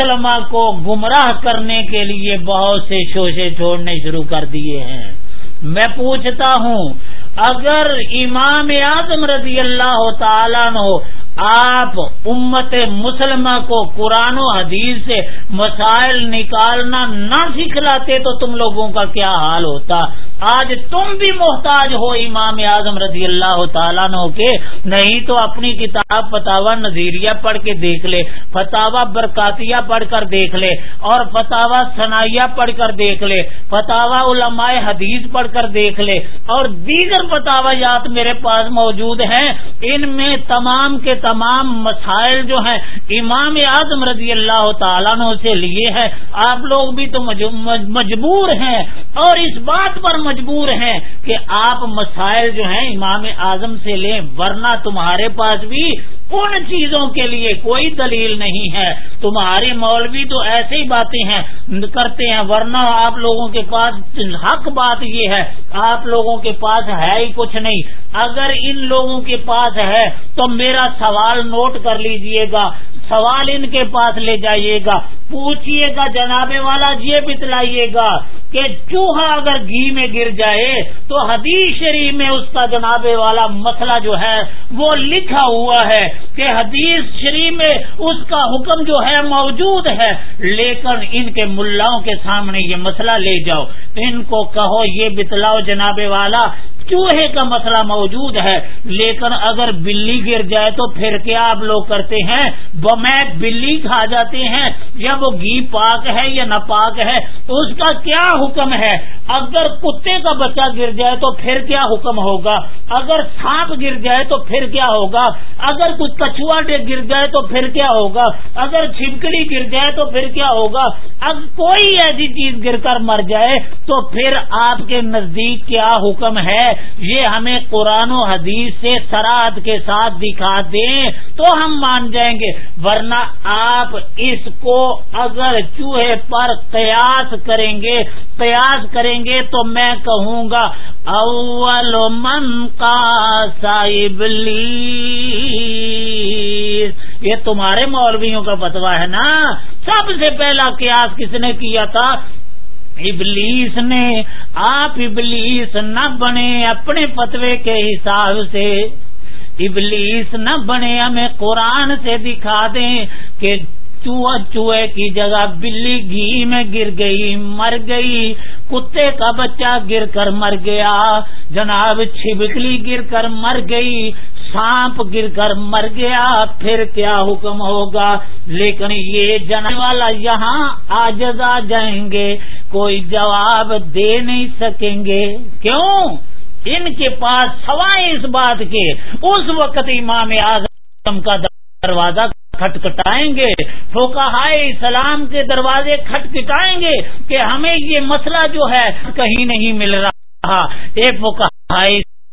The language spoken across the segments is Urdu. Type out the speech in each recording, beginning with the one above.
مسلمہ کو گمراہ کرنے کے لیے بہت سے شوشے چھوڑنے شروع کر دیے ہیں۔ میں پوچھتا ہوں، اگر امام اعظم رضی اللہ تعالیٰ نے آپ امت مسلمہ کو قرآن و حدیث سے مسائل نکالنا نہ سکھلاتے تو تم لوگوں کا کیا حال ہوتا؟ آج تم بھی محتاج ہو امام اعظم رضی اللہ تعالیٰ نو کے۔ نہیں تو اپنی کتاب فتوا نظیریہ پڑھ کے دیکھ لے فتوا برکاتیہ پڑھ کر دیکھ لے، اور فتوا ثنائیہ پڑھ کر دیکھ لے فتوا علماء حدیث پڑھ کر دیکھ لے۔ اور دیگر فتوا یات میرے پاس موجود ہیں، ان میں تمام کے تمام تمام مسائل جو ہیں، امام اعظم رضی اللہ تعالیٰ سے لیے ہیں۔ آپ لوگ بھی تو مجبور ہیں۔ اور اس بات پر مجبور ہیں کہ آپ مسائل جو ہیں امام اعظم سے لیں، ورنہ تمہارے پاس بھی ان چیزوں کے لیے کوئی دلیل نہیں ہے۔ تمہاری مولوی تو ایسے ہی باتیں ہیں، کرتے ہیں، ورنہ آپ لوگوں کے پاس حق بات یہ ہے، آپ لوگوں کے پاس ہے ہی کچھ نہیں۔ اگر ان لوگوں کے پاس ہے تو میرا سوال سوال نوٹ کر لیجیے گا، سوال ان کے پاس لے جائیے گا۔ پوچھئے گا جناب والا، یہ بتلائیے گا کہ چوہا اگر گھی میں گر جائے تو حدیث شریف میں اس کا جناب والا مسئلہ جو ہے وہ لکھا ہوا ہے کہ حدیث شریف میں اس کا حکم جو ہے موجود ہے۔ لیکن ان کے ملاؤں کے سامنے یہ مسئلہ لے جاؤ۔ ان کو کہو، یہ بتلاؤ جناب والا چوہے کا مسئلہ موجود ہے۔ لیکن اگر بلی گر جائے تو پھر کیا آپ لوگ کرتے ہیں؟ بمیک بلی کھا جاتے ہیں۔ یا وہ گھی پاک ہے یا ناپاک ہے، اس کا کیا حکم ہے؟ اگر کتے کا بچہ گر جائے تو پھر کیا حکم ہوگا؟ اگر سانپ گر جائے تو پھر کیا ہوگا؟ اگر کچھ کچھوا گر جائے تو پھر کیا ہوگا؟ اگر چھپکڑی گر جائے تو پھر کیا ہوگا؟ اگر کوئی ایسی چیز گر کر مر جائے تو پھر آپ کے نزدیک کیا حکم ہے؟ یہ ہمیں قرآن و حدیث سے سراد کے ساتھ دکھا دیں تو ہم مان جائیں گے۔ ورنہ آپ اس کو اگر چوہے پر قیاس کریں گے، قیاس کریں گے تو میں کہوں گا، اول من کا صاحب یہ تمہارے مولویوں کا فتوا ہے نا۔ سب سے پہلا قیاس کس نے کیا تھا؟ ابلیس نے، آپ ابلیس نہ بنے اپنے فتوے کے حساب سے۔ ابلیس نہ بنے ہمیں قرآن سے دکھا دیں کہ چوہا چوہے کی جگہ بلی گھی میں گر گئی، مر گئی۔ کتے کا بچہ گر کر مر گیا، جناب چھبکلی گر کر مر گئی۔ سانپ گر کر مر گیا، پھر کیا حکم ہوگا؟ لیکن یہ جن والا یہاں آجز آ جائیں گے، کوئی جواب دے نہیں سکیں گے۔ کیوں؟ ان کے پاس سوائے اس بات کے، اس وقت امام اعظم کا دروازہ کھٹکھٹائیں گے فوکہ اسلام کے دروازے کھٹکھٹائیں گے کہ ہمیں یہ مسئلہ جو ہے کہیں نہیں مل رہا۔ ایک فوکہ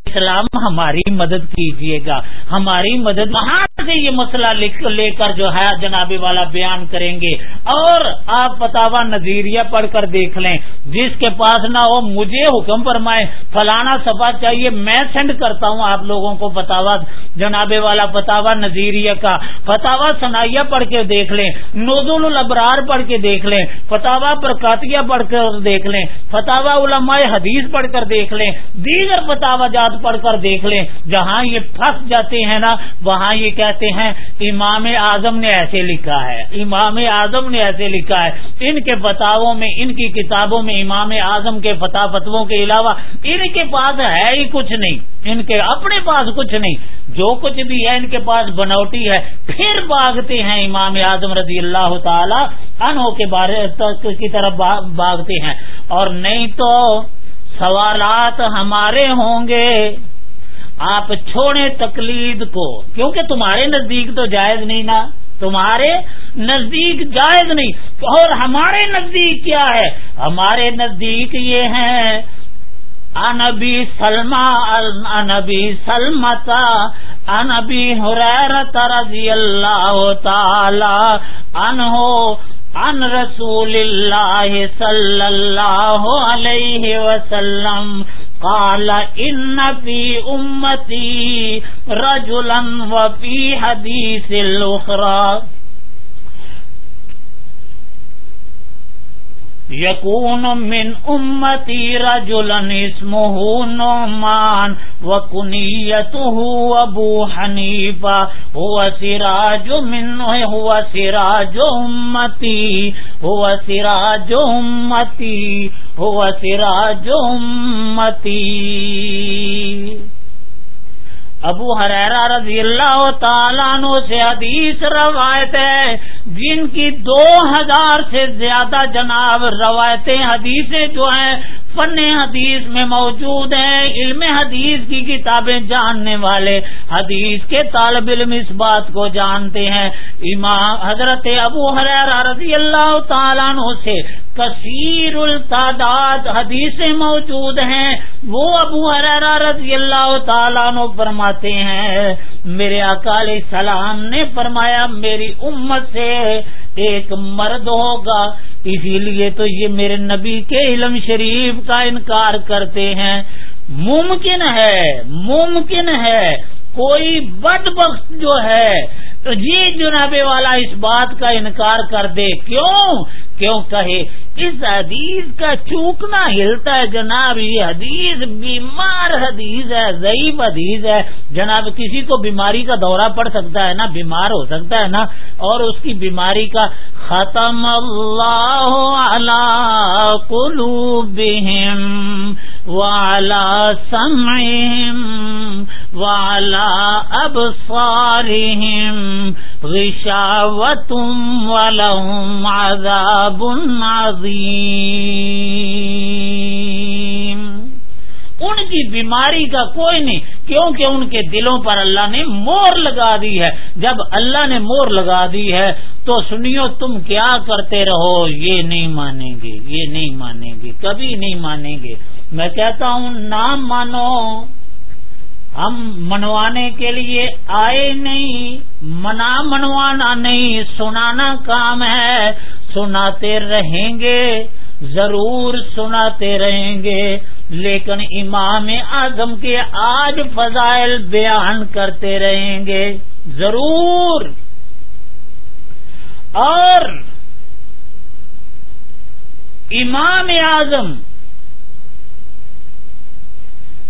اسلام ہماری مدد کیجیے گا۔ ہماری مدد وہاں سے یہ مسئلہ لے کر جو ہے جناب والا بیان کریں گے۔ اور آپ بتاوا نظیریہ پڑھ کر دیکھ لیں۔ جس کے پاس نہ ہو مجھے حکم فرمائے فلانا سفا چاہیے، میں سینڈ کرتا ہوں آپ لوگوں کو بتاوا جناب والا بتاوا نظیریہ کا۔ فتوا سنائیہ پڑھ کے دیکھ لیں نوزول الابرار پڑھ کے دیکھ لیں فتوا پرکاتیہ پڑھ کر دیکھ لیں فتوا علماء حدیث پڑھ کر دیکھ لیں، دیگر فتوا جات پڑھ کر دیکھ لیں۔ جہاں یہ پھنس جاتے ہیں نا، وہاں یہ کہتے ہیں، امام اعظم نے ایسے لکھا ہے۔ امام اعظم نے ایسے لکھا ہے۔ ان کے فتاووں میں، ان کی کتابوں میں امام اعظم کے فتح فتووں کے علاوہ ان کے پاس ہے ہی کچھ نہیں۔ ان کے اپنے پاس کچھ نہیں۔ جو کچھ بھی ہے ان کے پاس بنوٹی ہے۔ پھر باغتے ہیں امام اعظم رضی اللہ تعالی انہوں کے بارے کی طرف باغتے ہیں۔ اور نہیں تو سوالات ہمارے ہوں گے۔ آپ چھوڑیں تقلید کو، کیونکہ تمہارے نزدیک تو جائز نہیں نا۔ تمہارے نزدیک جائز نہیں۔ اور ہمارے نزدیک کیا ہے؟ ہمارے نزدیک یہ ہے انبی سلما انبی سلمتا انبی حریر رضی اللہ تعالی انہو عن رسول الله صلى الله عليه وسلم قال ان في امتی رجلا وفي حديث الاخرى یقون من امتی رجلن اسمه نعمان وکنیته ابو حنیفہ، هو سراج من هو سراج امتی، هو سراج امتی، هو سراج امتی۔ ابو حریرہ رضی اللہ تعالیٰ عنہ سے حدیث روایت ہے، جن کی دو ہزار سے زیادہ جناب روایتیں حدیثیں جو ہیں، فن حدیث میں موجود ہیں، علم حدیث کی کتابیں جاننے والے حدیث کے طالب علم اس بات کو جانتے ہیں۔ امام حضرت ابو حریر رضی اللہ تعالیٰ عنہ سے کثیر التعداد حدیثیں موجود ہیں۔ وہ ابو حرارا رضی اللہ تعالیٰ عنہ فرماتے ہیں، میرے اکال سلام نے فرمایا، میری امت سے ایک مرد ہوگا، اسی لیے تو یہ میرے نبی کے علم شریف کا انکار کرتے ہیں۔ ممکن ہے ممکن ہے، کوئی بد بخت جو ہے تو جی جناب والا اس بات کا انکار کر دے۔ کیوں؟ کیوں کہے؟ اس حدیث کا چوکنا ہلتا ہے جناب، یہ حدیث بیمار حدیث ہے، ضعیف حدیث ہے۔ جناب، کسی کو بیماری کا دورہ پڑ سکتا ہے نا؟ بیمار ہو سکتا ہے نا؟ اور اس کی بیماری کا ختم اللہ علی قلوبہم وعلى سمعهم وعلى أبصارهم غشاوة ولهم عذاب عظيم ان کی بیماری کا کوئی نہیں، کیونکہ ان کے دلوں پر اللہ نے مور لگا دی ہے۔ جب اللہ نے مور لگا دی ہے، تو سنیو تم کیا کرتے رہو، یہ نہیں مانیں گے، یہ نہیں مانیں گے، کبھی نہیں مانیں گے۔ میں کہتا ہوں، نام مانو۔ ہم منوانے کے لیے آئے نہیں، منا منوانا نہیں، سنانا کام ہے۔ سناتے رہیں گے، ضرور سناتے رہیں گے۔ لیکن امام اعظم کے آج فضائل بیان کرتے رہیں گے، ضرور۔ اور امام اعظم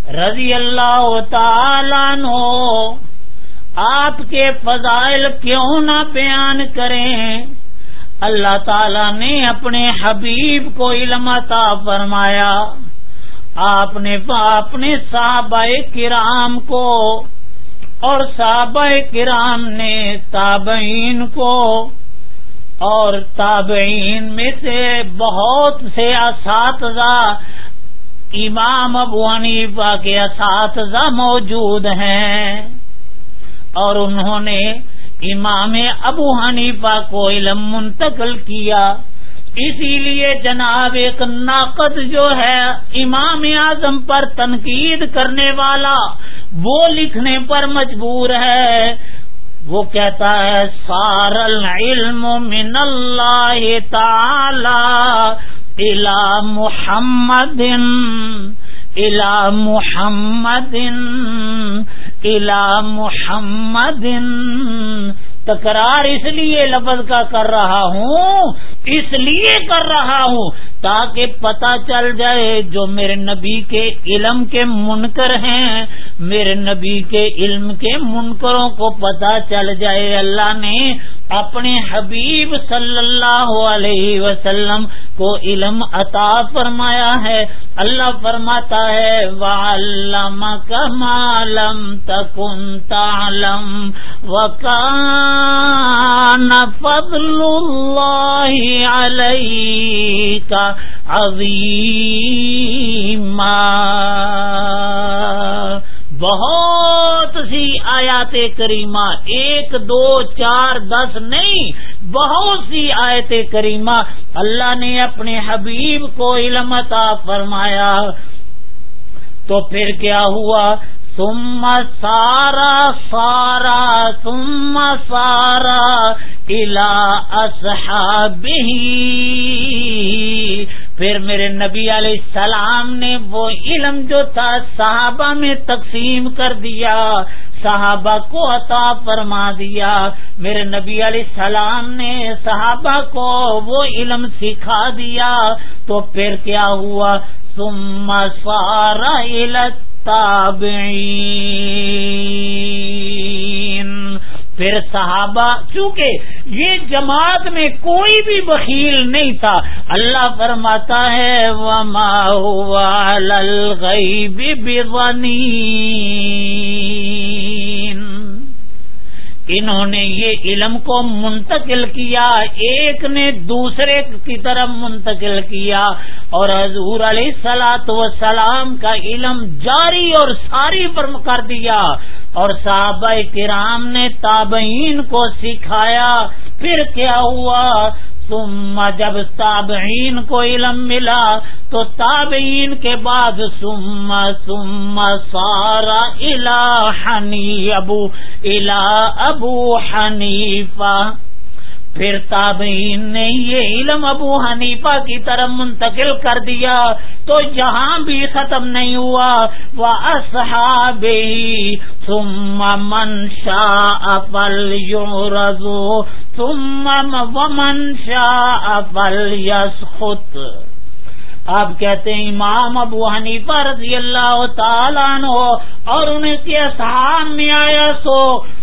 رضی اللہ تعالی آپ کے فضائل کیوں نہ بیان کریں؟ اللہ تعالی نے اپنے حبیب کو علم عطا فرمایا۔ آپ نے اپنے صحابہ کرام کو اور صحابہ کرام نے تابعین کو اور تابعین میں سے بہت سے اساتذہ، امام ابو حنیفہ کے اساتذہ موجود ہیں۔ اور انہوں نے امام ابو حنیفہ کو علم منتقل کیا۔ اسی لیے جناب ایک ناقد جو ہے، امام اعظم پر تنقید کرنے والا، وہ لکھنے پر مجبور ہے۔ وہ کہتا ہے سار العلم من اللہ تعالی الى محمد الى محمد الى محمد. تکرار اس لیے لفظ کا کر رہا ہوں، اس لیے کر رہا ہوں تاکہ پتا چل جائے جو میرے نبی کے علم کے منکر ہیں، میرے نبی کے علم کے منکروں کو پتا چل جائے۔ اللہ نے اپنے حبیب صلی اللہ علیہ وسلم کو علم عطا فرمایا ہے۔ اللہ فرماتا ہے والم کمالم تکن تعلم وکان فضل اللہ علیہ کا عظیم بہت سی آیات کریمہ، ایک، دو، چار، دس، نہیں، بہت سی آیت کریمہ۔ اللہ نے اپنے حبیب کو علم عطا فرمایا۔ تو پھر کیا ہوا؟ تم سارا سارا تم سارا الا اصحابہ۔ پھر میرے نبی علیہ السلام نے وہ علم جو تھا صحابہ میں تقسیم کر دیا، صحابہ کو عطا فرما دیا۔ میرے نبی علیہ السلام نے صحابہ کو وہ علم سکھا دیا۔ تو پھر کیا ہوا؟ ثم سارا پھر صحابہ، چونکہ یہ جماعت میں کوئی بھی بخیل نہیں تھا، اللہ فرماتا ہے، وما بغنی انہوں نے یہ علم کو منتقل کیا، ایک نے دوسرے کی طرف منتقل کیا۔ اور حضور علیہ سلاۃ وسلام کا علم جاری اور ساری پر کر دیا۔ اور صحابہ کرام نے تابعین کو سکھایا۔ پھر کیا ہوا؟ ثم جب تابعین کو علم ملا تو تابعین کے بعد ثم ثم سارا الہنی ابو الا ابو حنیفہ۔ پھر تابعین نے یہ علم ابو حنیفہ کی طرف منتقل کر دیا تو جہاں بھی ختم نہیں ہوا۔ وہ اصحاب ثم من شاء فليرزو ثم ومن شاء فليسخط۔ آپ کہتے ہیں امام ابو حنیفہ رضی اللہ تعالیٰ عنہ، اور انہیں کے سام میں آیا سو،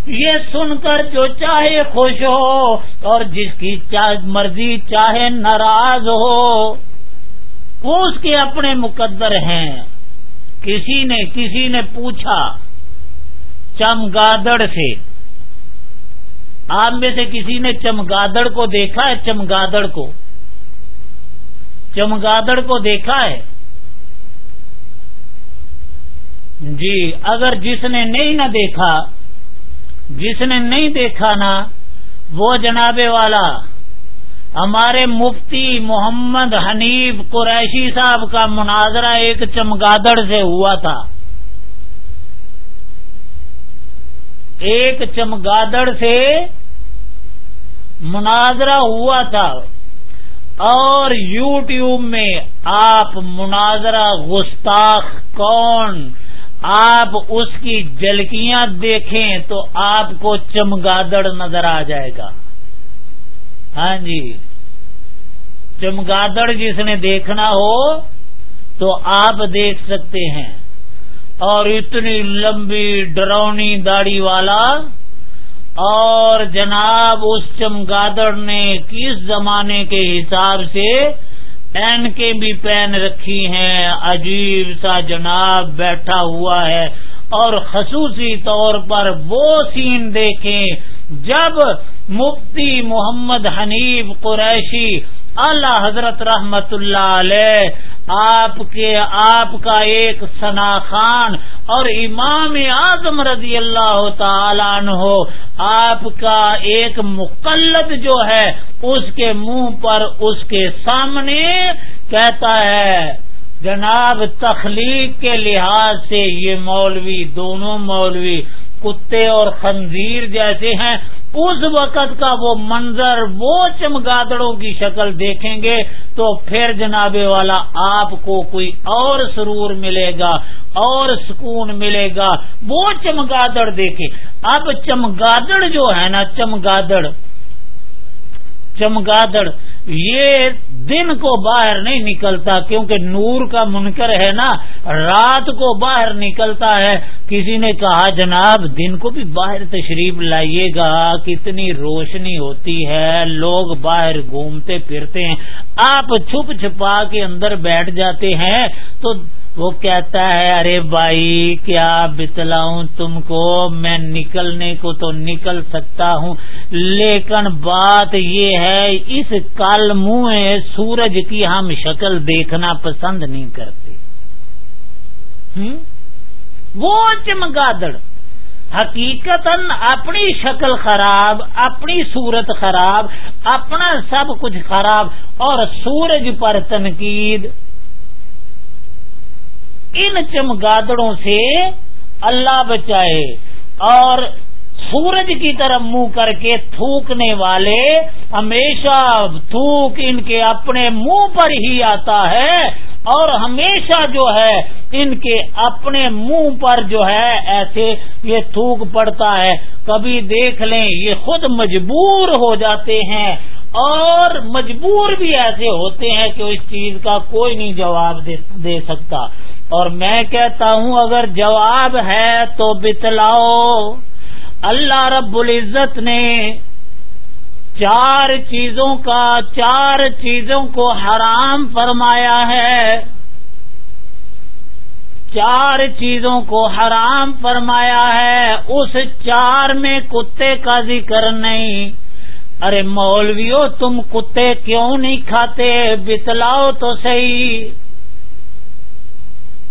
یہ سن کر جو چاہے خوش ہو، اور جس کی مرضی چاہے ناراض ہو وہ اس کے اپنے مقدر ہیں۔ کسی نے کسی نے پوچھا چمگادڑ سے۔ آپ میں سے کسی نے چمگادڑ کو دیکھا ہے؟ چمگادڑ کو۔ چمگادڑ کو دیکھا ہے۔ جی اگر جس نے نہیں نہ دیکھا، جس نے نہیں دیکھا نا، وہ جناب والا، ہمارے مفتی محمد حنیف قریشی صاحب کا مناظرہ ایک چمگادڑ سے ہوا تھا۔ ایک چمگادڑ سے مناظرہ ہوا تھا۔ اور یو ٹیوب میں آپ مناظرہ گستاخ کون؟ آپ اس کی جلکیاں دیکھیں تو آپ کو چمگادڑ نظر آ جائے گا۔ ہاں جی۔ چمگادڑ جس نے دیکھنا ہو تو آپ دیکھ سکتے ہیں۔ اور اتنی لمبی ڈرونی داڑھی والا اور جناب اس چمگادڑ نے کس زمانے کے حساب سے پین کے بھی پین رکھی ہیں؟ عجیب سا جناب بیٹھا ہوا ہے اور خصوصی طور پر وہ سین دیکھیں جب مفتی محمد حنیف قریشی اللہ حضرت رحمت اللہ علیہ، آپ کے، آپ کا ایک ثنا خان اور امام اعظم رضی اللہ تعالیٰ عنہ، آپ کا ایک مقلد جو ہے، اس کے منہ پر، اس کے سامنے کہتا ہے، جناب تخلیق کے لحاظ سے یہ مولوی، دونوں مولوی کتے اور خنزیر جیسے ہیں اس وقت کا وہ منظر، وہ چمگادڑوں کی شکل دیکھیں گے تو پھر جناب والا آپ کو کوئی اور سرور ملے گا، اور سکون ملے گا۔ وہ چمگادڑ دیکھیں۔ اب چمگادڑ جو ہے نا، چمگادڑ چمگادڑ، یہ دن کو باہر نہیں نکلتا، کیونکہ نور کا منکر ہے نا، رات کو باہر نکلتا ہے۔ کسی نے کہا، جناب، دن کو بھی باہر تشریف لائیے گا، کتنی روشنی ہوتی ہے، لوگ باہر گھومتے پھرتے ہیں۔ آپ چھپ چھپا کے اندر بیٹھ جاتے ہیں تو وہ کہتا ہے، ارے بھائی، کیا بتلاؤں تم کو؟ میں نکلنے کو تو نکل سکتا ہوں، لیکن بات یہ ہے، اس کال منہ سورج کی ہم شکل دیکھنا پسند نہیں کرتے۔ وہ چمگادڑ۔ حقیقت اپنی شکل خراب، اپنی صورت خراب، اپنا سب کچھ خراب، اور سورج پر تنقید۔ ان چمگادڑوں سے اللہ بچائے اور سورج کی طرف منہ کر کے تھوکنے والے ہمیشہ تھوک ان کے اپنے منہ پر ہی آتا ہے اور ہمیشہ جو ہے ان کے اپنے منہ پر جو ہے ایسے یہ تھوک پڑتا ہے۔ کبھی دیکھ لیں یہ خود مجبور ہو جاتے ہیں اور مجبور بھی ایسے ہوتے ہیں کہ اس چیز کا کوئی نہیں جواب دے سکتا۔ اور میں کہتا ہوں اگر جواب ہے تو بتلاؤ۔ اللہ رب العزت نے چار چیزوں کا چار چیزوں کو حرام فرمایا ہے۔ چار چیزوں کو حرام فرمایا ہے۔ اس چار میں کتے کا ذکر نہیں۔ ارے مولویو، تم کتے کیوں نہیں کھاتے؟ بتلاؤ تو صحیح۔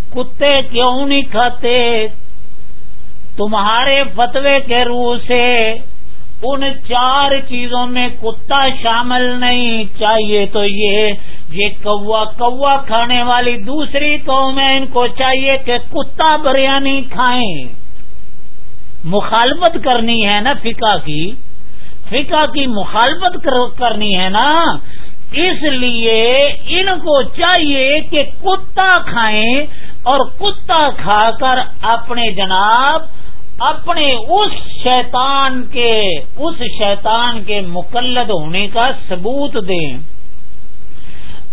کتے کیوں نہیں کھاتے؟ تمہارے فتوے کے روح سے ان چار چیزوں میں کتا شامل نہیں چاہیے تو یہ یہ کوا کوا کھانے والی دوسری قوم ہے، ان کو چاہیے کہ کتا بریانی کھائیں۔ مخالفت کرنی ہے نا فکا کی۔ فکا کی مخالفت کرنی ہے نا۔ اس لیے ان کو چاہیے کہ کتا کھائیں اور کتا کھا کر اپنے جناب اپنے اس شیطان کے، اس شیطان کے مقلد ہونے کا ثبوت دیں۔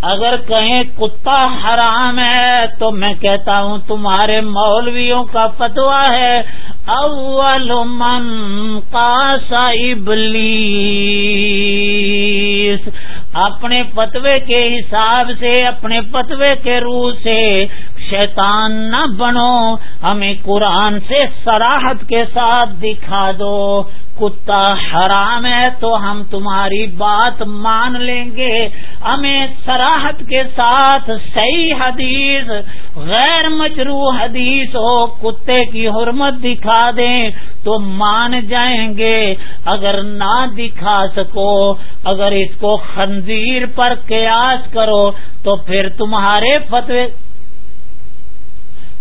اگر کہیں کتا حرام ہے تو میں کہتا ہوں تمہارے مولویوں کا فتوا ہے، اول من کا ابلیس۔ اپنے فتوے کے حساب سے، اپنے فتوے کے روح سے شیطان نہ بنو، ہمیں قرآن سے سراحت کے ساتھ دکھا دو۔ کتا حرام ہے تو ہم تمہاری بات مان لیں گے۔ ہمیں سراحت کے ساتھ صحیح حدیث، غیر مجرو حدیث ہو کتے کی حرمت دکھا دیں تو مان جائیں گے۔ اگر نہ دکھا سکو، اگر اس کو خنزیر پر قیاس کرو تو پھر تمہارے فتوے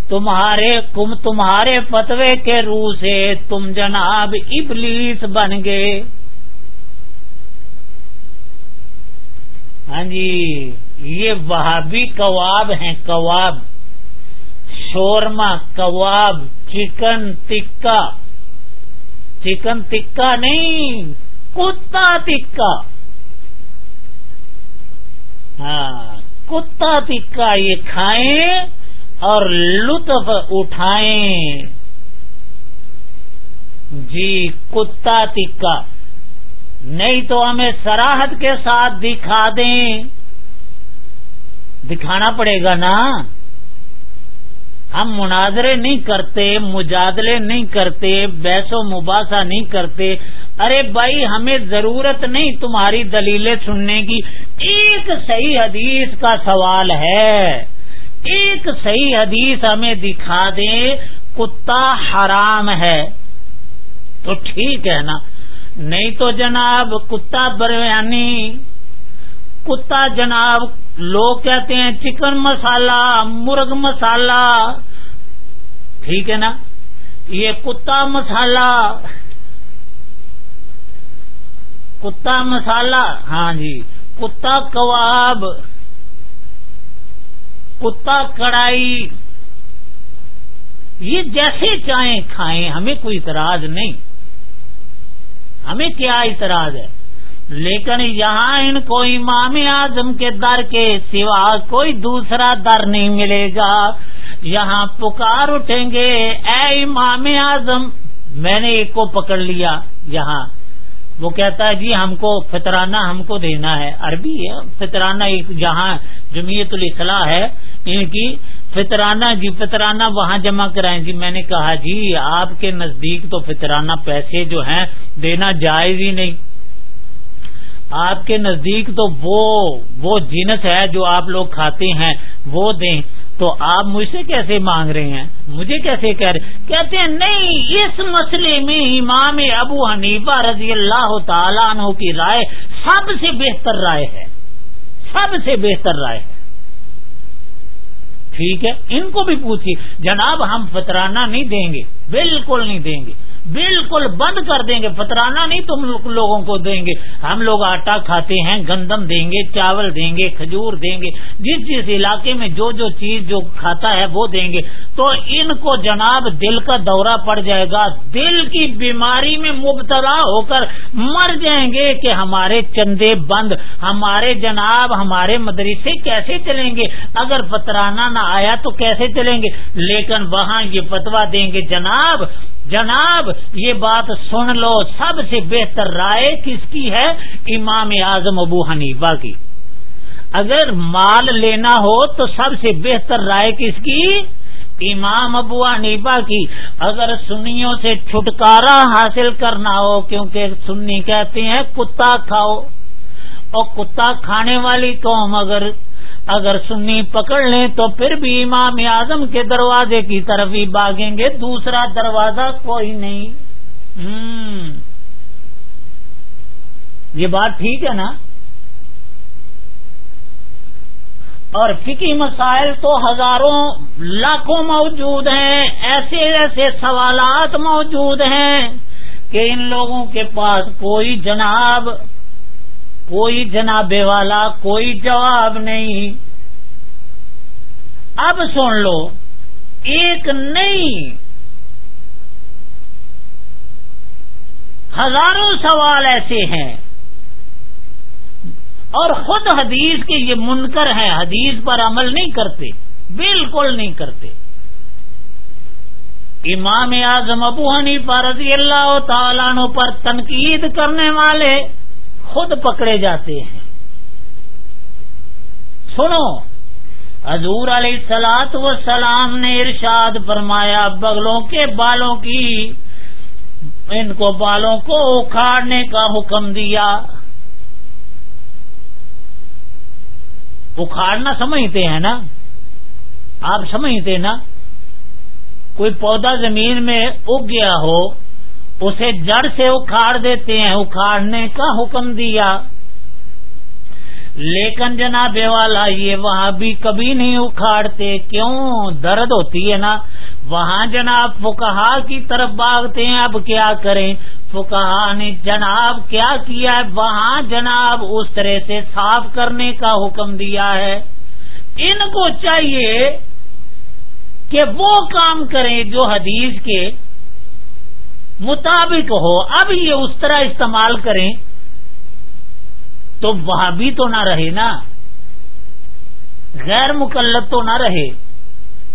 تمہارے کم تمہارے فتوے کے روح سے تم جناب ابلیس بن گئے۔ ہاں جی یہ وہابی کباب ہیں، کباب، شورما، کباب، چکن ٹکا۔ چکن ٹکا نہیں، کتا ٹکا۔ ہاں کتا ٹکا یہ کھائیں۔ اور لطف اٹھائیں۔ جی کتا ٹکا۔ نہیں تو ہمیں سراہد کے ساتھ دکھا دیں۔ دکھانا پڑے گا نا۔ ہم مناظرے نہیں کرتے، مجادلے نہیں کرتے، بحث و مباحثہ نہیں کرتے۔ ارے بھائی، ہمیں ضرورت نہیں تمہاری دلیلیں سننے کی۔ ایک صحیح حدیث کا سوال ہے۔ ایک صحیح حدیث ہمیں دکھا دیں کتا حرام ہے۔ تو ٹھیک ہے نا۔ نہیں تو جناب کتا بریانی۔ کتا جناب لوگ کہتے ہیں چکن مسالہ، مرغ مسالہ۔ ٹھیک ہے نا۔ یہ کتا مسالہ۔ کتا مسالہ۔ ہاں جی۔ کتا کباب۔ کتا کڑائی۔ یہ جیسے چاہیں کھائیں، ہمیں کوئی اعتراض نہیں۔ ہمیں کیا اعتراض ہے؟ لیکن یہاں ان کو امام اعظم کے در کے سوا کوئی دوسرا در نہیں ملے گا۔ یہاں پکار اٹھیں گے، اے امام اعظم، میں نے ایک کو پکڑ لیا یہاں۔ وہ کہتا ہے جی ہم کو فطرانہ ہم کو دینا ہے عربی ہے، فطرانہ ایک جہاں جمعیت الاصلاح ہے، ان کی فطرانہ جی فطرانہ وہاں جمع کرائیں۔ جی میں نے کہا جی آپ کے نزدیک تو فطرانہ پیسے جو ہیں دینا جائز ہی نہیں۔ آپ کے نزدیک تو وہ وہ جنس ہے جو آپ لوگ کھاتے ہیں، وہ دیں۔ تو آپ مجھ سے کیسے مانگ رہے ہیں؟ مجھے کیسے کہہ رہے کہتے ہیں، نہیں، اس مسئلے میں امام ابو حنیفہ رضی اللہ تعالیٰ عنہ کی رائے سب سے بہتر رائے ہے۔ سب سے بہتر رائے ہے۔ ٹھیک ہے، ان کو بھی پوچھیے۔ جناب، ہم فطرانہ نہیں دیں گے، بالکل نہیں دیں گے۔ بالکل بند کر دیں گے فترانہ نہیں تم لوگوں کو دیں گے۔ ہم لوگ آٹا کھاتے ہیں، گندم دیں گے، چاول دیں گے، کھجور دیں گے۔ جس جس علاقے میں جو جو چیز جو کھاتا ہے وہ دیں گے۔ تو ان کو جناب دل کا دورہ پڑ جائے گا۔ دل کی بیماری میں مبتلا ہو کر مر جائیں گے کہ ہمارے چندے بند، ہمارے جناب، ہمارے مدرسے کیسے چلیں گے؟ اگر فترانہ نہ آیا تو کیسے چلیں گے؟ لیکن وہاں یہ فتوا دیں گے، جناب جناب یہ بات سن لو، سب سے بہتر رائے کس کی ہے؟ امام اعظم ابو حنیفہ کی۔ اگر مال لینا ہو تو سب سے بہتر رائے کس کی؟ امام ابو حنیفہ کی۔ اگر سنیوں سے چھٹکارا حاصل کرنا ہو، کیونکہ سنی کہتے ہیں، کتا کھاؤ۔ اور کتا کھانے والی قوم اگر اگر سنی پکڑ لیں تو پھر بھی امام اعظم کے دروازے کی طرف ہی باغیں گے، دوسرا دروازہ کوئی نہیں۔ یہ بات ٹھیک ہے نا؟ اور فکی مسائل تو ہزاروں لاکھوں موجود ہیں، ایسے ایسے سوالات موجود ہیں کہ ان لوگوں کے پاس کوئی جناب کوئی جنابے والا کوئی جواب نہیں۔ اب سن لو، ایک نہیں ہزاروں سوال ایسے ہیں۔ اور خود حدیث کے یہ منکر ہیں، حدیث پر عمل نہیں کرتے، بالکل نہیں کرتے۔ امام اعظم ابو حنیفہ رضی اللہ تعالیٰ پر تنقید کرنے والے خود پکڑے جاتے ہیں۔ سنو، حضور علیہ سلاد و سلام نے ارشاد فرمایا، بغلوں کے بالوں کی، ان کو بالوں کو اکھاڑنے کا حکم دیا۔ اکھاڑنا سمجھتے ہیں نا؟ آپ سمجھتے نا؟ کوئی پودا زمین میں اگ گیا ہو اسے جڑ سے اکھاڑ دیتے ہیں، اکھاڑنے کا حکم دیا۔ لیکن جناب والا، یہ وہاں بھی کبھی نہیں اکھاڑتے۔ کیوں؟ درد ہوتی ہے نا۔ وہاں جناب فکہ کی طرف باغتے ہیں، اب کیا کریں؟ فکہ نے جناب کیا کیا؟ ہے وہاں جناب اس طرح سے صاف کرنے کا حکم دیا ہے۔ ان کو چاہیے کہ وہ کام کریں جو حدیث کے مطابق ہو، اب یہ اس طرح استعمال کریں تو وہاں بھی تو نہ رہے نا، غیر مقلد تو نہ رہے۔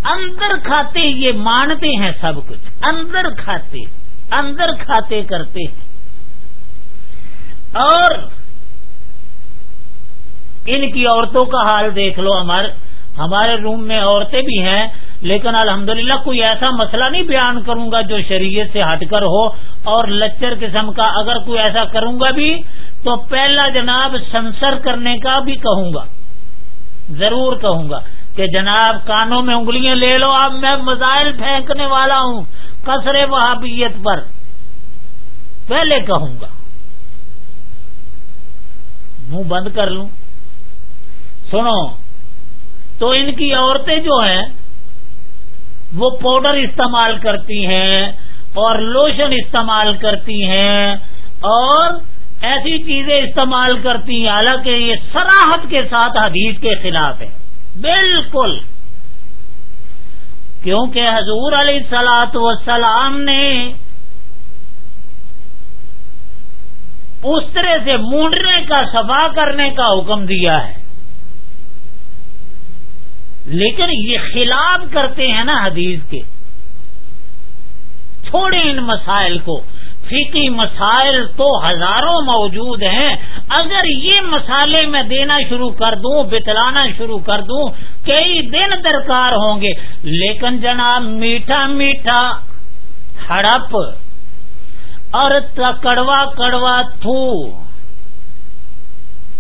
اندر کھاتے یہ مانتے ہیں سب کچھ، اندر کھاتے اندر کھاتے کرتے ہیں۔ اور ان کی عورتوں کا حال دیکھ لو ہمارے ہمارے روم میں عورتیں بھی ہیں۔ لیکن الحمدللہ کوئی ایسا مسئلہ نہیں بیان کروں گا جو شریعت سے ہٹ کر ہو اور لچر قسم کا اگر کوئی ایسا کروں گا بھی تو پہلا جناب سنسر کرنے کا بھی کہوں گا، ضرور کہوں گا کہ جناب کانوں میں انگلیاں لے لو، اب میں مزائل پھینکنے والا ہوں کثر وہابیت پر۔ پہلے کہوں گا، منہ بند کر لوں۔ سنو، تو ان کی عورتیں جو ہیں وہ پاؤڈر استعمال کرتی ہیں اور لوشن استعمال کرتی ہیں اور ایسی چیزیں استعمال کرتی ہیں، حالانکہ یہ سراہد کے ساتھ حدیث کے خلاف ہے۔ بالکل۔ کیونکہ حضور علیہ سلاط وسلام نے اس طرح سے مونڈنے کا سفا کرنے کا حکم دیا ہے۔ لیکن یہ خلاف کرتے ہیں نا حدیث کے۔ چھوڑے ان مسائل کو۔ فیقی مسائل تو ہزاروں موجود ہیں۔ اگر یہ مسالے میں دینا شروع کر دوں، بتلانا شروع کر دوں، کئی دن درکار ہوں گے۔ لیکن جناب، میٹھا میٹھا ہڑپ اور کڑوا کڑوا تھو۔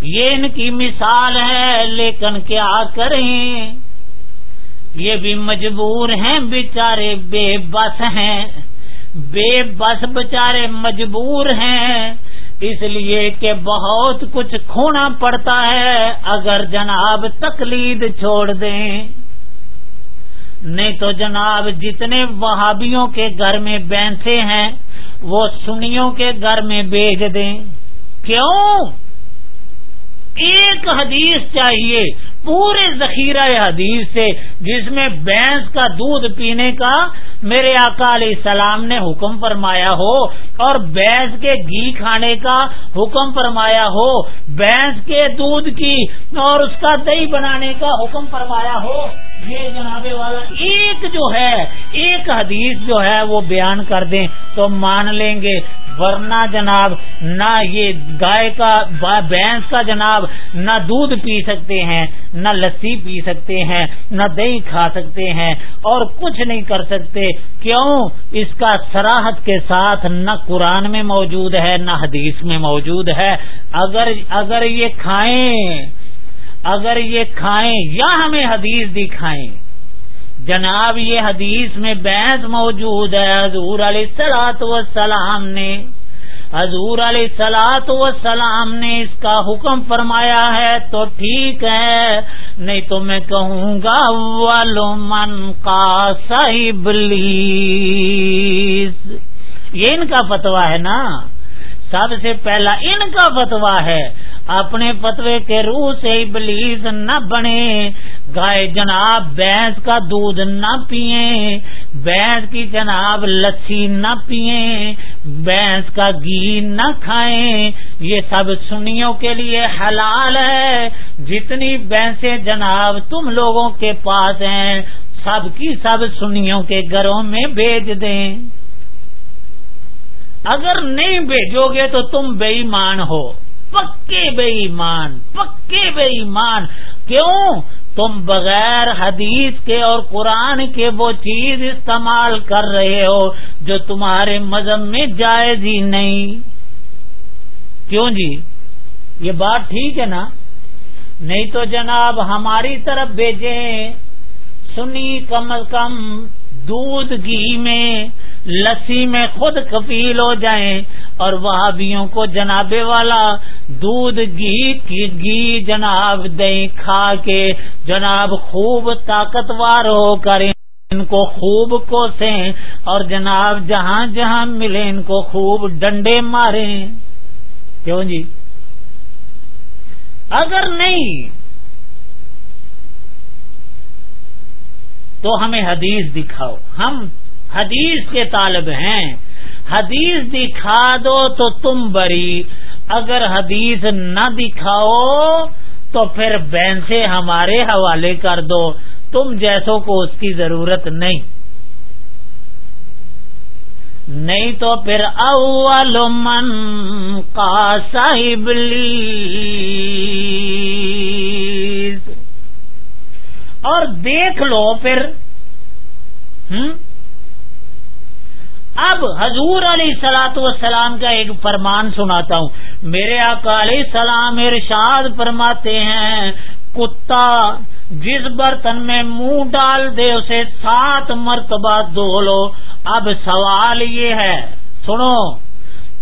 یہ ان کی مثال ہے، لیکن کیا کریں؟ یہ بھی مجبور ہیں بیچارے بے بس ہیں۔ بے بس بچارے مجبور ہیں۔ اس لیے کہ بہت کچھ کھونا پڑتا ہے۔ اگر جناب تقلید چھوڑ دیں۔ نہیں تو جناب جتنے وہابیوں کے گھر میں بینسے ہیں، وہ سنیوں کے گھر میں بیچ دیں۔ کیوں؟ ایک حدیث چاہیے۔ پورے ذخیرہ حدیث سے جس میں بھینس کا دودھ پینے کا میرے آقا علیہ السلام نے حکم فرمایا ہو اور بھینس کے گھی کھانے کا حکم فرمایا ہو بھینس کے دودھ کی اور اس کا دہی بنانے کا حکم فرمایا ہو۔ یہ جناب والا ایک جو ہے، ایک حدیث جو ہے وہ بیان کر دیں تو مان لیں گے۔ ورنہ جناب، نہ یہ گائے کا بھینس کا جناب، نہ دودھ پی سکتے ہیں، نہ لسی پی سکتے ہیں، نہ دہی کھا سکتے ہیں اور کچھ نہیں کر سکتے۔ کیوں اس کا سراہد کے ساتھ نہ قرآن میں موجود ہے، نہ حدیث میں موجود ہے؟ اگر اگر یہ کھائیں، اگر یہ کھائیں یا ہمیں حدیث دکھائیں۔ جناب، یہ حدیث میں بیس موجود ہے، حضور علیہ سلاط وسلام نے حضور علیہ سلاۃ وسلام نے اس کا حکم فرمایا ہے، تو ٹھیک ہے۔ نہیں تو میں کہوں گا من کا صاحب یہ ان کا فتویٰ ہے نا۔ سب سے پہلا ان کا فتویٰ ہے۔ اپنے فتوے کے روح سے ابلیس نہ بنے۔ گائے جناب، بھینس کا دودھ نہ پیئے بھینس کی جناب، لسی نہ پیئے بھینس کا گھی نہ کھائیں۔ یہ سب سنیوں کے لیے حلال ہے۔ جتنی بھینسیں جناب تم لوگوں کے پاس ہیں، سب کی سب سنیوں کے گھروں میں بھیج دیں۔ اگر نہیں بھیجو گے تو تم بے ایمان ہو۔ پکے بے ایمان، پکے بے ایمان۔ کیوں؟ تم بغیر حدیث کے اور قرآن کے وہ چیز استعمال کر رہے ہو جو تمہارے مذہب میں جائز ہی نہیں۔ کیوں جی؟ یہ بات ٹھیک ہے نا؟ نہیں تو جناب ہماری طرف بھیجیں۔ سنی کم از کم دودھ گھی میں لسی میں خود کفیل ہو جائیں اور وہابیوں کو جناب والا دودھ گھی کی گھی جناب دہی کھا کے جناب خوب طاقتور ہو کر ان کو خوب کوسیں اور جناب جہاں جہاں ملے ان کو خوب ڈنڈے ماریں کیوں جی؟ اگر نہیں تو ہمیں حدیث دکھاؤ، ہم حدیث کے طالب ہیں۔ حدیث دکھا دو تو تم بری، اگر حدیث نہ دکھاؤ تو پھر بین سے ہمارے حوالے کر دو۔ تم جیسوں کو اس کی ضرورت نہیں۔ نہیں تو پھر اول من کا صاحب اور دیکھ لو پھر۔ ہوں اب حضور علیہ سلاۃ والسلام کا ایک فرمان سناتا ہوں۔ میرے آقا علیہ السلام ارشاد فرماتے ہیں، کتا جس برتن میں منہ ڈال دے، اسے سات مرتبہ دھو لو۔ اب سوال یہ ہے، سنو۔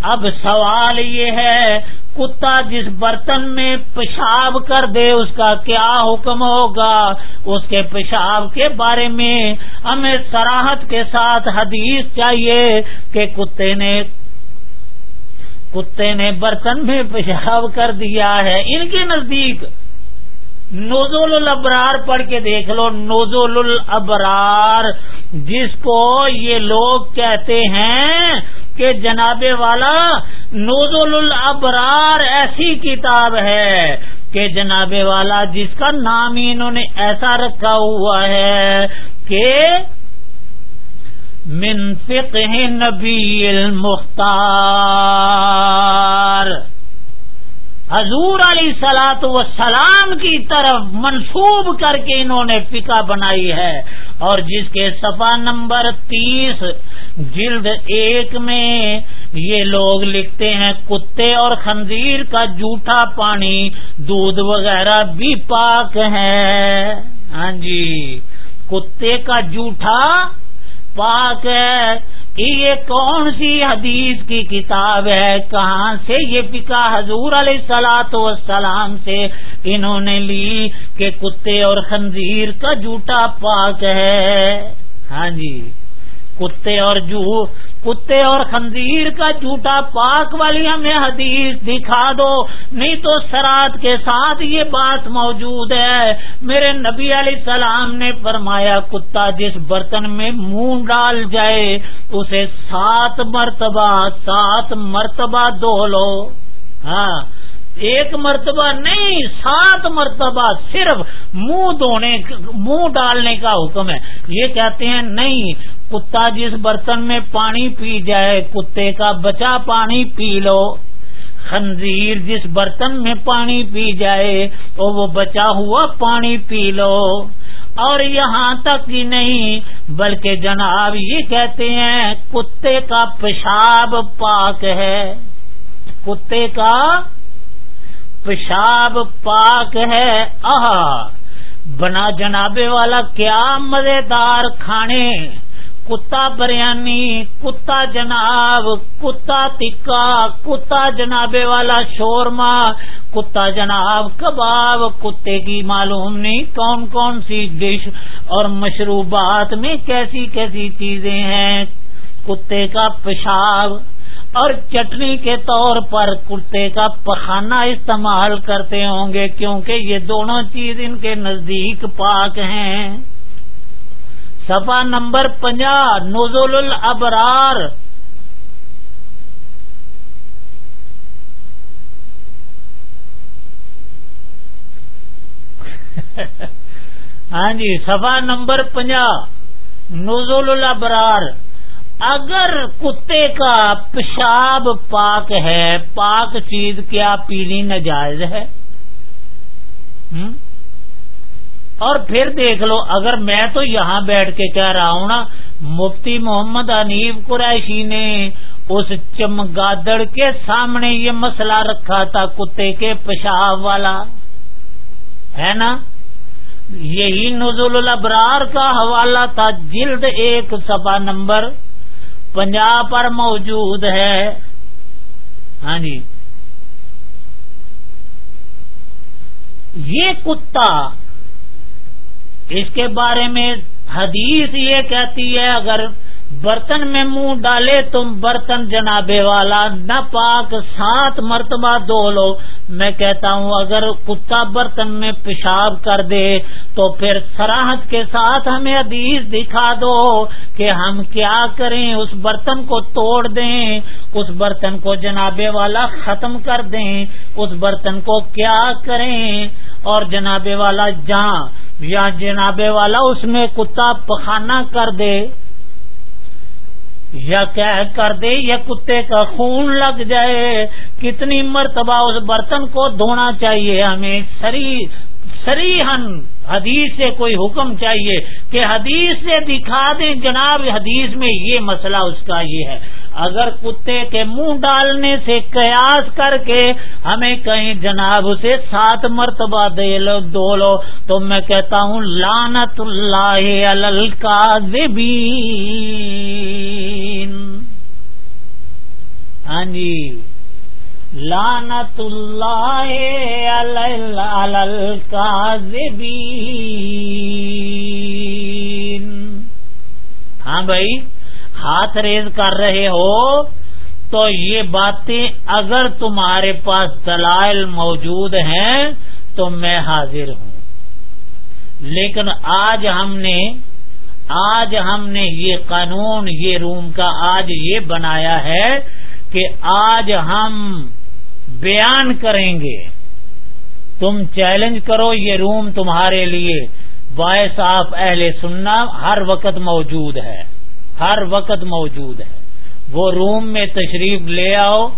اب سوال یہ ہے کتا جس برتن میں پیشاب کر دے، اس کا کیا حکم ہوگا؟ اس کے پیشاب کے بارے میں ہمیں سراہد کے ساتھ حدیث چاہیے کہ کتے نے کتے نے برتن میں پیشاب کر دیا ہے۔ ان کے نزدیک نوزول الابرار پڑھ کے دیکھ لو۔ نوزول الابرار، جس کو یہ لوگ کہتے ہیں کہ جناب والا نوزل الابرار ایسی کتاب ہے کہ جناب والا جس کا نام ہی انہوں نے ایسا رکھا ہوا ہے کہ من فقہ نبی المختار حضور علی سلاط و سلام کی طرف منسوب کر کے انہوں نے فکا بنائی ہے اور جس کے صفا نمبر تیس، جلد ایک میں یہ لوگ لکھتے ہیں، کتے اور خنزیر کا جھوٹا پانی، دودھ وغیرہ بھی پاک ہے۔ ہاں جی کتے کا جھوٹا پاک ہے۔ کہ یہ کون سی حدیث کی کتاب ہے؟ کہاں سے یہ پکا حضور علیہ سلاۃ وسلام سے انہوں نے لی کہ کتے اور خنزیر کا جھوٹا پاک ہے؟ ہاں جی کتے اور جو کتے اور خنزیر کا جھوٹا پاک والی ہمیں حدیث دکھا دو۔ نہیں تو سرات کے ساتھ یہ بات موجود ہے۔ میرے نبی علیہ السلام نے فرمایا، کتا جس برتن میں منہ ڈال جائے، اسے سات مرتبہ سات مرتبہ دھو لو۔ ہاں۔ ایک مرتبہ نہیں، سات مرتبہ صرف منہ دھونے، منہ ڈالنے کا حکم ہے۔ یہ کہتے ہیں، نہیں، کتا جس برتن میں پانی پی جائے، کتے کا بچا پانی پی لو۔ خنزیر جس برتن میں پانی پی جائے، تو وہ بچا ہوا پانی پی لو۔ اور یہاں تک ہی نہیں، بلکہ جناب یہ کہتے ہیں، کتے کا پیشاب پاک ہے۔ کتے کا پیشاب پاک ہے، آہا، بنا جنابے والا کیا مزیدار کھانے؟ کتا بریانی، کتا جناب، کتا تکا، کتا جنابے والا شورما، کتا جناب کباب، کتے کی معلوم نہیں کون کون سی ڈش اور مشروبات میں کیسی کیسی چیزیں ہیں؟ کتے کا پیشاب اور چٹنی کے طور پر کتے کا پخانہ استعمال کرتے ہوں گے کیونکہ یہ دونوں چیز ان کے نزدیک پاک ہیں۔ سفا نمبر پنجا نزول الابرار۔ ہاں جی سفا نمبر پنجا نزول الابرار۔ اگر کتے کا پیشاب پاک ہے، پاک چیز کیا پیلی نجائز ہے؟ اور پھر دیکھ لو، اگر میں تو یہاں بیٹھ کے کہہ رہا ہوں نا، مفتی محمد انیب قریشی نے اس چمگادڑ کے سامنے یہ مسئلہ رکھا تھا، کتے کے پیشاب والا۔ ہے نا؟ یہی نزول الابرار کا حوالہ تھا، جلد ایک سفا نمبر پنجاب پر موجود ہے۔ ہاں جی۔ یہ کتا اس کے بارے میں حدیث یہ کہتی ہے، اگر برتن میں منہ ڈالے تم برتن جنابے والا، نہ پاک سات مرتبہ دو لو۔ میں کہتا ہوں، اگر کتا برتن میں پیشاب کر دے تو پھر سراہد کے ساتھ ہمیں حدیث دکھا دو کہ ہم کیا کریں۔ اس برتن کو توڑ دیں، اس برتن کو جنابے والا ختم کر دیں۔ اس برتن کو کیا کریں؟ اور جنابے والا جہاں یا جنابے والا اس میں کتا پخانا کر دے۔ یا کیا کر دے یا کتے کا خون لگ جائے، کتنی مرتبہ اس برتن کو دھونا چاہیے؟ ہمیں سری سری حدیث سے کوئی حکم چاہیے کہ حدیث سے دکھا دیں جناب، حدیث میں یہ مسئلہ اس کا یہ ہے۔ اگر کتے کے منہ ڈالنے سے قیاس کر کے ہمیں کہیں جناب اسے سات مرتبہ دے لو دو لو، تو میں کہتا ہوں لانت اللہ کا ہاں جی۔ لانت اللہ ہاں بھائی، ہاتھ ریز کر رہے ہو تو یہ باتیں اگر تمہارے پاس دلائل موجود ہیں تو میں حاضر ہوں۔ لیکن آج ہم نے، آج ہم نے یہ قانون، یہ روم کا آج یہ بنایا ہے کہ آج ہم بیان کریں گے۔ تم چیلنج کرو یہ روم تمہارے لیے۔ باعث آپ اہل سننا ہر وقت موجود ہے۔ ہر وقت موجود ہے۔ وہ روم میں تشریف لے آؤ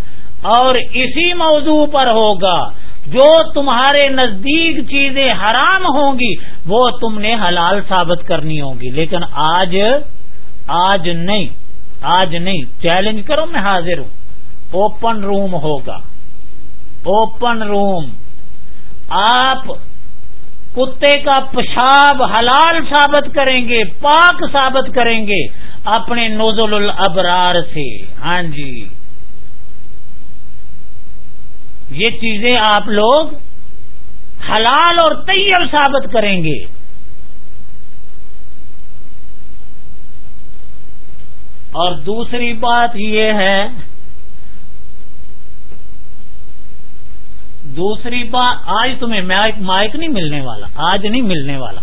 اور اسی موضوع پر ہوگا۔ جو تمہارے نزدیک چیزیں حرام ہوں گی، وہ تم نے حلال ثابت کرنی ہوگی لیکن آج آج نہیں آج نہیں۔ چیلنج کرو، میں حاضر ہوں۔ اوپن روم ہوگا. اوپن روم آپ کتے کا پیشاب حلال ثابت کریں گے، پاک ثابت کریں گے اپنے نوزل الابرار سے۔ ہاں جی۔ یہ چیزیں آپ لوگ حلال اور طیب ثابت کریں گے۔ اور دوسری بات یہ ہے دوسری بات، آج تمہیں مائک نہیں ملنے والا، آج نہیں ملنے والا۔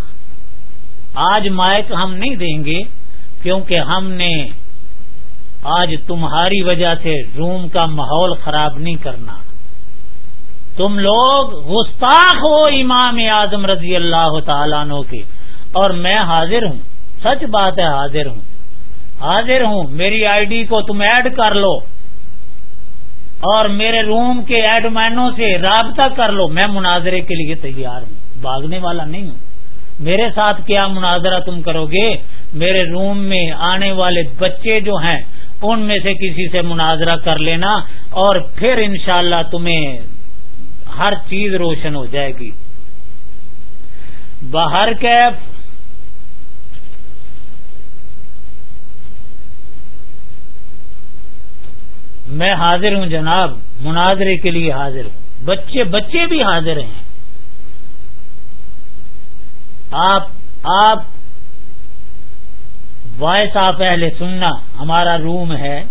آج مائک ہم نہیں دیں گے، کیونکہ ہم نے آج تمہاری وجہ سے روم کا ماحول خراب نہیں کرنا۔ تم لوگ گستاخ ہو امام اعظم رضی اللہ تعالیٰ نو کے۔ اور میں حاضر ہوں، سچ بات ہے، حاضر ہوں۔ حاضر ہوں، میری آئی ڈی کو تم ایڈ کر لو۔ اور میرے روم کے ایڈ مینوں سے رابطہ کر لو، میں مناظرے کے لیے تیار ہوں۔ بھاگنے والا نہیں ہوں۔ میرے ساتھ کیا مناظرہ تم کرو گے؟ میرے روم میں آنے والے بچے جو ہیں، ان میں سے کسی سے مناظرہ کر لینا اور پھر انشاءاللہ تمہیں ہر چیز روشن ہو جائے گی۔ باہر کیف میں حاضر ہوں جناب، مناظرے کے لیے حاضر ہوں۔ بچے بچے بھی حاضر ہیں۔ آپ آپ وائس آپ پہلے سننا، ہمارا روم ہے۔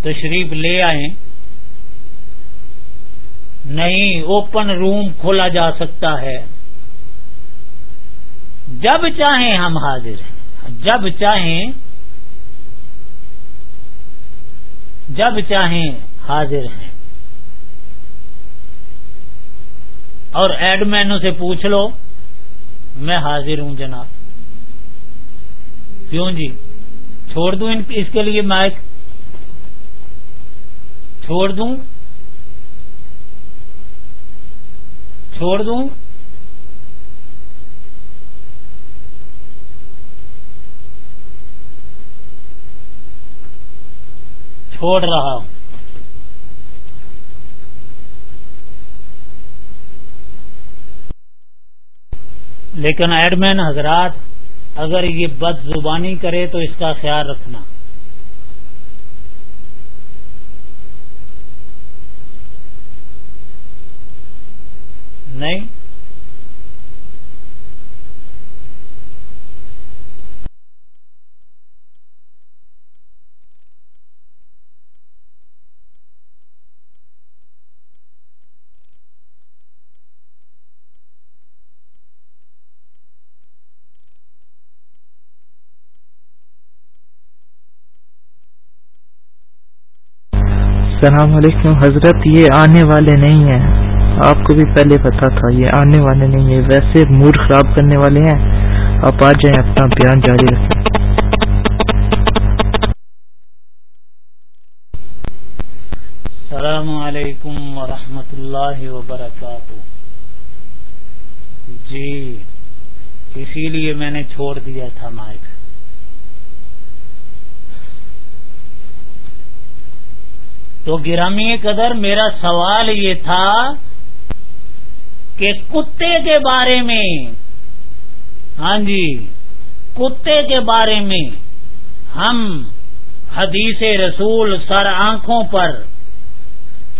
تشریف لے آئیں۔ نہیں اوپن روم کھولا جا سکتا ہے۔ جب چاہیں ہم حاضر ہیں۔ جب چاہیں جب چاہیں حاضر ہیں۔ اور ایڈمینوں سے پوچھ لو، میں حاضر ہوں جناب۔ کیوں جی؟ چھوڑ دوں اس کے لیے مائک چھوڑ دوں؟ چھوڑ دوں؟ چھوڑ رہا ہوں۔ لیکن ایڈمین حضرات، اگر یہ بد زبانی کرے تو اس کا خیال رکھنا۔ نہیں السلام علیکم، حضرت، یہ آنے والے نہیں ہیں۔ آپ کو بھی پہلے پتا تھا، یہ آنے والے نہیں ہیں، ویسے موڈ خراب کرنے والے ہیں۔ آپ آ جائیں، اپنا بیان جاری رکھیں۔ السلام علیکم ورحمۃ اللہ وبرکاتہ۔ جی اسی لیے میں نے چھوڑ دیا تھا مائک۔ تو گرامی قدر میرا سوال یہ تھا کہ کتے کے بارے میں ہاں جی کتے کے بارے میں ہم حدیث رسول سر آنکھوں پر،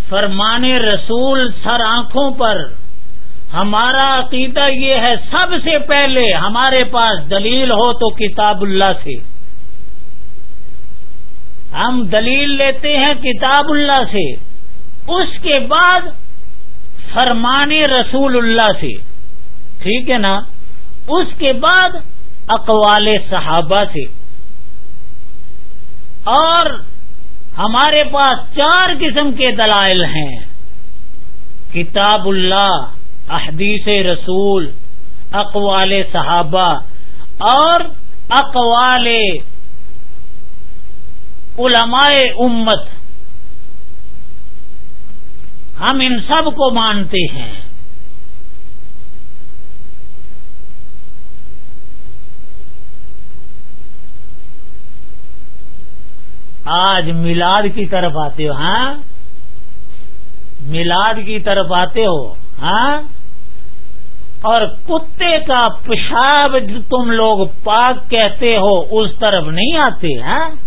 فرمان رسول سر آنکھوں پر، ہمارا عقیدہ یہ ہے سب سے پہلے ہمارے پاس دلیل ہو تو کتاب اللہ سے۔ ہم دلیل لیتے ہیں کتاب اللہ سے، اس کے بعد فرمان رسول اللہ سے۔ ٹھیک ہے نا؟ اس کے بعد اقوال صحابہ سے۔ اور ہمارے پاس چار قسم کے دلائل ہیں۔ کتاب اللہ، احدیث رسول، اقوال صحابہ اور اقوال علماء امت۔ ہم ان سب کو مانتے ہیں۔ آج میلاد کی طرف آتے ہو ہاں؟ میلاد کی طرف آتے ہو ہاں؟ اور کتے کا پیشاب تم لوگ پاک کہتے ہو، اس طرف نہیں آتے ہاں؟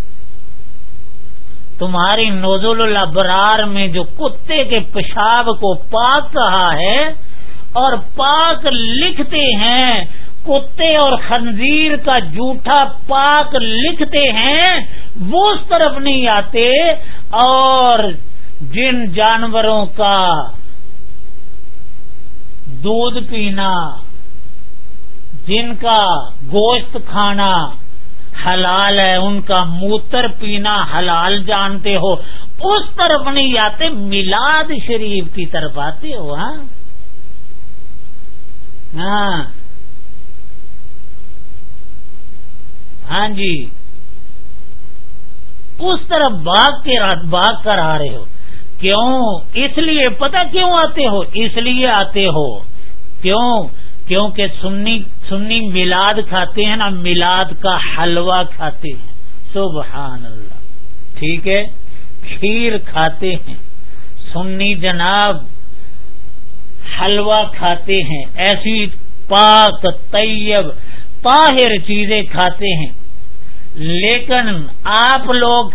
تمہاری نوزل الابرار میں جو کتے کے پیشاب کو پاک کہا ہے اور پاک لکھتے ہیں، کتے اور خنزیر کا جھوٹا پاک لکھتے ہیں، وہ اس طرف نہیں آتے اور جن جانوروں کا دودھ پینا، جن کا گوشت کھانا حلال ہے، ان کا موتر پینا حلال جانتے ہو۔ اس طرف نہیں آتے میلاد شریف کی طرف آتے ہو ہاں؟ ہاں۔ ہاں جی۔ اس طرف باغ کے باغ کر آ رہے ہو۔ کیوں؟ اس لیے پتا کیوں آتے ہو؟ اس لیے آتے ہو۔ کیوں؟ کیونکہ سنی سنی میلاد کھاتے ہیں نا، میلاد کا حلوہ کھاتے ہیں۔ سبحان اللہ۔ ٹھیک ہے؟ کھیر کھاتے ہیں۔ سنی جناب حلوہ کھاتے ہیں۔ ایسی پاک، طیب، طاہر چیزیں کھاتے ہیں۔ لیکن آپ لوگ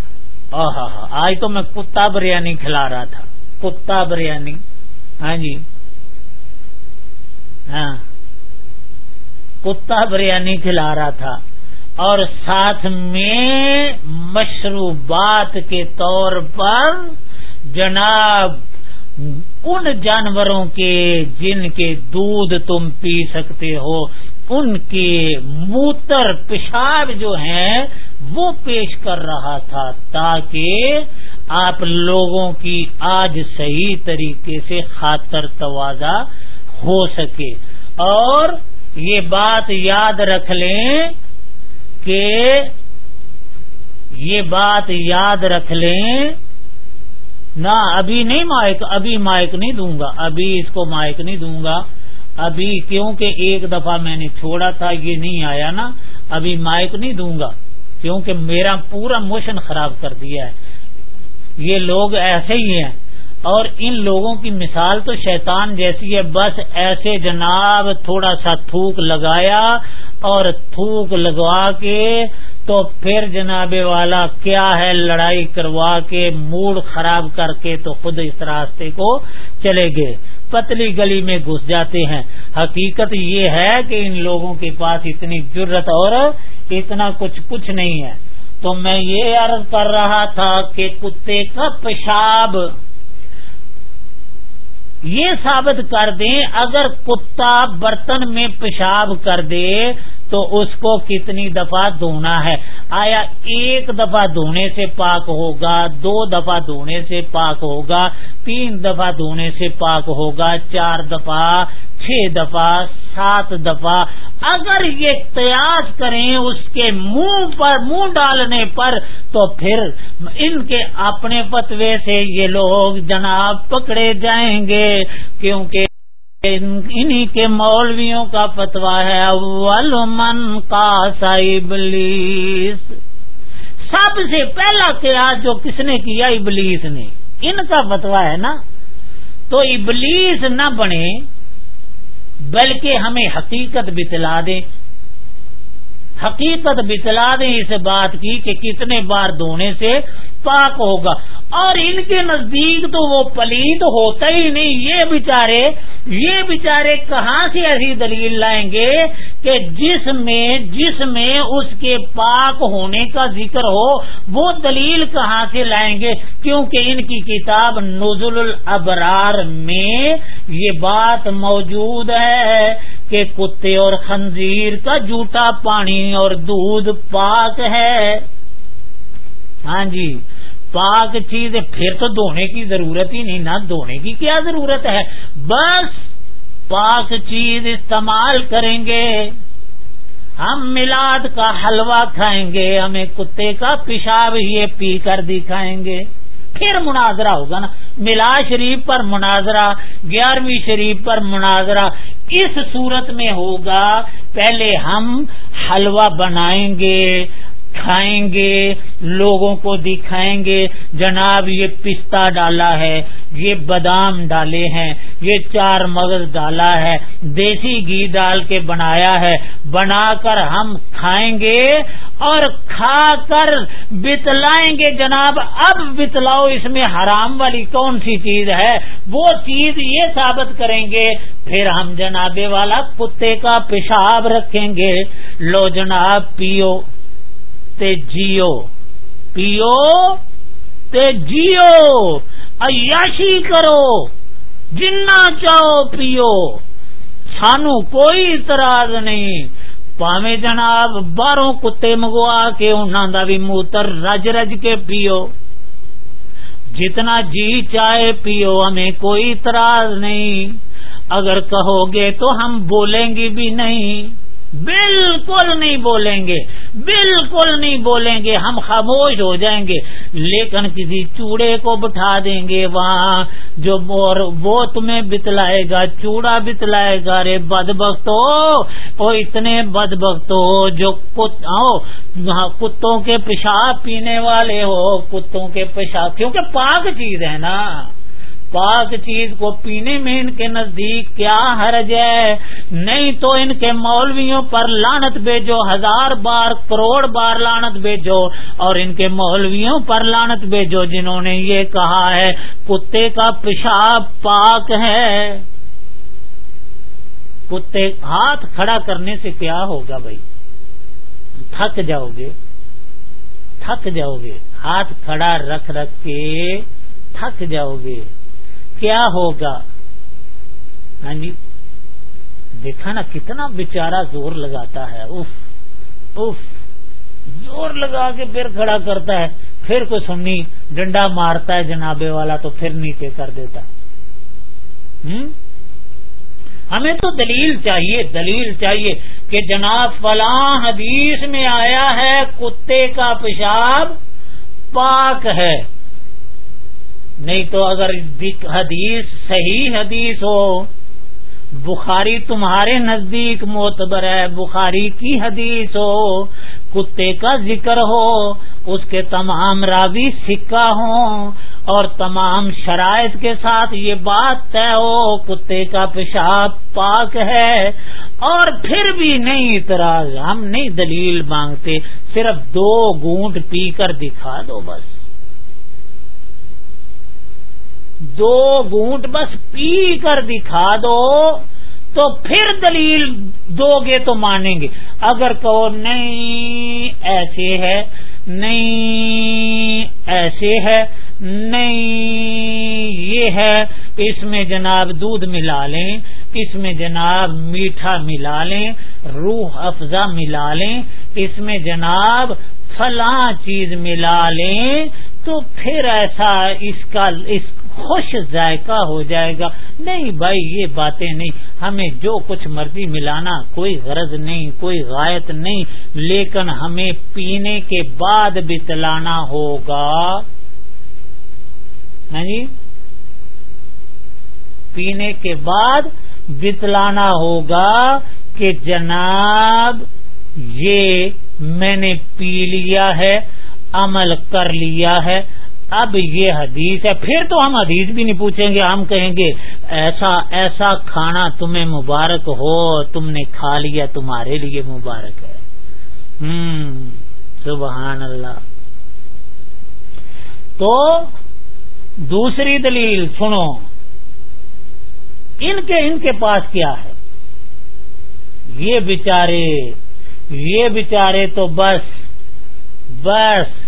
آج تو میں کتا بریانی کھلا رہا تھا۔ کتا بریانی۔ ہاں جی۔ ہاں۔ کتا بریانی کھلا رہا تھا اور ساتھ میں مشروبات کے طور پر جناب ان جانوروں کے جن کے دودھ تم پی سکتے ہو، ان کے موتر پیشاب جو ہیں وہ پیش کر رہا تھا تاکہ آپ لوگوں کی آج صحیح طریقے سے خاطر توازہ ہو سکے۔ اور یہ بات یاد رکھ لیں کہ یہ بات یاد رکھ لیں نہ ابھی نہیں مائک، ابھی مائک نہیں دوں گا، ابھی اس کو مائک نہیں دوں گا۔ ابھی کیونکہ ایک دفعہ میں نے چھوڑا تھا، یہ نہیں آیا نا، ابھی مائک نہیں دوں گا۔ کیونکہ میرا پورا موشن خراب کر دیا ہے۔ یہ لوگ ایسے ہی ہیں۔ اور ان لوگوں کی مثال تو شیطان جیسی ہے، بس ایسے جناب تھوڑا سا تھوک لگایا اور تھوک لگوا کے تو پھر جناب والا کیا ہے لڑائی کروا کے موڈ خراب کر کے تو خود اس راستے کو چلے گئے۔ پتلی گلی میں گھس جاتے ہیں۔ حقیقت یہ ہے کہ ان لوگوں کے پاس اتنی جرت اور اتنا کچھ کچھ نہیں ہے۔ تو میں یہ عرض کر رہا تھا کہ کتے کا پیشاب یہ ثابت کر دیں اگر کتا برتن میں پیشاب کر دے تو اس کو کتنی دفعہ دھونا ہے؟ آیا ایک دفعہ دھونے سے پاک ہوگا، دو دفعہ دھونے سے پاک ہوگا، تین دفعہ دھونے سے پاک ہوگا، چار دفعہ، چھ دفعہ، سات دفعہ؟ اگر یہ قیاس کریں اس کے منہ پر، منہ ڈالنے پر، تو پھر ان کے اپنے پتوے سے یہ لوگ جناب پکڑے جائیں گے، کیونکہ انہی کے مولویوں کا فتوا ہے، اول من کا ابلیس۔ سب سے پہلا قیاس جو کس نے کیا، ابلیس نے۔ ان کا فتوا ہے نا۔ تو ابلیس نہ بنے، بلکہ ہمیں حقیقت بتلا دیں۔ حقیقت بتلا دیں اس بات کی کہ کتنے بار دھونے سے پاک ہوگا۔ اور ان کے نزدیک تو وہ پلید ہوتا ہی نہیں۔ یہ بےچارے یہ بےچارے کہاں سے ایسی دلیل لائیں گے کہ جس میں جس میں اس کے پاک ہونے کا ذکر ہو، وہ دلیل کہاں سے لائیں گے؟ کیونکہ ان کی کتاب نزل الابرار میں یہ بات موجود ہے کہ کتے اور خنزیر کا جھوٹا پانی اور دودھ پاک ہے۔ ہاں جی۔ پاک چیز پھر تو دھونے کی ضرورت ہی نہیں، نہ دھونے کی کیا ضرورت ہے؟ بس پاک چیز استعمال کریں گے۔ ہم میلاد کا حلوہ کھائیں گے، ہمیں کتے کا پیشاب یہ پی کر دکھائیں گے۔ پھر مناظرہ ہوگا نا۔ ملا شریف پر مناظرہ، گیارہویں شریف پر مناظرہ، اس صورت میں ہوگا، پہلے ہم حلوہ بنائیں گے۔ کھائیں گے، لوگوں کو دکھائیں گے، جناب یہ پستہ ڈالا ہے، یہ بادام ڈالے ہیں، یہ چار مغز ڈالا ہے، دیسی گھی ڈال کے بنایا ہے، بنا کر ہم کھائیں گے اور کھا کر بتلائیں گے، جناب اب بتلاؤ اس میں حرام والی کون سی چیز ہے؟ وہ چیز یہ ثابت کریں گے، پھر ہم جناب والا کتے کا پیشاب رکھیں گے۔ لو جناب پیو۔ تے جیو۔ پیو تے جیو۔ عیاشی کرو۔ جنا چاہو پیو۔ سانو کوئی اعتراض نہیں۔ پاوے جناب باہروں کتے منگوا کے انہوں کا بھی موتر رج رج کے پیو۔ جتنا جی چاہے پیو، ہمیں کوئی اعتراض نہیں۔ اگر کہو گے تو ہم بولیں گے بھی نہیں۔ بالکل نہیں بولیں گے، بالکل نہیں بولیں گے، ہم خاموش ہو جائیں گے۔ لیکن کسی چوڑے کو بٹھا دیں گے وہاں، جو وہ تمہیں بتلائے گا، چوڑا بتلائے گا رے بد بخت ہو اتنے بد بخت جو ہاں، کتوں کے پیشاب پینے والے ہو، کتوں کے پیشاب کیونکہ پاک چیز ہے نا۔ پاک چیز کو پینے میں ان کے نزدیک کیا حرج ہے؟ نہیں تو ان کے مولویوں پر لانت بھیجو، ہزار بار، کروڑ بار لانت بھیجو، اور ان کے مولویوں پر لانت بھیجو جنہوں نے یہ کہا ہے، کتے کا پیشاب پاک ہے۔ کتے ہاتھ کھڑا کرنے سے کیا ہوگا بھائی؟ تھک جاؤ گے۔ تھک جاؤ گے۔ ہاتھ کھڑا رکھ رکھ کے تھک جاؤ گے۔ کیا ہوگا؟ ہاں جی دیکھا نا کتنا بےچارا زور لگاتا ہے۔ اف اف زور لگا کے پھر کھڑا کرتا ہے۔ پھر کوئی سننی ڈنڈا مارتا ہے جنابے والا تو پھر نیچے کر دیتا۔ ہمیں تو دلیل چاہیے دلیل چاہیے کہ جناب فلاں حدیث میں آیا ہے، کتے کا پیشاب پاک ہے۔ نہیں تو اگر حدیث صحیح حدیث ہو، بخاری تمہارے نزدیک معتبر ہے، بخاری کی حدیث ہو، کتے کا ذکر ہو، اس کے تمام راوی سکہ ہوں، اور تمام شرائط کے ساتھ یہ بات طے ہو، کتے کا پیشاب پاک ہے، اور پھر بھی نہیں اعتراض، ہم نہیں دلیل مانگتے، صرف دو گونٹ پی کر دکھا دو بس۔ دو گونٹ بس پی کر دکھا دو، تو پھر دلیل دو گے تو مانیں گے۔ اگر کہو نہیں، ایسے ہے، نہیں، ایسے ہے، نہیں، یہ ہے، اس میں جناب دودھ ملا لیں، اس میں جناب میٹھا ملا لیں، روح افزا ملا لیں، اس میں جناب فلاں چیز ملا لیں، تو پھر ایسا اس کا، اس خوش ذائقہ ہو جائے گا۔ نہیں بھائی، یہ باتیں نہیں۔ ہمیں جو کچھ مرضی ملانا، کوئی غرض نہیں، کوئی غائط نہیں، لیکن ہمیں پینے کے بعد بتلانا ہوگا۔ ہاں جی؟ پینے کے بعد بتلانا ہوگا کہ جناب، یہ میں نے پی لیا ہے، عمل کر لیا ہے۔ اب یہ حدیث ہے، پھر تو ہم حدیث بھی نہیں پوچھیں گے، ہم کہیں گے، ایسا ایسا کھانا تمہیں مبارک ہو، تم نے کھا لیا، تمہارے لیے مبارک ہے۔ ہم سبحان اللہ۔ تو دوسری دلیل، سنو۔ ان کے ان کے پاس کیا ہے؟ یہ بچارے یہ بچارے تو بس بس۔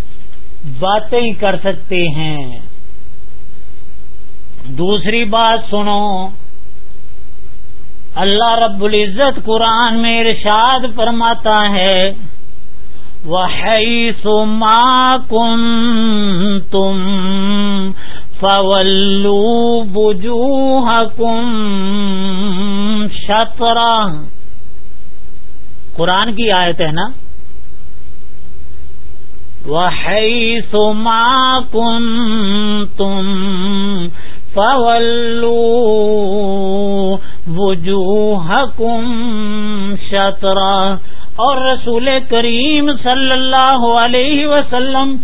باتیں کر سکتے ہیں۔ دوسری بات سنو۔ اللہ رب العزت قرآن میں ارشاد فرماتا ہے وہ سما کم تم فولو بجو حکم شطرا۔ قرآن کی آیت ہے نا؟ وحيث ما كنتم فولوا وجوهكم شطرا اور رسول کریم صلی اللہ علیہ وسلم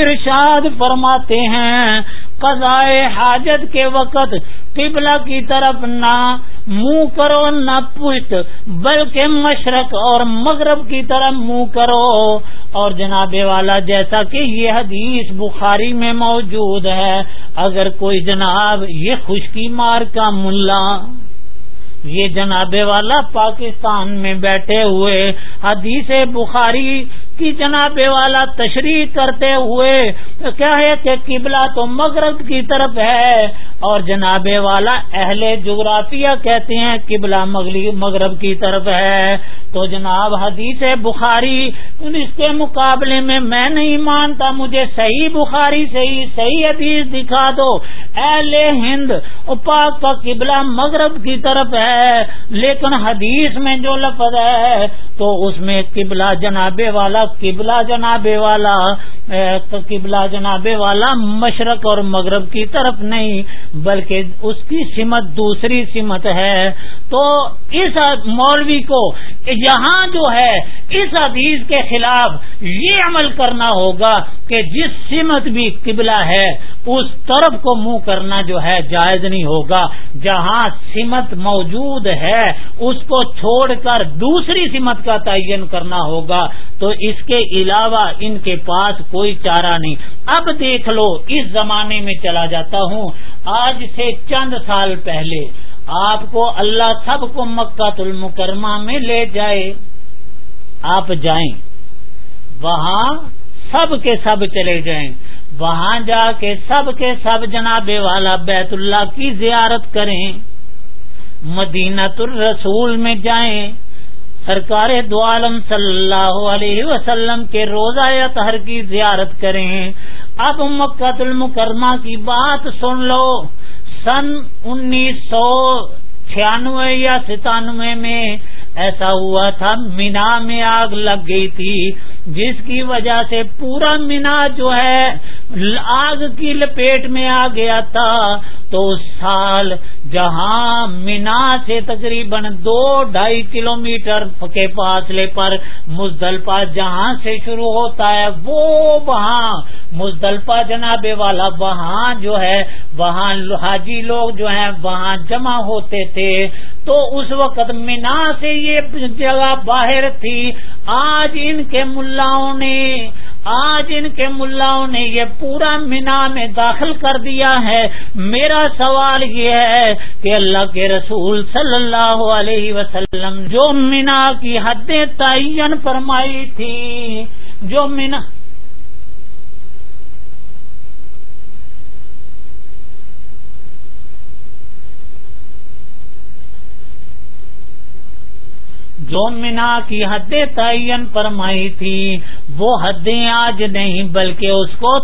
ارشاد فرماتے ہیں قضائے حاجت کے وقت قبلہ کی طرف نہ منہ کرو نہ پشت، بلکہ مشرق اور مغرب کی طرف منہ کرو۔ اور جناب والا، جیسا کہ یہ حدیث بخاری میں موجود ہے، اگر کوئی جناب یہ خشکی مار کا ملا، یہ جناب والا پاکستان میں بیٹھے ہوئے، حدیث بخاری کی جناب والا تشریح کرتے ہوئے کیا ہے کہ قبلہ تو مغرب کی طرف ہے اور جناب والا اہل جغرافیہ کہتے ہیں قبلہ مغرب کی طرف ہے۔ تو جناب حدیث بخاری اس کے مقابلے میں میں نہیں مانتا، مجھے صحیح بخاری سے ہی صحیح حدیث دکھا دو۔ اہل ہند پاک کا قبلہ مغرب کی طرف ہے، لیکن حدیث میں جو لفظ ہے تو اس میں قبلہ جناب والا قبلہ جناب والا قبلہ جناب والا مشرق اور مغرب کی طرف نہیں، بلکہ اس کی سمت دوسری سمت ہے۔ تو اس مولوی کو یہاں جو ہے، اس حدیث کے خلاف یہ عمل کرنا ہوگا کہ جس سمت بھی قبلہ ہے، اس طرف کو منہ کرنا جو ہے جائز نہیں ہوگا۔ جہاں سمت موجود ہے، اس کو چھوڑ کر دوسری سمت کا تعین کرنا ہوگا۔ تو اس کے علاوہ ان کے پاس کوئی چارہ نہیں۔ اب دیکھ لو، اس زمانے میں چلا جاتا ہوں۔ آج سے چند سال پہلے آپ کو اللہ سب کو مکہ المکرمہ میں لے جائے۔ آپ جائیں۔ وہاں سب کے سب چلے جائیں۔ وہاں جا کے سب کے سب جناب والا بیت اللہ کی زیارت کریں۔ مدینہ الرسول میں جائیں۔ سرکار دو عالم صلی اللہ علیہ وسلم کے روزہ یا تہر کی زیارت کریں۔ اب مکہ المکرمہ کی بات سن لو۔ سن انیس سو چھیانوے یا ستانوے میں ایسا ہوا تھا، مینا میں آگ لگ گئی تھی، جس کی وجہ سے پورا مینا جو ہے آگ کی لپیٹ میں آ گیا تھا تو اس سال جہاں مینا سے تقریباً دو ڈھائی کلو میٹر کے فاصلے پر مزدلفہ جہاں سے شروع ہوتا ہے، وہ وہاں، مزدلفہ جناب والا وہاں جو ہے، وہاں حاجی لوگ جو ہیں، وہاں جمع ہوتے تھے۔ تو اس وقت مینا سے یہ جگہ باہر تھی۔ آج ان کے ملاؤں نے آج ان کے ملاؤں نے یہ پورا مینا میں داخل کر دیا ہے۔ میرا سوال یہ ہے کہ اللہ کے رسول صلی اللہ علیہ وسلم جو مینا کی حد تعین فرمائی تھی جو مینا جو کی حدیں تعین فرمائی تھی۔ وہ حدیں آج نہیں، بلکہ اس کو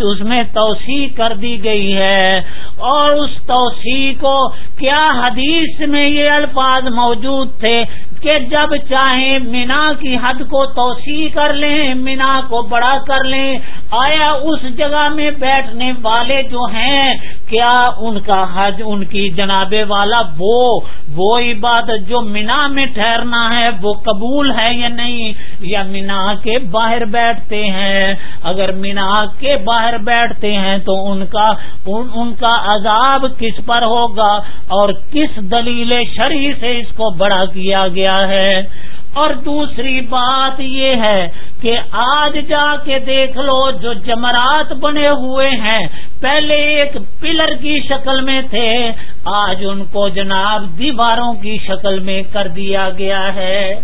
اس میں توسیع کر دی گئی ہے۔ اور اس توسیع کو کیا حدیث میں یہ الفاظ موجود تھے؟ کہ جب چاہیں مینا کی حد کو توسیع کر لیں مینا کو بڑا کر لیں آیا اس جگہ میں بیٹھنے والے جو ہیں کیا ان کا حج ان کی جناب والا وہ وہ عبادت جو مینا میں ٹھہرنا ہے وہ قبول ہے یا نہیں؟ یا مینا کے باہر بیٹھتے ہیں؟ اگر مینا کے باہر بیٹھتے ہیں تو ان کا ان, ان کا عذاب کس پر ہوگا؟ اور کس دلیل شرعی سے اس کو بڑا کیا گیا؟ ہے۔ اور دوسری بات یہ ہے کہ آج جا کے دیکھ لو جو جمرات بنے ہوئے ہیں، پہلے ایک پلر کی شکل میں تھے، آج ان کو جناب دیواروں کی شکل میں کر دیا گیا ہے۔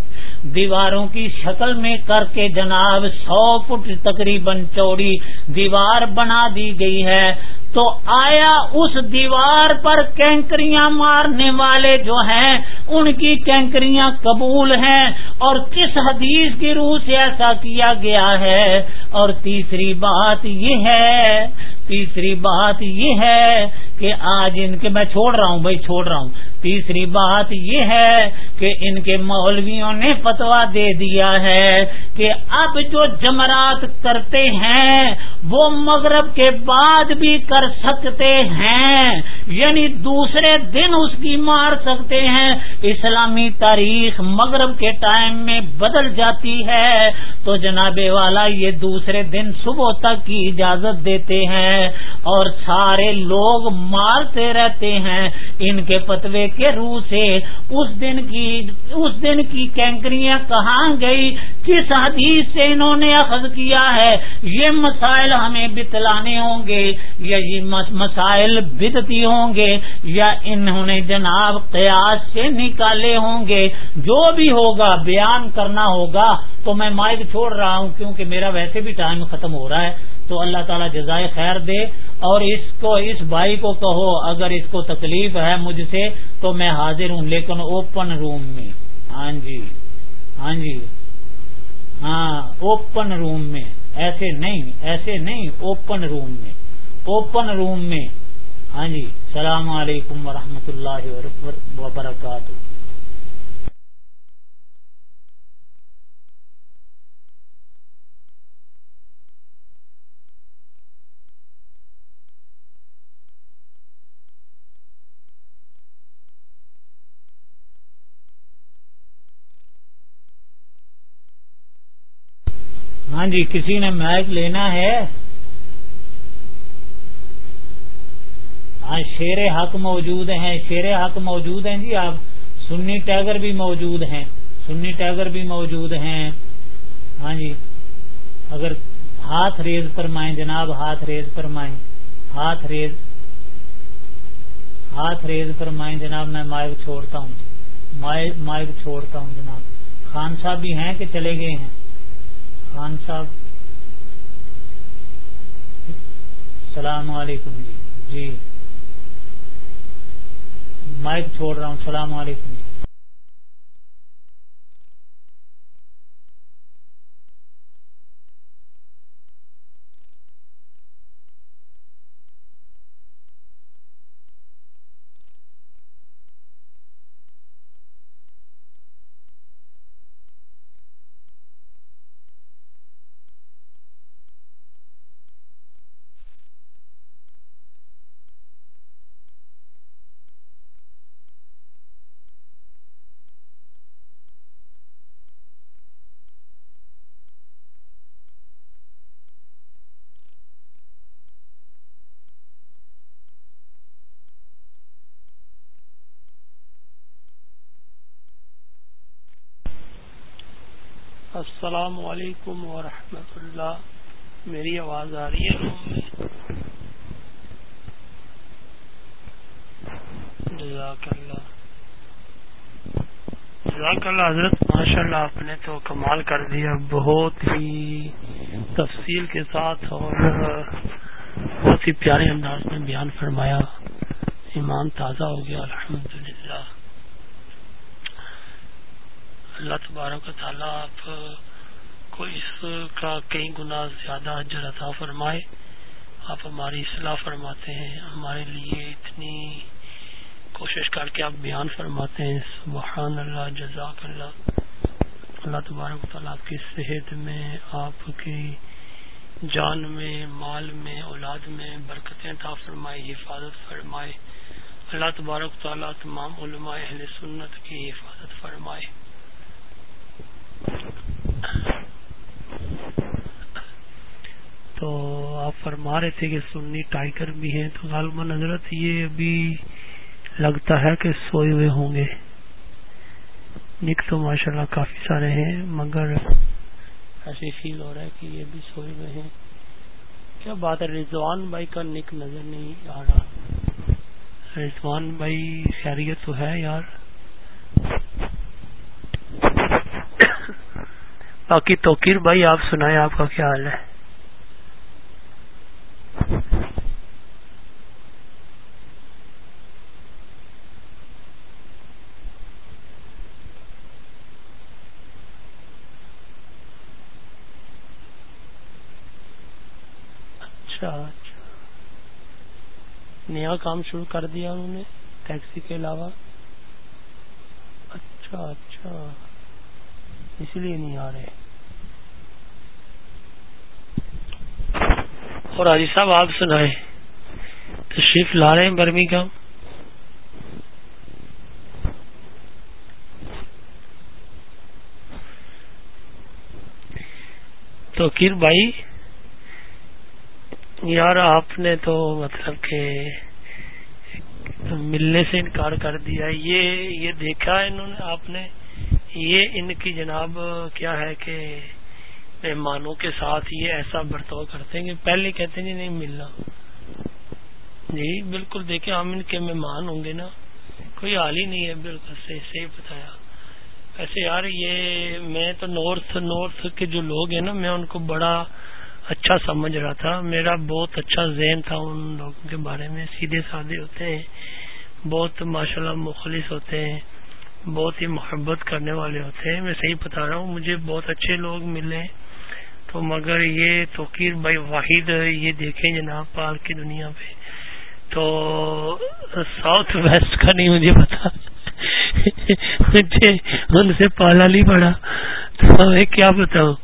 دیواروں کی شکل میں کر کے جناب سو فٹ تقریباً چوڑی دیوار بنا دی گئی ہے۔ تو آیا اس دیوار پر کینکریاں مارنے والے جو ہیں، ان کی کینکریاں قبول ہیں اور کس حدیث کی روح سے ایسا کیا گیا ہے؟ اور تیسری بات یہ ہے تیسری بات یہ ہے کہ آج ان کے میں چھوڑ رہا ہوں بھائی، چھوڑ رہا ہوں۔ تیسری بات یہ ہے کہ ان کے مولویوں نے فتوا دے دیا ہے کہ اب جو جمرات کرتے ہیں، وہ مغرب کے بعد بھی کر سکتے ہیں۔ یعنی دوسرے دن اس کی مار سکتے ہیں۔ اسلامی تاریخ مغرب کے ٹائم میں بدل جاتی ہے۔ تو جناب والا، یہ دوسرے دن صبح تک کی اجازت دیتے ہیں اور سارے لوگ مارتے رہتے ہیں۔ ان کے فتوے کے روح سے اس دن کی، اس دن کی کینکریاں کہاں گئی؟ کس حدیث سے انہوں نے اخذ کیا ہے؟ یہ مسائل ہمیں بتلانے ہوں گے۔ یہ مسائل بدتی ہوں ہوں گے یا انہوں نے جناب قیاس سے نکالے ہوں گے، جو بھی ہوگا بیان کرنا ہوگا، تو میں مائک چھوڑ رہا ہوں کیونکہ میرا ویسے بھی ٹائم ختم ہو رہا ہے، تو اللہ تعالیٰ جزائے خیر دے۔ اور اس کو، اس بھائی کو کہو، اگر اس کو تکلیف ہے مجھ سے، تو میں حاضر ہوں، لیکن اوپن روم میں۔ ہاں جی ہاں جی ہاں اوپن روم میں۔ ایسے نہیں ایسے نہیں اوپن روم میں۔ اوپن روم میں۔ ہاں جی السلام علیکم ورحمۃ اللہ وبرکاتہ۔ ہاں جی کسی نے میچ لینا ہے؟ ہاں شیر حق موجود ہیں، شیر حق موجود ہیں جی آپ سنی ٹائگر بھی موجود ہیں، سنی ٹائگر بھی موجود ہیں۔ ہاں جی اگر ہاتھ ریز فرمائیں جناب، ہاتھ ریز فرمائیں، ہاتھ ریز ہاتھ ریز فرمائیں جناب، میں مائک چھوڑتا ہوں۔ مائک چھوڑتا ہوں جناب۔ خان صاحب بھی ہیں کہ چلے گئے ہیں؟ خان صاحب۔ السلام علیکم جی۔ جی۔ مائک چھوڑ رہا ہوں السلام علیکم جی السلام علیکم ورحمۃ اللہ۔ میری آواز آ رہی ہے۔ جزاک اللہ۔ جزاک اللہ، حضرت ماشاء اللہ آپ نے تو کمال کر دیا۔ بہت ہی تفصیل کے ساتھ اور بہت ہی پیارے انداز میں بیان فرمایا۔ ایمان تازہ ہو گیا، الحمدللہ۔ اللہ تبارک و تعالیٰ آپ کو اس کا کئی گنا زیادہ اجر عطا فرمائے۔ آپ ہماری اصلاح فرماتے ہیں۔ ہمارے لیے اتنی کوشش کر کے آپ بیان فرماتے ہیں۔ سبحان اللہ، جزاک اللہ۔ اللہ تبارک و تعالیٰ آپ کی صحت میں، آپ کی جان میں، مال میں، اولاد میں برکتیں عطا فرمائے، حفاظت فرمائے۔ اللہ تبارک تعالیٰ تمام علماء اہل سنت کی حفاظت فرمائے۔ تو آپ فرما رہے تھے کہ سنی ٹائگر بھی ہیں، تو غالباً حضرت یہ ابھی لگتا ہے کہ سوئے ہوئے ہوں گے۔ نک تو ماشاء اللہ کافی سارے ہیں، مگر ایسے فیل ہو رہا ہے کہ یہ بھی سوئے ہوئے ہیں۔ کیا بات ہے، رضوان بھائی کا نک نظر نہیں آ رہا۔ رضوان بھائی خیریت تو ہے یار۔ باقی توقیر بھائی، آپ سنائیں، آپ کا کیا حال ہے؟ اچھا، اچھا۔ نیا کام شروع کر دیا انہوں نے، ٹیکسی کے علاوہ۔ اچھا اچھا۔ اس لیے نہیں آ رہے۔ اور حاجی صاحب آپ سنائے تشریف لا رہے ہیں برمی کا۔ تو کیر بھائی، یار آپ نے تو مطلب کہ ملنے سے انکار کر دیا۔ یہ یہ دیکھا انہوں نے، آپ نے۔ یہ ان کی جناب کیا ہے کہ مہمانوں کے ساتھ یہ ایسا برتاؤ کرتے ہیں کہ پہلے کہتے ہیں جی نہیں ملنا۔ جی بالکل دیکھیں، ہم ان کے مہمان ہوں گے نا، کوئی حال ہی نہیں ہے، بالکل صحیح صحیح بتایا۔ ویسے یار، یہ میں تو نارتھ نارتھ کے جو لوگ ہیں نا، میں ان کو بڑا اچھا سمجھ رہا تھا۔ میرا بہت اچھا ذہن تھا ان لوگوں کے بارے میں۔ سیدھے سادے ہوتے ہیں، بہت ماشاء اللہ مخلص ہوتے ہیں، بہت ہی محبت کرنے والے ہوتے ہیں۔ میں صحیح بتا رہا ہوں، مجھے بہت اچھے لوگ ملے۔ تو مگر یہ توقیر بھائی واحد یہ دیکھیں جناب پال کی دنیا پہ، تو ساؤتھ ویسٹ کا نہیں مجھے پتا۔ مجھے ان سے پالا نہیں پڑا۔ تو میں کیا بتاؤں؟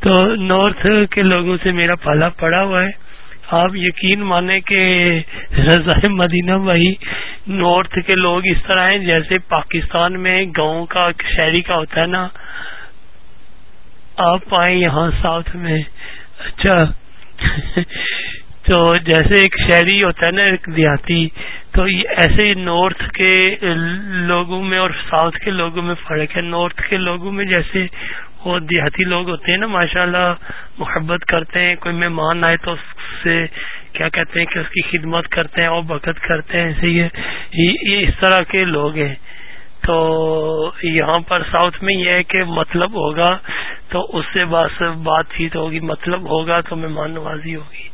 تو نارتھ کے لوگوں سے میرا پالا پڑا ہوا ہے۔ آپ یقین مانے کہ رضا مدینہ بھائی نارتھ کے لوگ اس طرح ہیں جیسے پاکستان میں گاؤں کا شہری کا ہوتا ہے نا۔ آپ آئے یہاں ساؤتھ میں۔ اچھا۔ تو جیسے ایک شہری ہوتا ہے نا، ایک دیہاتی، تو ایسے نارتھ کے لوگوں میں اور ساؤتھ کے لوگوں میں فرق ہے۔ نارتھ کے لوگوں میں جیسے وہ دیہاتی لوگ ہوتے ہیں نا ماشاء اللہ محبت کرتے ہیں۔ کوئی مہمان آئے تو اس سے کیا کہتے ہیں کہ اس کی خدمت کرتے ہیں، اور بکت کرتے ہیں۔ ایسے یہ اس طرح کے لوگ ہیں۔ تو یہاں پر ساؤتھ میں یہ ہے کہ مطلب ہوگا تو اس سے بس بات چیت ہوگی مطلب ہوگا تو مہمان نوازی ہوگی۔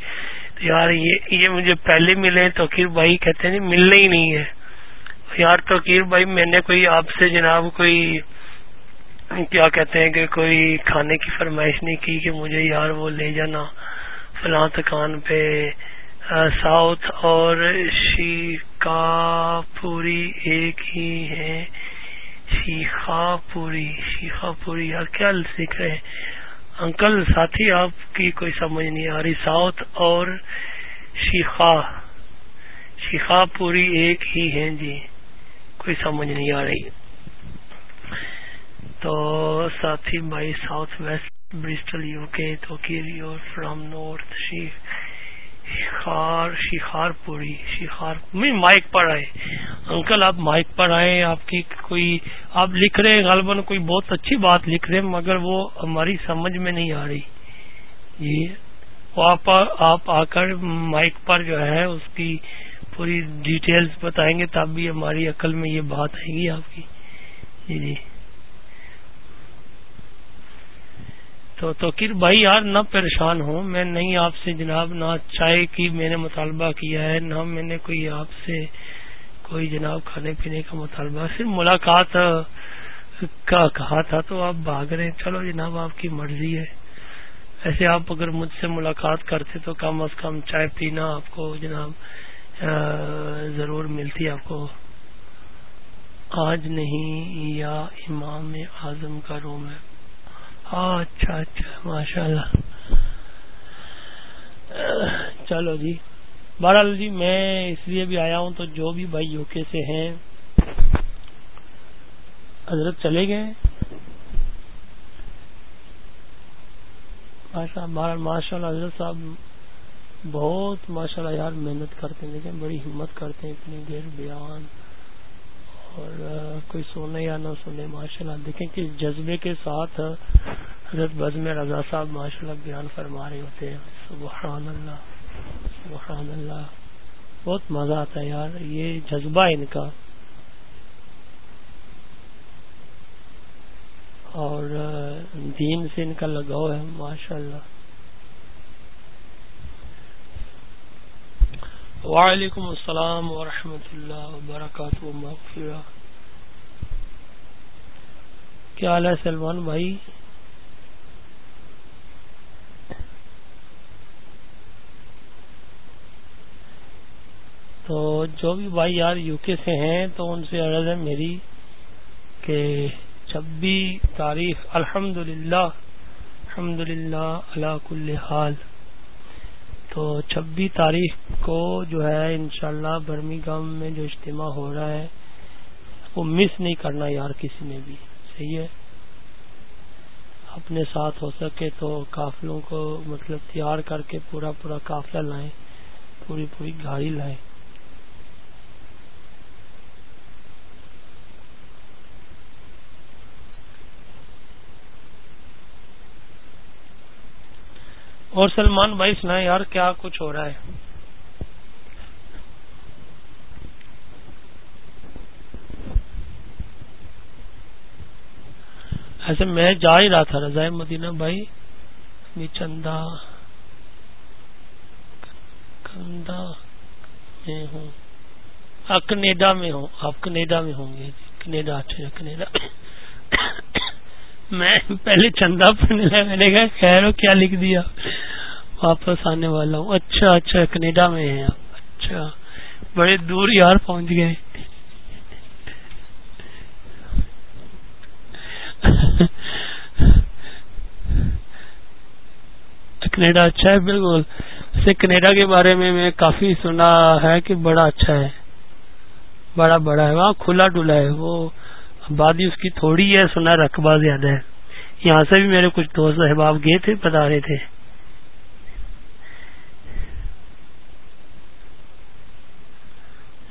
تو یار یہ یہ مجھے پہلے ملے توقیر بھائی کہتے ہیں ملنے ہی نہیں ہے۔ یار توقیر بھائی، میں نے کوئی آپ سے جناب کوئی کیا کہتے ہیں کہ کوئی کھانے کی فرمائش نہیں کی کہ مجھے یار وہ لے جانا، فلاں دکان پہ ساؤتھ اور شیکا پوری ایک ہی ہے شیخا پوری شیخا پوری یار کیا سیکھ رہے ہیں؟ انکل، ساتھی، آپ کی کوئی سمجھ نہیں آ رہی۔ ساؤتھ اور شیخا شیخا پوری ایک ہی ہے جی کوئی سمجھ نہیں آ رہی۔ تو ساتھی by south west, Bristol, U K تو فرام نارتھ شیخ شیخار شیخار پوری، شیخار مائک پر آئے۔ انکل، آپ مائک پر آئے، آپ کی کوئی، آپ لکھ رہے ہیں، غالباً کوئی بہت اچھی بات لکھ رہے مگر وہ ہماری سمجھ میں نہیں آ رہی۔ جی آپ آ کر مائک پر جو ہے، اس کی پوری ڈیٹیلز بتائیں گے، تب بھی ہماری عقل میں یہ بات آئے گی آپ کی۔ جی جی۔ تو توقیر بھائی یار، نہ پریشان ہوں میں نہیں آپ سے جناب، نہ چائے کی میں نے مطالبہ کیا ہے، نہ میں نے کوئی آپ سے کوئی جناب کھانے پینے کا مطالبہ، صرف ملاقات کا کہا تھا تو آپ بھاگ رہے ہیں۔ چلو جناب، آپ کی مرضی ہے۔ ایسے آپ اگر مجھ سے ملاقات کرتے تو کم از کم چائے پینا آپ کو جناب ضرور ملتی آپ کو۔ آج نہیں، یا امام اعظم کا روم ہے۔ اچھا اچھا ماشاء اللہ چلو جی۔ بہرحال جی میں اس لیے بھی آیا ہوں تو جو بھی بھائی یو کے سے ہیں، حضرت چلے گئے۔ ماشاء اللہ حضرت صاحب بہت ماشاء اللہ یار محنت کرتے ہیں۔ لیکن بڑی ہمت کرتے ہیں اتنی دیر بیان۔ اور کوئی سونے یا نہ سونے ماشاء اللہ دیکھیں کہ جذبے کے ساتھ حضرت بز میں رضا صاحب ماشاء اللہ بیان فرما رہے ہوتے ہیں۔ سبحان اللہ سبحان اللہ بہت مزہ آتا ہے یار، یہ جذبہ ان کا۔ اور دین سے ان کا لگاؤ ہے ماشاء اللہ وعلیکم السلام ورحمۃ اللہ وبرکاتہ، مغفرہ۔ کیا حال ہے سلمان بھائی؟ تو جو بھی بھائی یار یو کے سے ہیں، تو ان سے عرض ہے میری کہ چھبیس تاریخ الحمد للہ الحمد للہ اللہ کل حال۔ تو چھبیس تاریخ کو جو ہے انشاءاللہ برمی گام میں جو اجتماع ہو رہا ہے، وہ مس نہیں کرنا یار کسی نے بھی، صحیح ہے؟ اپنے ساتھ ہو سکے تو قافلوں کو مطلب تیار کر کے پورا پورا قافلہ لائیں، پوری پوری گاڑی لائیں۔ اور سلمان بھائی سنا یار، کیا کچھ ہو رہا ہے؟ ایسے میں جا ہی رہا تھا رضا مدینہ بھائی چندہ کندا میں ہوں۔ آپ کنیڈا میں ہوں۔ آپ کنیڈا میں ہوں گے۔ کنیڈا اچھا کنیڈا میں پہلے چندہ پڑھنے لگا میں نے کہا، خیر کیا لکھ دیا؟ واپس آنے والا ہوں۔ اچھا اچھا کنیڈا میں ہیں آپ۔ اچھا۔ بڑے دور یار پہنچ گئے۔ کینیڈا اچھا ہے؟ بالکل۔ سے کینیڈا کے بارے میں میں کافی سنا ہے کہ بڑا اچھا ہے۔ بڑا بڑا ہے۔ وہاں کھلا ڈلا ہے۔ وہ آبادی اس کی تھوڑی ہے سنا رقبہ زیادہ ہے۔ یہاں سے بھی میرے کچھ دوست احباب گئے تھے، بتا رہے تھے۔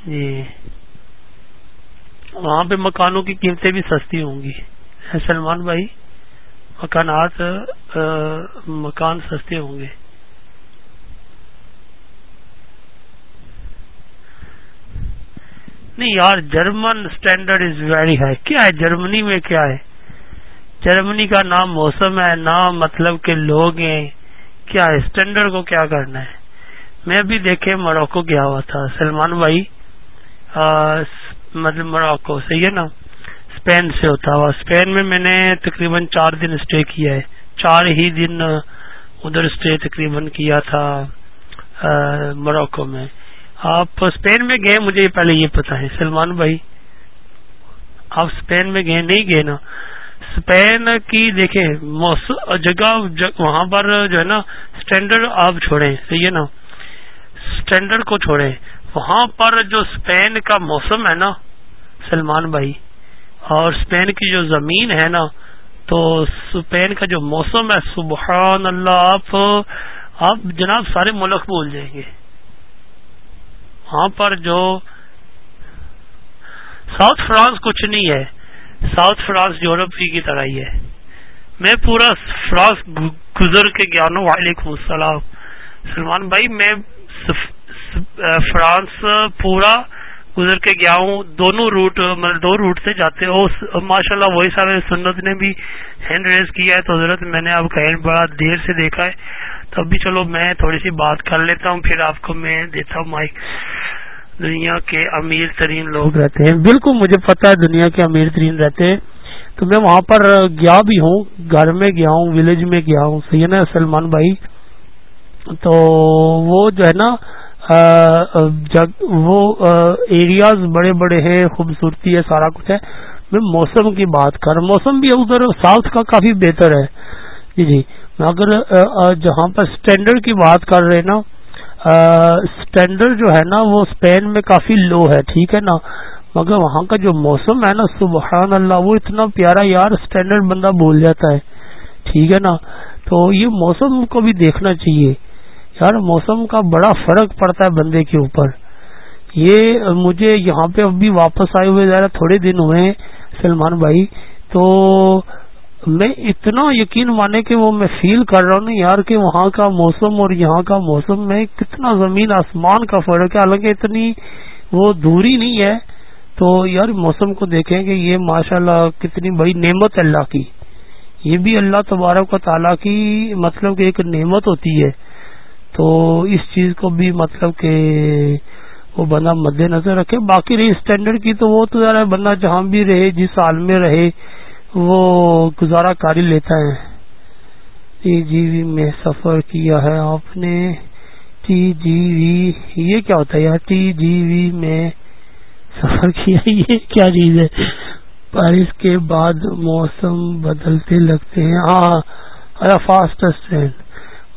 جی۔ وہاں پہ مکانوں کی قیمتیں بھی سستی ہوں گی۔ سلمان بھائی، مکانات مکان سستے ہوں گے۔ نہیں یار German standard is very high کیا ہے جرمنی میں کیا ہے؟ جرمنی کا نام موسم ہے نام مطلب کہ لوگ ہیں۔ کیا ہے؟ اسٹینڈرڈ کو کیا کرنا ہے؟ میں بھی دیکھے موراکو گیا ہوا تھا۔ سلمان بھائی مطلب موراکو صحیح ہے نا؟ اسپین سے ہوتا ہوا۔ اسپین میں میں نے تقریباً چار دن اسٹے کیا ہے۔ چار ہی دن ادھر اسٹے تقریباً کیا تھا موراکو میں۔ آپ اسپین میں گئے، مجھے پہلے یہ پتا ہے۔ سلمان بھائی، آپ اسپین میں گئے، نہیں گئے نا۔ اسپین کی دیکھیں جگہ وہاں پر جو ہے نا اسٹینڈرڈ آپ چھوڑیں، صحیح ہے نا؟ اسٹینڈرڈ کو چھوڑیں۔ وہاں پر جو اسپین کا موسم ہے نا، سلمان بھائی، اور اسپین کی جو زمین ہے نا، تو اسپین کا جو موسم ہے، سبحان اللہ، آپ آپ جناب سارے ملک بول جائیں گے۔ وہاں پر جو ساؤتھ فرانس کچھ نہیں ہے۔ ساؤتھ فرانس یورپ کی طرح ہی ہے۔ میں پورا فرانس گزر کے گیا ہوں۔ وعلیکم السلام۔ سلمان بھائی، میں فرانس پورا گزر کے گیا ہوں، دونوں روٹ مطلب دو روٹ سے جاتے ہو ماشاء اللہ وہی سارے سنت نے بھی ہینڈ ریز کیا ہے۔ تو حضرت میں نے آپ کا ہینڈ بڑا دیر سے دیکھا ہے۔ تو ابھی چلو میں تھوڑی سی بات کر لیتا ہوں، پھر آپ کو میں دیتا ہوں مائک دنیا کے امیر ترین لوگ رہتے ہیں۔ بالکل مجھے پتا ہے دنیا کے امیر ترین رہتے ہیں۔ تو میں وہاں پر گیا بھی ہوں، گھر میں گیا ہوں ولیج میں گیا ہوں۔ سید نا سلمان بھائی؟ تو وہ جو ہے نا وہ ایریاز بڑے بڑے ہیں، خوبصورتی ہے، سارا کچھ ہے۔ میں موسم کی بات کر موسم بھی ادھر ساؤتھ کا کافی بہتر ہے۔ جی جی۔ اگر جہاں پر اسٹینڈرڈ کی بات کر رہے نا اسٹینڈرڈ جو ہے نا، وہ اسپین میں کافی لو ہے، ٹھیک ہے نا۔ مگر وہاں کا جو موسم ہے نا، سبحان اللہ، وہ اتنا پیارا یار اسٹینڈرڈ بندہ بول جاتا ہے۔ ٹھیک ہے نا۔ تو یہ موسم کو بھی دیکھنا چاہیے۔ یار موسم کا بڑا فرق پڑتا ہے بندے کے اوپر۔ یہ مجھے یہاں پہ اب بھی واپس آئے ہوئے ذرا تھوڑے دن ہوئے ہیں سلمان بھائی، تو میں اتنا یقین مانے کہ وہ میں فیل کر رہا ہوں یار کہ وہاں کا موسم اور یہاں کا موسم میں کتنا زمین آسمان کا فرق ہے۔ حالانکہ اتنی وہ دوری نہیں ہے۔ تو یار موسم کو دیکھیں کہ یہ ماشاء اللہ کتنی بڑی نعمت اللہ کی۔ یہ بھی اللہ تبارک و تعالیٰ کی مطلب کہ ایک نعمت ہوتی ہے۔ تو اس چیز کو بھی مطلب کہ وہ بندہ مد نظر رکھے باقی رہی اسٹینڈرڈ کی تو وہ تو ذرا بندہ جہاں بھی رہے جس سال میں رہے وہ گزارا کاری لیتا ہے ٹی جی جی میں سفر کیا ہے آپ نے ٹی جی وی یہ کیا ہوتا ہے یار ٹی جی وی میں سفر کیا یہ کیا چیز ہے بارش کے بعد موسم بدلتے لگتے ہیں ہاں فاسٹسٹ ٹرین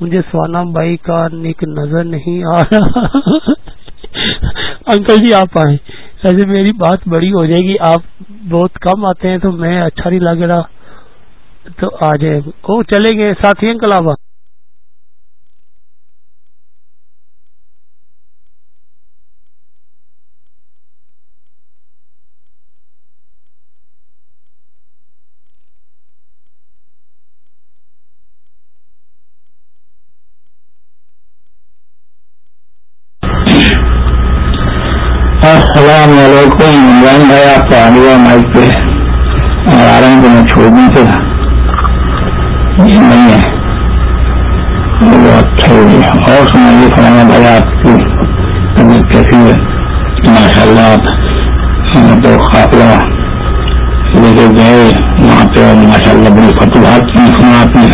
مجھے سوانا بھائی کا نک نظر نہیں آ رہا۔ انکل جی آپ آئے ایسے میری بات بڑی ہو جائے گی، آپ بہت کم آتے ہیں تو میں اچھا نہیں لگ رہا۔ تو آ جائے وہ چلیں گے ساتھی انکل آپ علیکم بھائی آپ کا آگے مائک پہ اور آ رہے ہیں تو میں چھوڑنے سے نہیں ہے۔ بہت اچھا ہو گیا۔ اور سنائیے فلانا بھائی، آپ کی طبیعت کیسی ہے؟ ماشاء اللہ آپ تو قافلہ لے کے گئے وہاں پہ ماشاء اللہ بڑی فتوحات کی سنا آپ نے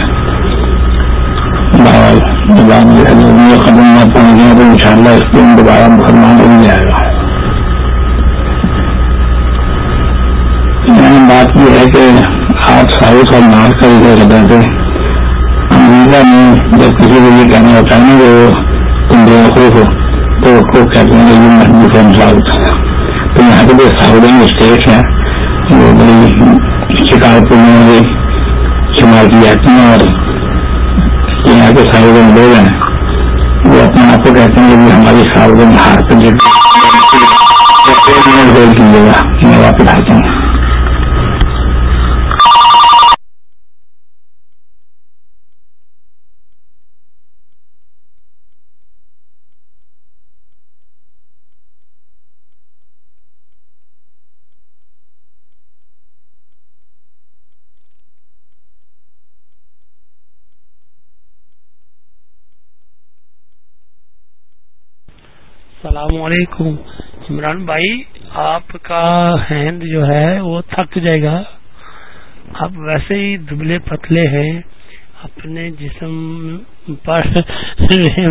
قدم نہ پہنچ گیا تو ان شاء اللہ اس دن دوبارہ مسلمان ہو جائے گا۔ بات یہ ہے کہ آپ سارے سال مار کر ادھر ادھر تھے امریکہ میں جب کسی کو یہ کہنا ہوتا ہے نا کہ تم بے وقوف ہو، تو خوب کہتے ہیں کہ یہ محبوب ہے ساؤتھ تو یہاں کے جو ساؤدرن اسٹیٹ ہیں، وہ بڑی شکایت میں شمار کی جاتی ہیں اور یہاں کے ساؤدرن لوگ ہیں۔ وہ اپنے آپ کو کہتے ہیں کہ ہماری ساؤدرن ہار پہ کیجیے گا میں واپس آتا ہوں السلام علیکم. عمران بھائی، آپ کا ہینڈ جو ہے وہ تھک جائے گا۔ آپ ویسے ہی دبلے پتلے ہیں۔ اپنے جسم پر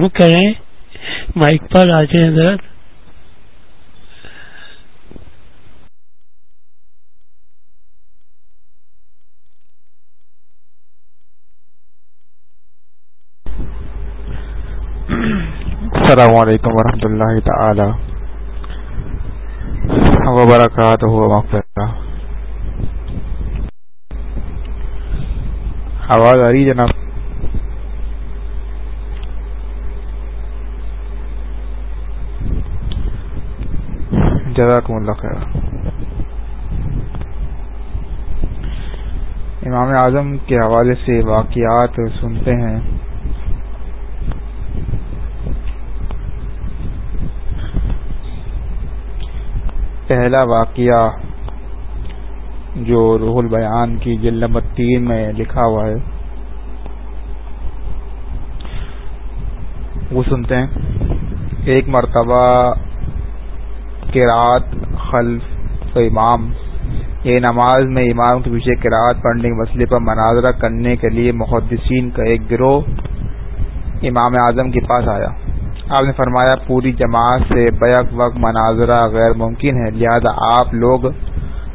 کریں۔ مائک پر آ جائیں حضرت السلام علیکم ورحمۃ اللہ تعالی وبرکاتہ آواز آ رہی جناب؟ جزاکم اللہ خیر امام اعظم کے حوالے سے واقعات سنتے ہیں۔ پہلا واقعہ جو روح البیان کی جل نمبر تین میں لکھا ہوا ہے، وہ سنتے ہیں، ایک مرتبہ کراط خلف امام، یہ نماز میں امام کے پیچھے کراط پڑھنے کے مسئلے پر مناظرہ کرنے کے لیے محدثین کا ایک گروہ امام اعظم کے پاس آیا۔ آپ نے فرمایا پوری جماعت سے بیک وقت مناظرہ غیر ممکن ہے، لہذا آپ لوگ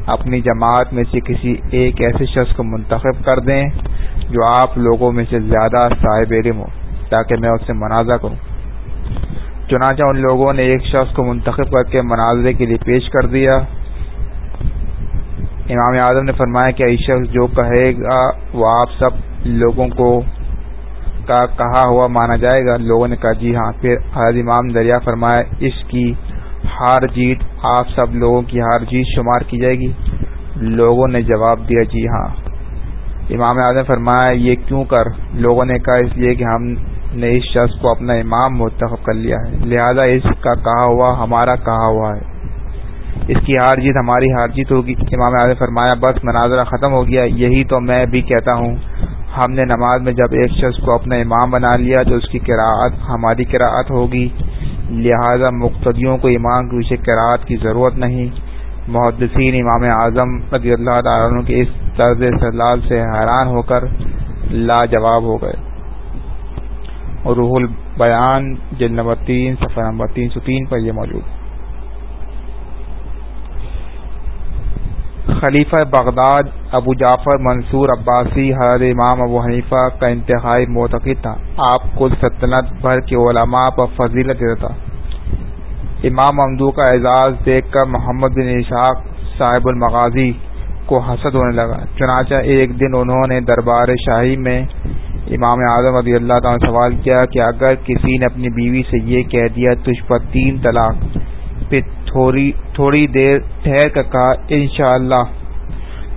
اپنی جماعت میں سے کسی ایک ایسے شخص کو منتخب کر دیں جو آپ لوگوں میں سے زیادہ صاحب علم ہو، تاکہ میں اس سے منازع کروں۔ چنانچہ ان لوگوں نے ایک شخص کو منتخب کر کے مناظرے کے لیے پیش کر دیا۔ امام اعظم نے فرمایا کہ ایک شخص جو کہے گا وہ آپ سب لوگوں کو کا کہا ہوا مانا جائے گا۔ لوگوں نے کہا جی ہاں۔ پھر حضرت امام دریا فرمایا، اس کی ہار جیت آپ سب لوگوں کی ہار جیت شمار کی جائے گی۔ لوگوں نے جواب دیا جی ہاں۔ امام اعظم فرمایا، یہ کیوں کر؟ لوگوں نے کہا، اس لیے کہ ہم نے اس شخص کو اپنا امام منتخب کر لیا ہے۔ لہذا اس کا کہا ہوا، ہمارا کہا ہوا ہے۔ اس کی ہار جیت، ہماری ہار جیت ہوگی۔ امام اعظم فرمایا، بس مناظرہ ختم ہو گیا۔ یہی تو میں بھی کہتا ہوں۔ ہم نے نماز میں جب ایک شخص کو اپنا امام بنا لیا تو اس کی قراءت ہماری قراءت ہوگی۔ لہذا مقتدیوں کو امام کی اسے قراءت کی ضرورت نہیں۔ محدثین امام اعظم رضی اللہ تعالیٰ کے اس طرز سلال سے حیران ہو کر لاجواب ہو گئے۔ اور روح البیان جل نمبر تین، صفحہ نمبر تین سو تین پر یہ موجود۔ خلیفہ بغداد، ابو جعفر، منصور عباسی، حضرت امام ابو حنیفہ کا انتہائی معتقد تھا۔ آپ کو سلطنت بھر کے علماء پر فضیلت دیتا تھا۔ امام امدو کا اعزاز دیکھ کر محمد بن اشاق صاحب المغازی کو حسد ہونے لگا۔ چنانچہ ایک دن انہوں نے دربار شاہی میں امام اعظم رضی اللہ تعالیٰ نے سوال کیا کہ اگر کسی نے اپنی بیوی سے یہ کہہ دیا تجھ پر تین طلاق، پھر تھوڑی تھوڑی دیر ٹھہر کر کہا، انشاءاللہ۔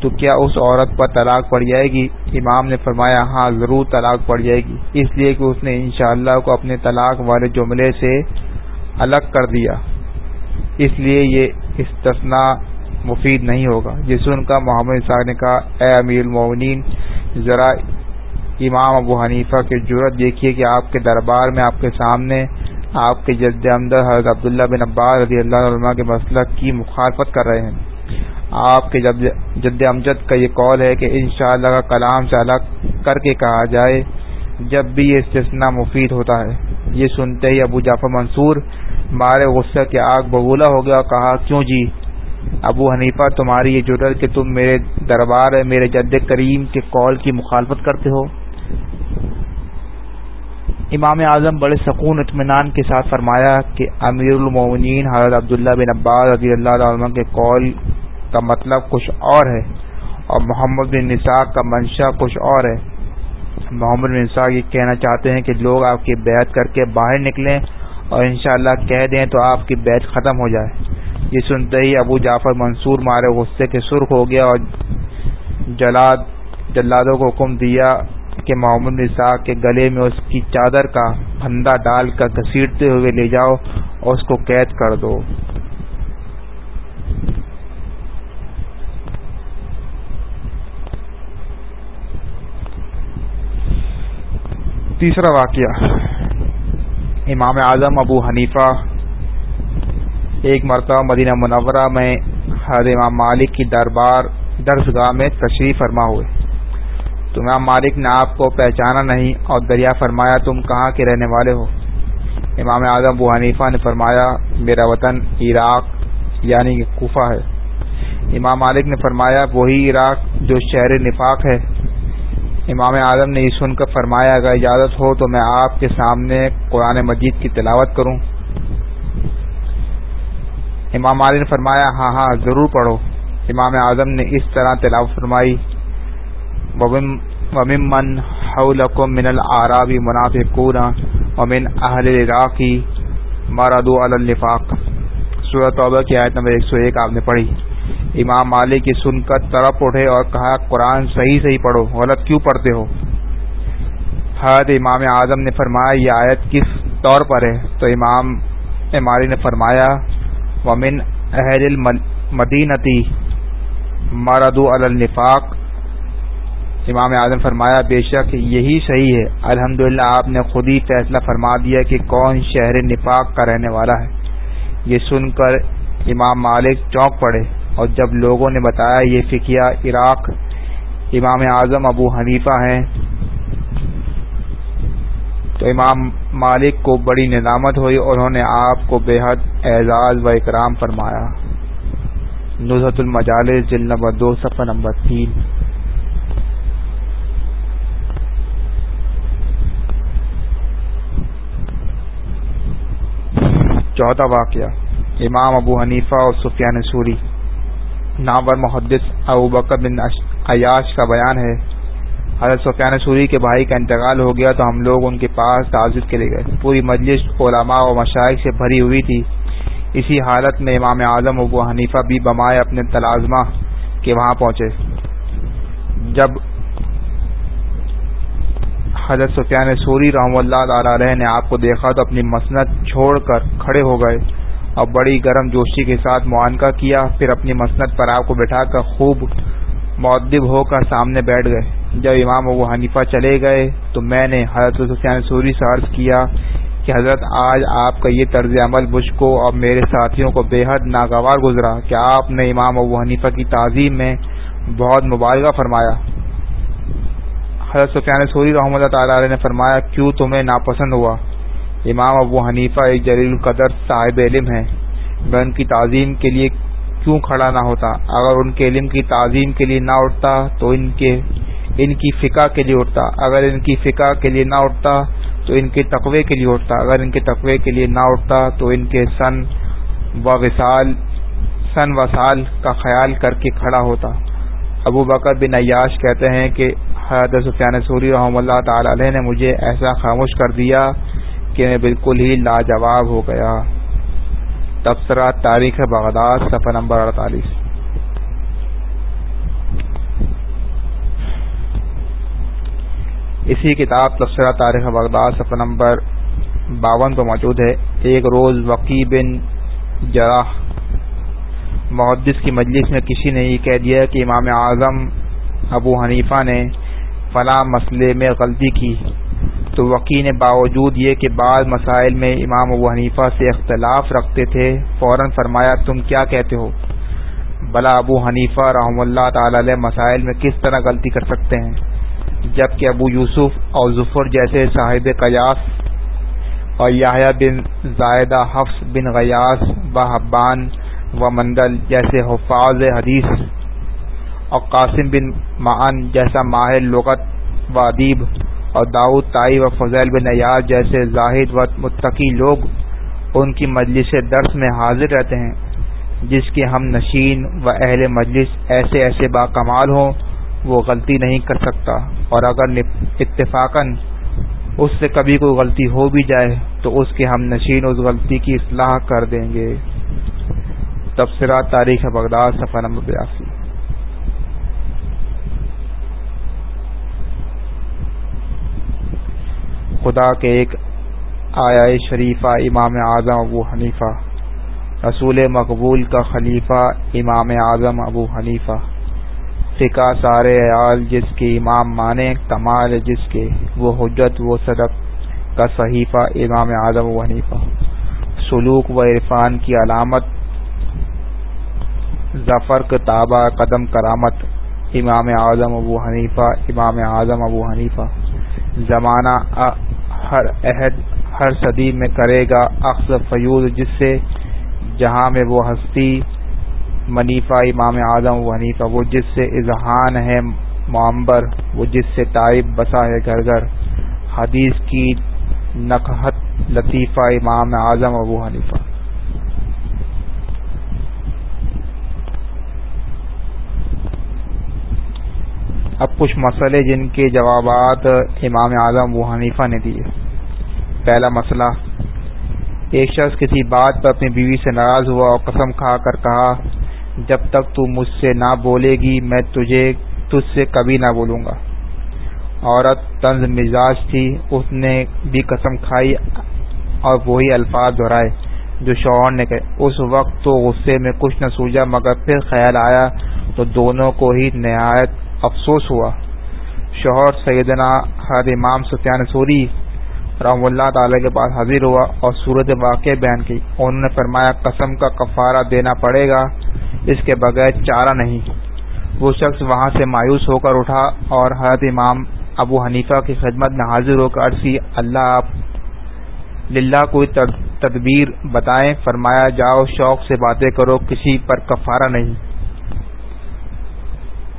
تو کیا اس عورت پر طلاق پڑ جائے گی؟ امام نے فرمایا ہاں ضرور طلاق پڑ جائے گی۔ اس لیے کہ اس نے انشاءاللہ کو اپنے طلاق والے جملے سے الگ کر دیا۔ اس لیے یہ استثنا مفید نہیں ہوگا۔ جس سن کا محمد صاحب نے کہا، اے امیر المومنین، ذرا امام ابو حنیفہ کی جرت دیکھیے کہ آپ کے دربار میں، آپ کے سامنے آپ کے جد امدر حضرت عبداللہ بن عباس رضی اللہ عنہ کے مسلک کی مخالفت کر رہے ہیں۔ آپ کے جد امجد کا یہ قول ہے کہ انشاءاللہ کا کلام سے الگ کر کے کہا جائے جب بھی یہ استثنا مفید ہوتا ہے۔ یہ سنتے ہی ابو جعفر منصور مارے غصہ کے آگ بگولا ہو گیا اور کہا، کیوں جی؟ ابو حنیفہ، تمہاری یہ جرت کہ تم میرے دربار، میرے جد کریم کے قول کی مخالفت کرتے ہو؟ امام اعظم بڑے سکون اطمینان کے ساتھ فرمایا کہ امیر المومنین حضرت عبداللہ بن عباس رضی اللہ عنہ کے قول کا مطلب کچھ اور ہے اور محمد بن نساق کا منشا کچھ اور ہے۔ محمد بن نساق یہ کہنا چاہتے ہیں کہ لوگ آپ کی بیعت کر کے باہر نکلیں اور انشاءاللہ کہہ دیں تو آپ کی بیعت ختم ہو جائے۔ یہ سنتے ہی ابو جعفر منصور مارے غصے کے سرخ ہو گیا اور جلاد جلادوں کو حکم دیا۔ کہ محمد نسا کے گلے میں اس کی چادر کا پھندا ڈال کر گھسیٹتے ہوئے لے جاؤ اور اس کو قید کر دو۔ تیسرا واقعہ۔ امام اعظم ابو حنیفہ ایک مرتبہ مدینہ منورہ میں حضرت امام مالک کی دربار درسگاہ میں تشریف فرما ہوئے۔ تو امام مالک نے آپ کو پہچانا نہیں اور دریا فرمایا، تم کہاں کے رہنے والے ہو؟ امام اعظم ابو حنیفہ نے فرمایا، میرا وطن عراق یعنی کوفہ ہے۔ امام مالک نے فرمایا، وہی عراق جو شہر نفاق ہے۔ امام اعظم نے یہ سن کر فرمایا، اگر اجازت ہو تو میں آپ کے سامنے قرآن مجید کی تلاوت کروں۔ امام مالک نے فرمایا ہاں ہاں ضرور پڑھو۔ امام اعظم نے اس طرح تلاوت فرمائی۔ ومن حولكم من العراب منافقون ومن اهل العراق مرضوا على النفاق. سورہ توبہ کی آیت نمبر 101 آپ نے پڑھی۔ امام مالک کی سن کر طرف اٹھے اور کہا، قرآن صحیح صحیح پڑھو، غلط کیوں پڑھتے ہو؟ حد امام اعظم نے فرمایا، یہ آیت کس طور پر ہے؟ تو امام مالک نے فرمایا، ومن اہل المدینتی مرضوا النفاق امام اعظم فرمایا، بے شک یہی صحیح ہے۔ الحمد آپ نے خود ہی فیصلہ فرما دیا کہ کون شہر نفاق کا رہنے والا ہے۔ یہ سن کر امام مالک چونک پڑے اور جب لوگوں نے بتایا یہ فکیا عراق امام اعظم ابو حنیفہ ہیں، تو امام مالک کو بڑی نظامت ہوئی۔ اور انہوں نے آپ کو بے حد اعزاز و اکرام فرمایا۔ نظرت المجالس جل نمبر دو، صفحہ نمبر تین۔ چوتھا واقعہ، امام ابو حنیفہ اور سفیان سوری۔ نامور محدث ابو بکر بن عیاش کا بیان ہے۔ حضرت سفیان سوری کے بھائی کا انتقال ہو گیا تو ہم لوگ ان کے پاس تعزد کے لیے گئے۔ پوری مجلس علماء و مشائق سے بھری ہوئی تھی۔ اسی حالت میں امام اعظم ابو حنیفہ بھی بمائے اپنے تلازمہ کے وہاں پہنچے۔ جب حضرت سفیان سوری رحم اللہ علیہ نے آپ کو دیکھا تو اپنی مسنت چھوڑ کر کھڑے ہو گئے اور بڑی گرم جوشی کے ساتھ معانقہ کیا پھر اپنی مسنت پر آپ کو بٹھا کر خوب معدب ہو کر سامنے بیٹھ گئے۔ جب امام ابو حنیفہ چلے گئے تو میں نے حضرت سفیان سوری سے عرض کیا کہ حضرت، آج آپ کا یہ طرز عمل مجھ کو اور میرے ساتھیوں کو بے حد ناگوار گزرا کہ آپ نے امام ابو حنیفہ کی تعظیم میں بہت مبالغہ فرمایا۔ حضرت سفیان سوری رحمۃ اللہ تعالی علیہ نے فرمایا، کیوں تمہیں ناپسند ہوا؟ امام ابو حنیفہ ایک جلیل القدر صاحب علم ہے میں ان کی تعظیم کے لیے کیوں کھڑا نہ ہوتا؟ اگر ان کے علم کی تعظیم کے لیے نہ اٹھتا تو ان کے، ان کی فقہ کے لیے اٹھتا۔ اگر ان کی فقہ کے لیے نہ اٹھتا تو ان کے تقوی کے لیے اٹھتا۔ اگر ان کے تقوی کے لیے نہ اٹھتا تو ان کے سن و وسال سن و سال کا خیال کر کے کھڑا ہوتا۔ ابو بکر بن عیاش کہتے ہیں کہ حضرت سفیان سوری رحم اللہ تعالی علیہ نے مجھے ایسا خاموش کر دیا کہ میں بالکل ہی لاجواب ہو گیا۔ تبصرہ تاریخ بغداد، صفحہ نمبر اڑتالیس۔ اسی کتاب تبصرہ تاریخ بغداد، صفحہ نمبر باون کو موجود ہے۔ ایک روز وقی بن جراح، محدث کی مجلس میں کسی نے یہ کہہ دیا کہ امام اعظم ابو حنیفہ نے فلاں مسئلے میں غلطی کی۔ تو وکی نے باوجود یہ کہ بعض مسائل میں امام ابو حنیفہ سے اختلاف رکھتے تھے، فوراً فرمایا، تم کیا کہتے ہو؟ بلا ابو حنیفہ رحم اللہ تعالی علیہ مسائل میں کس طرح غلطی کر سکتے ہیں؟ جبکہ ابو یوسف اور ظفر جیسے صاحب قیاس اور یاہیا بن زائدہ حفظ بن غیاس و حبان و مندل جیسے حفاظ حدیث اور قاسم بن معن جیسا ماہر لغت و ادیب اور داؤد تائی و فضیل بن ایاز جیسے زاہد و متقی لوگ ان کی مجلس درس میں حاضر رہتے ہیں، جس کے ہم نشین و اہل مجلس ایسے ایسے با کمال ہوں، وہ غلطی نہیں کر سکتا۔ اور اگر اتفاقاً اس سے کبھی کوئی غلطی ہو بھی جائے، تو اس کے ہم نشین اس غلطی کی اصلاح کر دیں گے۔ تبصرہ تاریخ بغداد، صفحہ نمبر بیاسی۔ خدا کے ایک آیا شریفہ امام اعظم ابو حنیفہ، رسول مقبول کا خلیفہ امام اعظم ابو حنیفہ۔ فقہ سارے عیال جس کے امام مانے، کمال جس کے، وہ حجت و صدق کا صحیفہ امام اعظم ابو حنیفہ۔ سلوک و عرفان کی علامت، ظفر، کتابہ، قدم کرامت امام اعظم ابو حنیفہ، امام اعظم ابو حنیفہ۔ زمانہ ہر عہد ہر صدی میں کرے گا اخذ فیوز، جس سے جہاں میں وہ ہستی منیفہ امام اعظم و حنیفہ، وہ جس سے اذہان ہے معمبر، وہ جس سے طائب بسا ہے گھر گھر۔ حدیث کی نقحت لطیفہ امام اعظم ابو حنیفہ۔ اب کچھ مسئلے جن کے جوابات امام اعظم و حنیفہ نے دیے۔ پہلا مسئلہ، ایک شخص کسی بات پر اپنی بیوی سے ناراض ہوا اور قسم کھا کر کہا، جب تک تو مجھ سے نہ بولے گی، میں تجھے، تجھ سے کبھی نہ بولوں گا۔ عورت طنز مزاج تھی، اس نے بھی قسم کھائی اور وہی الفاظ دہرائے جو شوہر نے کہے۔ اس وقت تو غصے میں کچھ نہ سوجا مگر پھر خیال آیا تو دونوں کو ہی نہایت افسوس ہوا۔ شوہر سیدنا حد امام سفیان سوری رحم اللہ تعالی کے پاس حاضر ہوا اور صورت واقع بیان کی۔ انہوں نے فرمایا، قسم کا کفارہ دینا پڑے گا، اس کے بغیر چارہ نہیں۔ وہ شخص وہاں سے مایوس ہو کر اٹھا اور حضرت امام ابو حنیفہ کی خدمت میں حاضر ہو کر عرصی اللہ آپ للہ کوئی تدبیر بتائیں۔ فرمایا، جاؤ، شوق سے باتیں کرو، کسی پر کفارہ نہیں۔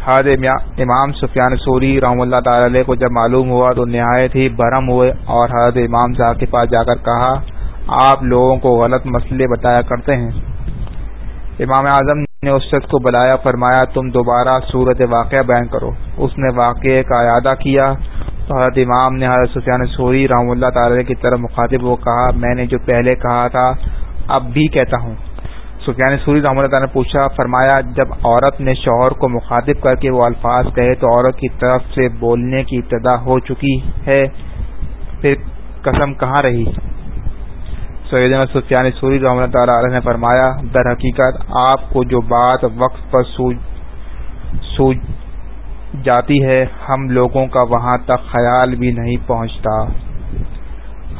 حضرت امام سفیان سوری رحم اللہ تعالی علیہ کو جب معلوم ہوا تو نہایت ہی برہم ہوئے اور حضرت امام صاحب کے پاس جا کر کہا، آپ لوگوں کو غلط مسئلے بتایا کرتے ہیں۔ امام اعظم نے اس شخص کو بلایا، فرمایا، تم دوبارہ صورت واقعہ بیان کرو۔ اس نے واقعے کا اعادہ کیا تو حضرت امام نے حضرت سفیان سوری رحم اللہ تعالی کی طرف مخاطب وہ کہا، میں نے جو پہلے کہا تھا، اب بھی کہتا ہوں۔ سفیان سوری رحمۃ اللہ نے پوچھا، فرمایا، جب عورت نے شوہر کو مخاطب کر کے وہ الفاظ کہے تو عورت کی طرف سے بولنے کی ابتدا ہو چکی ہے، پھر قسم کہاں رہی؟ سیدنا سفیان سوری رحمۃ اللہ علیہ نے فرمایا، در حقیقت آپ کو جو بات وقت پر سوج جاتی ہے، ہم لوگوں کا وہاں تک خیال بھی نہیں پہنچتا۔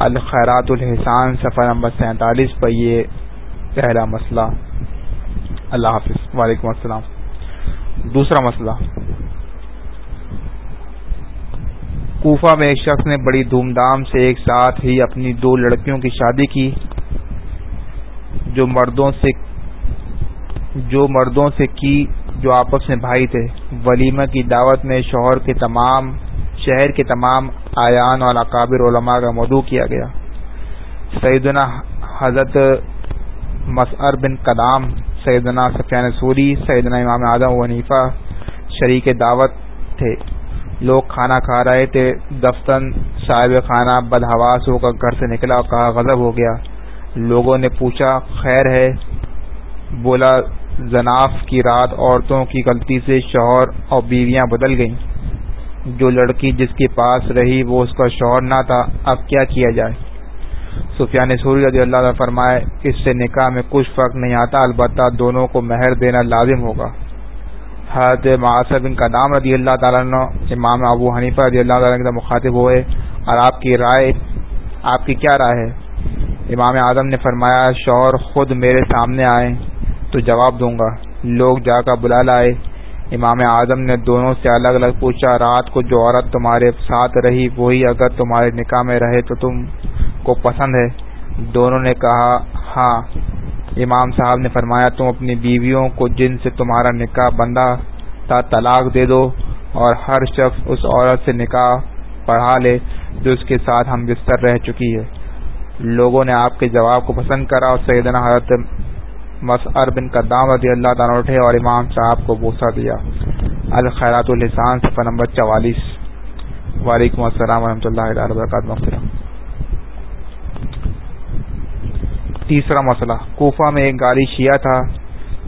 الخیرات الحسان سفر نمبر سینتالیس پر یہ پہلا مسئلہ۔ اللہ حافظ۔ وعلیکم السلام۔ دوسرا مسئلہ۔ کوفہ میں ایک شخص نے بڑی دھوم دھام سے ایک ساتھ ہی اپنی دو لڑکیوں کی شادی کی، جو مردوں سے جو مردوں سے کی، جو آپس میں بھائی تھے۔ ولیمہ کی دعوت میں شوہر کے تمام شہر کے تمام آیان اور اکابر علماء کا مدعو کیا گیا۔ سیدنا حضرت مسعر بن کلام سیدنا سفیان سوری، سیدنا امام اعظم ونیفا شریک دعوت تھے۔ لوگ کھانا کھا رہے تھے، دفتن، صاحب خانہ، بدہواس ہو کر گھر سے نکلا اور کہا، غضب ہو گیا۔ لوگوں نے پوچھا، خیر ہے؟ بولا، زناف کی رات عورتوں کی غلطی سے شوہر اور بیویاں بدل گئیں۔ جو لڑکی جس کے پاس رہی وہ اس کا شوہر نہ تھا، اب کیا کیا جائے؟ سفیان سوری رضی اللہ عنہ فرمائے، اس سے نکاح میں کچھ فرق نہیں آتا، البتہ دونوں کو مہر دینا لازم ہوگا۔ حضرت معاصر بن قدام رضی اللہ تعالیٰ عنہ، امام ابو حنیفہ رضی اللہ تعالیٰ کا مخاطب ہوئے اور آپ کی رائے، آپ کی کیا رائے ہے؟ امام اعظم نے فرمایا، شوہر خود میرے سامنے آئے تو جواب دوں گا۔ لوگ جا کر بلا لائے۔ امام اعظم نے دونوں سے الگ الگ پوچھا، رات کو جو عورت تمہارے ساتھ رہی، وہی اگر تمہارے نکاح میں رہے تو تم کو پسند ہے۔ دونوں نے کہا ہاں امام صاحب نے فرمایا، تم اپنی بیویوں کو جن سے تمہارا نکاح بندہ تھا طلاق دے دو اور ہر شخص اس عورت سے نکاح پڑھا لے جو اس کے ساتھ ہم بستر رہ چکی ہے۔ لوگوں نے آپ کے جواب کو پسند کرا اور سیدنا حضرت مسعر بن قدام رضی اللہ تعالیٰ اٹھے اور امام صاحب کو بوسا دیا۔ الخیرات الحسان، صفحہ نمبر چوالیس۔ وعلیکم السلام ورحمۃ اللہ وبرکاتہ۔ تیسرا مسئلہ۔ کوفہ میں ایک گاڑی شیعہ تھا،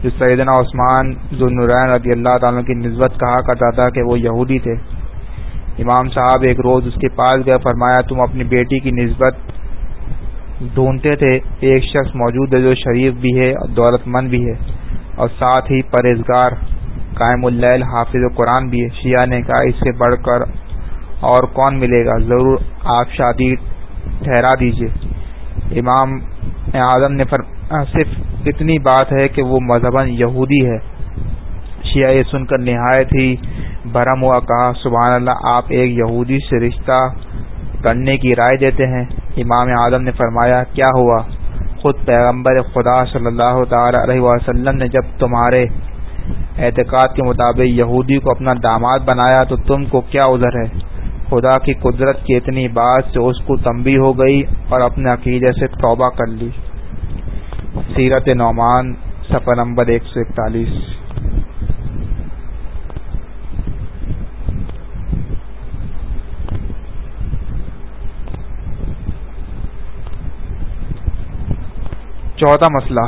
جو سیدنا عثمان ذوالنورین رضی اللہ تعالیٰ کی نسبت کہا کرتا تھا کہ وہ یہودی تھے۔ امام صاحب ایک روز اس کے پاس گئے، فرمایا، تم اپنی بیٹی کی نسبت ڈھونڈتے تھے، ایک شخص موجود ہے جو شریف بھی ہے اور دولت مند بھی ہے، اور ساتھ ہی پرہیزگار، قائم اللیل، حافظ قرآن بھی ہے۔ شیعہ نے کہا، اس سے بڑھ کر اور کون ملے گا؟ ضرور آپ شادی ٹھہرا دیجیے امام اعظم نے صرف اتنی بات ہے کہ وہ مذہباً یہودی ہے۔ شیعہ یہ سن کر نہایت ہی بھرم ہوا، کہا، سبحان اللہ، آپ ایک یہودی سے رشتہ کرنے کی رائے دیتے ہیں۔ امام اعظم نے فرمایا، کیا ہوا؟ خود پیغمبر خدا صلی اللہ تعالی علیہ وسلم نے جب تمہارے اعتقاد کے مطابق یہودی کو اپنا داماد بنایا تو تم کو کیا ادھر ہے؟ خدا کی قدرت کی اتنی بات سے اس کو تمبی ہو گئی اور اپنے عقیدے سے توبہ کر لی۔ سیرت نعمان سفر نمبر ایک سو اکتالیس۔ چوتھا مسئلہ۔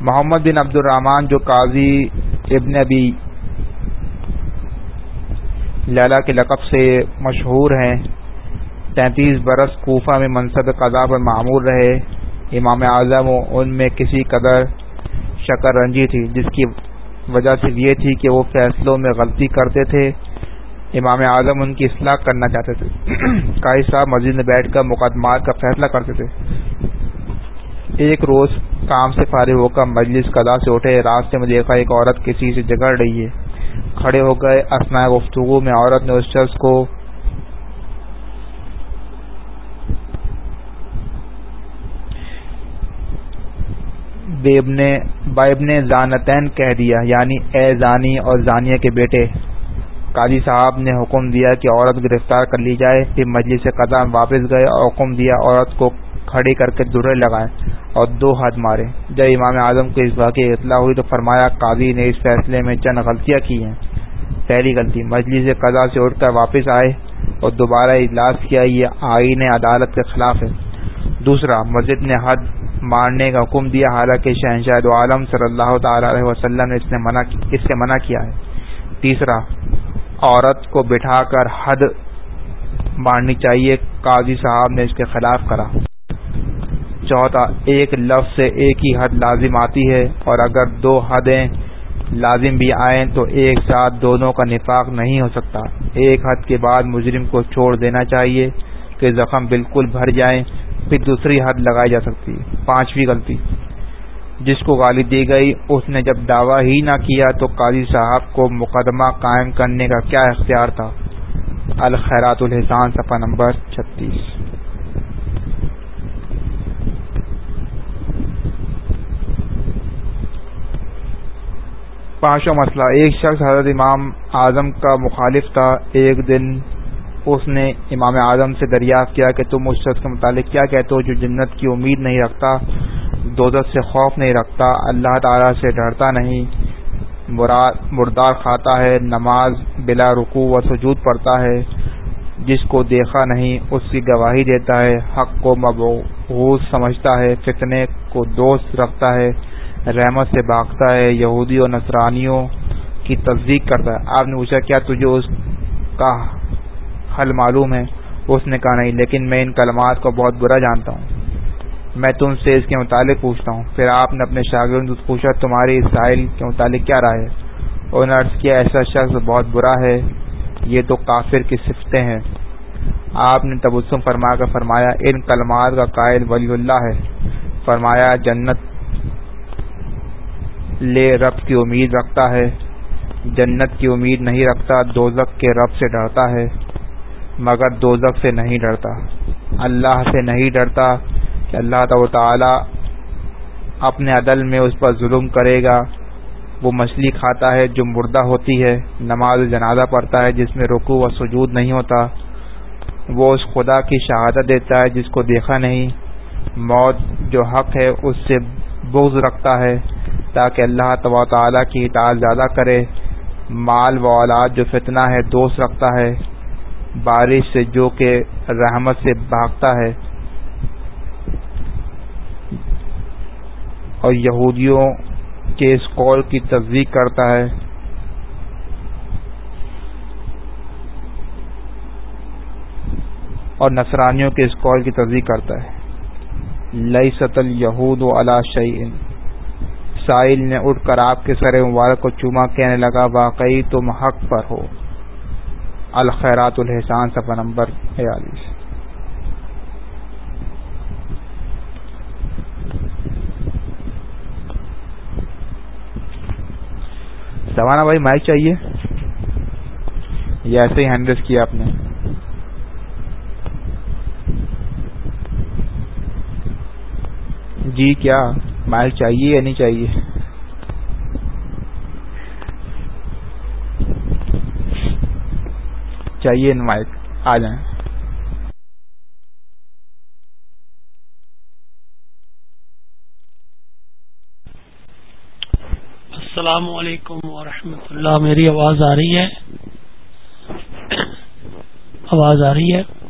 محمد بن عبد الرحمان جو قاضی ابن ابی لیلا کے لقب سے مشہور ہیں۔ تینتیس برس کوفہ میں منصب قضا پر معمور رہے۔ امام اعظم ان میں کسی قدر شکر رنجی تھی، جس کی وجہ صرف یہ تھی کہ وہ فیصلوں میں غلطی کرتے تھے۔ امام اعظم ان کی اصلاح کرنا چاہتے تھے۔ قائد صاحب مسجد میں بیٹھ کر مقدمات کا فیصلہ کرتے تھے۔ ایک روز کام سے فارغ ہو کر مجلس قضا سے اٹھے۔ راستے میں دیکھا ایک عورت کسی سے جگڑ رہی ہے۔ کھڑے ہو گئے اسنا گفتگو میں عورت نے اس شخص کو بائب نے زانتین کہہ دیا یعنی اے زانی اور زانیہ کے بیٹے۔ قاضی صاحب نے حکم دیا کہ عورت گرفتار کر لی جائے، پھر مجلس قضا واپس گئے اور حکم دیا عورت کو کھڑی کر کے درے لگائے۔ اور دو ہاتھ مارے۔ جب امام اعظم کو اس واقعی اطلاع ہوئی تو فرمایا، قاضی نے اس فیصلے میں چند غلطیاں کی ہیں۔ پہلی غلطی، مجلس قضا سے اٹھ کر واپس آئے اور دوبارہ اجلاس کیا، یہ آئین عدالت کے خلاف ہے۔ دوسرا، مسجد نے حد مارنے کا حکم دیا، حالانکہ شہنشاہ عالم صلی اللہ تعالی علیہ وسلم نے اس نے منع اس سے منع کیا ہے۔ تیسرا، عورت کو بٹھا کر حد مارنی چاہیے، قاضی صاحب نے اس کے خلاف کرا۔ چوتھا، ایک لفظ سے ایک ہی حد لازم آتی ہے اور اگر دو حدیں لازم بھی آئیں تو ایک ساتھ دونوں کا نفاق نہیں ہو سکتا۔ ایک حد کے بعد مجرم کو چھوڑ دینا چاہیے کہ زخم بالکل بھر جائیں، پھر دوسری حد لگائی جا سکتی۔ پانچویں غلطی۔ جس کو گالی دی گئی، اس نے جب دعویٰ ہی نہ کیا تو قاضی صاحب کو مقدمہ قائم کرنے کا کیا اختیار تھا؟ الخیرات الحسان، صفحہ نمبر چھتیس۔ پانچواں مسئلہ۔ ایک شخص حضرت امام اعظم کا مخالف تھا۔ ایک دن اس نے امام اعظم سے دریافت کیا کہ تم اس شخص کے متعلق کیا کہتے ہو جو جنت کی امید نہیں رکھتا دودت سے خوف نہیں رکھتا، اللہ تعالی سے ڈرتا نہیں مردار کھاتا ہے، نماز بلا رکوع و سجود پڑتا ہے، جس کو دیکھا نہیں اس کی گواہی دیتا ہے، حق کو مبغوث سمجھتا ہے، فتنے کو دوست رکھتا ہے۔ رحمت سے بھاگتا ہے، یہودی و نصرانیوں کی تصدیق کرتا ہے۔ آپ نے پوچھا، کیا تجھے اس کا حل معلوم ہے؟ اس نے کہا، نہیں، لیکن میں ان کلمات کو بہت برا جانتا ہوں۔ میں تم سے اس کے متعلق پوچھتا ہوں۔ پھر آپ نے اپنے شاگرد سے پوچھا، تمہاری اسرائیل کے متعلق کیا رائے اور نے عرض کیا، ایسا شخص بہت برا ہے، یہ تو کافر کی صفتیں ہیں۔ آپ نے تبسم فرما کر فرمایا، ان کلمات کا قائل ولی اللہ ہے۔ فرمایا، جنت لے رب کی امید رکھتا ہے، جنت کی امید نہیں رکھتا دوزک کے رب سے ڈرتا ہے، مگر دوزک سے نہیں ڈرتا۔ اللہ سے نہیں ڈرتا کہ اللہ تعالی اپنے عدل میں اس پر ظلم کرے گا۔ وہ مچھلی کھاتا ہے جو مردہ ہوتی ہے، نماز جنازہ پڑتا ہے جس میں رکو و سجود نہیں ہوتا۔ وہ اس خدا کی شہادت دیتا ہے جس کو دیکھا نہیں۔ موت جو حق ہے، اس سے بغض رکھتا ہے تاکہ اللہ تب تعالیٰ کی اطاعت زیادہ کرے۔ مال و اولاد جو فتنہ ہے، دوست رکھتا ہے۔ بارش سے جو کہ رحمت سے بھاگتا ہے۔ اور یہودیوں کے اس قول کی تصدیق کرتا ہے۔ اور نصرانیوں کے اس قول کی تصدیق کرتا ہے۔ لئی ستل یہود و علا شعین سائل نے اٹھ کر آپ کے سر مبارک کو چوما، کہنے لگا، واقعی تم حق پر ہو۔ الخیرات الحسان صفحہ نمبر بیالیس سوانا بھائی مائک چاہیے؟ یا ایسے ہی ہینڈ کیا آپ نے؟ جی کیا مائک چاہیے یا نہیں چاہیے؟ چاہیے مائک آ جائیں۔ السلام علیکم ورحمۃ اللہ۔ میری آواز آ رہی ہے۔ آواز آ رہی ہے۔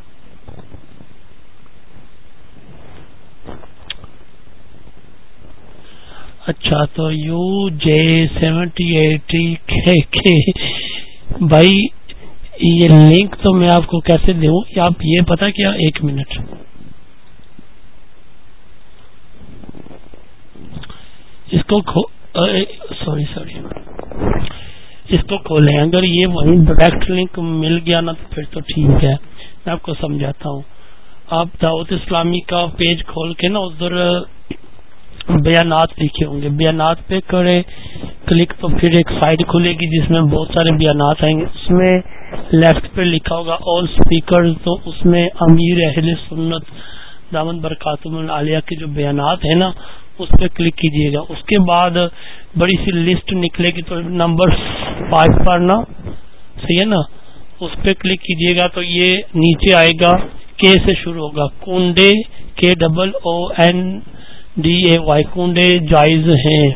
اچھا تو یو جے سیونٹی ایٹی بھائی، یہ لنک تو میں آپ کو کیسے دوں؟ آپ یہ پتا کیا، ایک منٹ۔ اس کو سوری سوری۔ اس کو کھولیں۔ اگر یہ وہی ڈائریکٹ لنک مل گیا نا، تو پھر تو ٹھیک ہے۔ میں آپ کو سمجھاتا ہوں۔ آپ دعوت اسلامی کا پیج کھول کے نا ادھر بیانات لکھے ہوں گے۔ بیانات پہ کرے کلک تو پھر ایک سائٹ کھلے گی جس میں بہت سارے بیانات آئیں گے۔ اس میں لیفٹ پہ لکھا ہوگا آل اسپیکر تو اس میں امیر اہل سنت دامن برکاتم العالیہ کے جو بیانات ہیں نا، اس پہ کلک کیجیے گا۔ اس کے بعد بڑی سی لسٹ نکلے گی تو نمبر فائیو پر نا، صحیح ہے نا؟ اس پہ کلک کیجیے گا تو یہ نیچے آئے گا کے سے شروع ہوگا۔ کنڈے کے double O N D A Y کنڈے جائز ہیں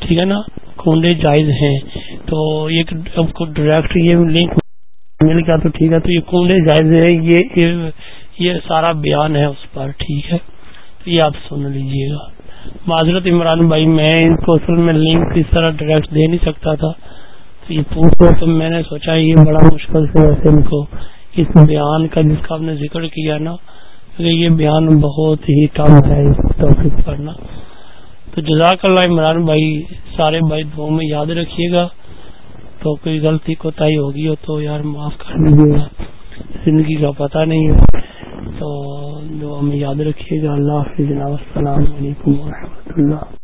ٹھیک ہے نا؟ کنڈے جائز ہیں تو یہ ڈائریکٹ یہ لنک مل گیا تو ٹھیک ہے۔ تو یہ کنڈے جائز ہے یہ یہ سارا بیان ہے اس پر، ٹھیک ہے؟ تو یہ آپ سن لیجیے گا۔ معذرت عمران بھائی، میں ان کو اصل میں لنک اس طرح ڈائریکٹ دے نہیں سکتا تھا۔ تو یہ پوچھو، تو میں نے سوچا یہ بڑا مشکل سے ویسے ان کو اس بیان کا جس کا آپ نے ذکر کیا نا یہ بیان بہت ہی کم ہے اس ٹاپک پڑھنا تو جزاک اللہ عمران بھائی، سارے بھائی دو میں یاد رکھیے گا۔ تو کوئی غلطی کوتا ہوگی ہو تو یار معاف کر دیجیے گا۔ زندگی کا پتہ نہیں ہے۔ تو جو ہمیں یاد رکھیے گا۔ اللہ حافظ، جناب، السلام علیکم ورحمۃ اللہ۔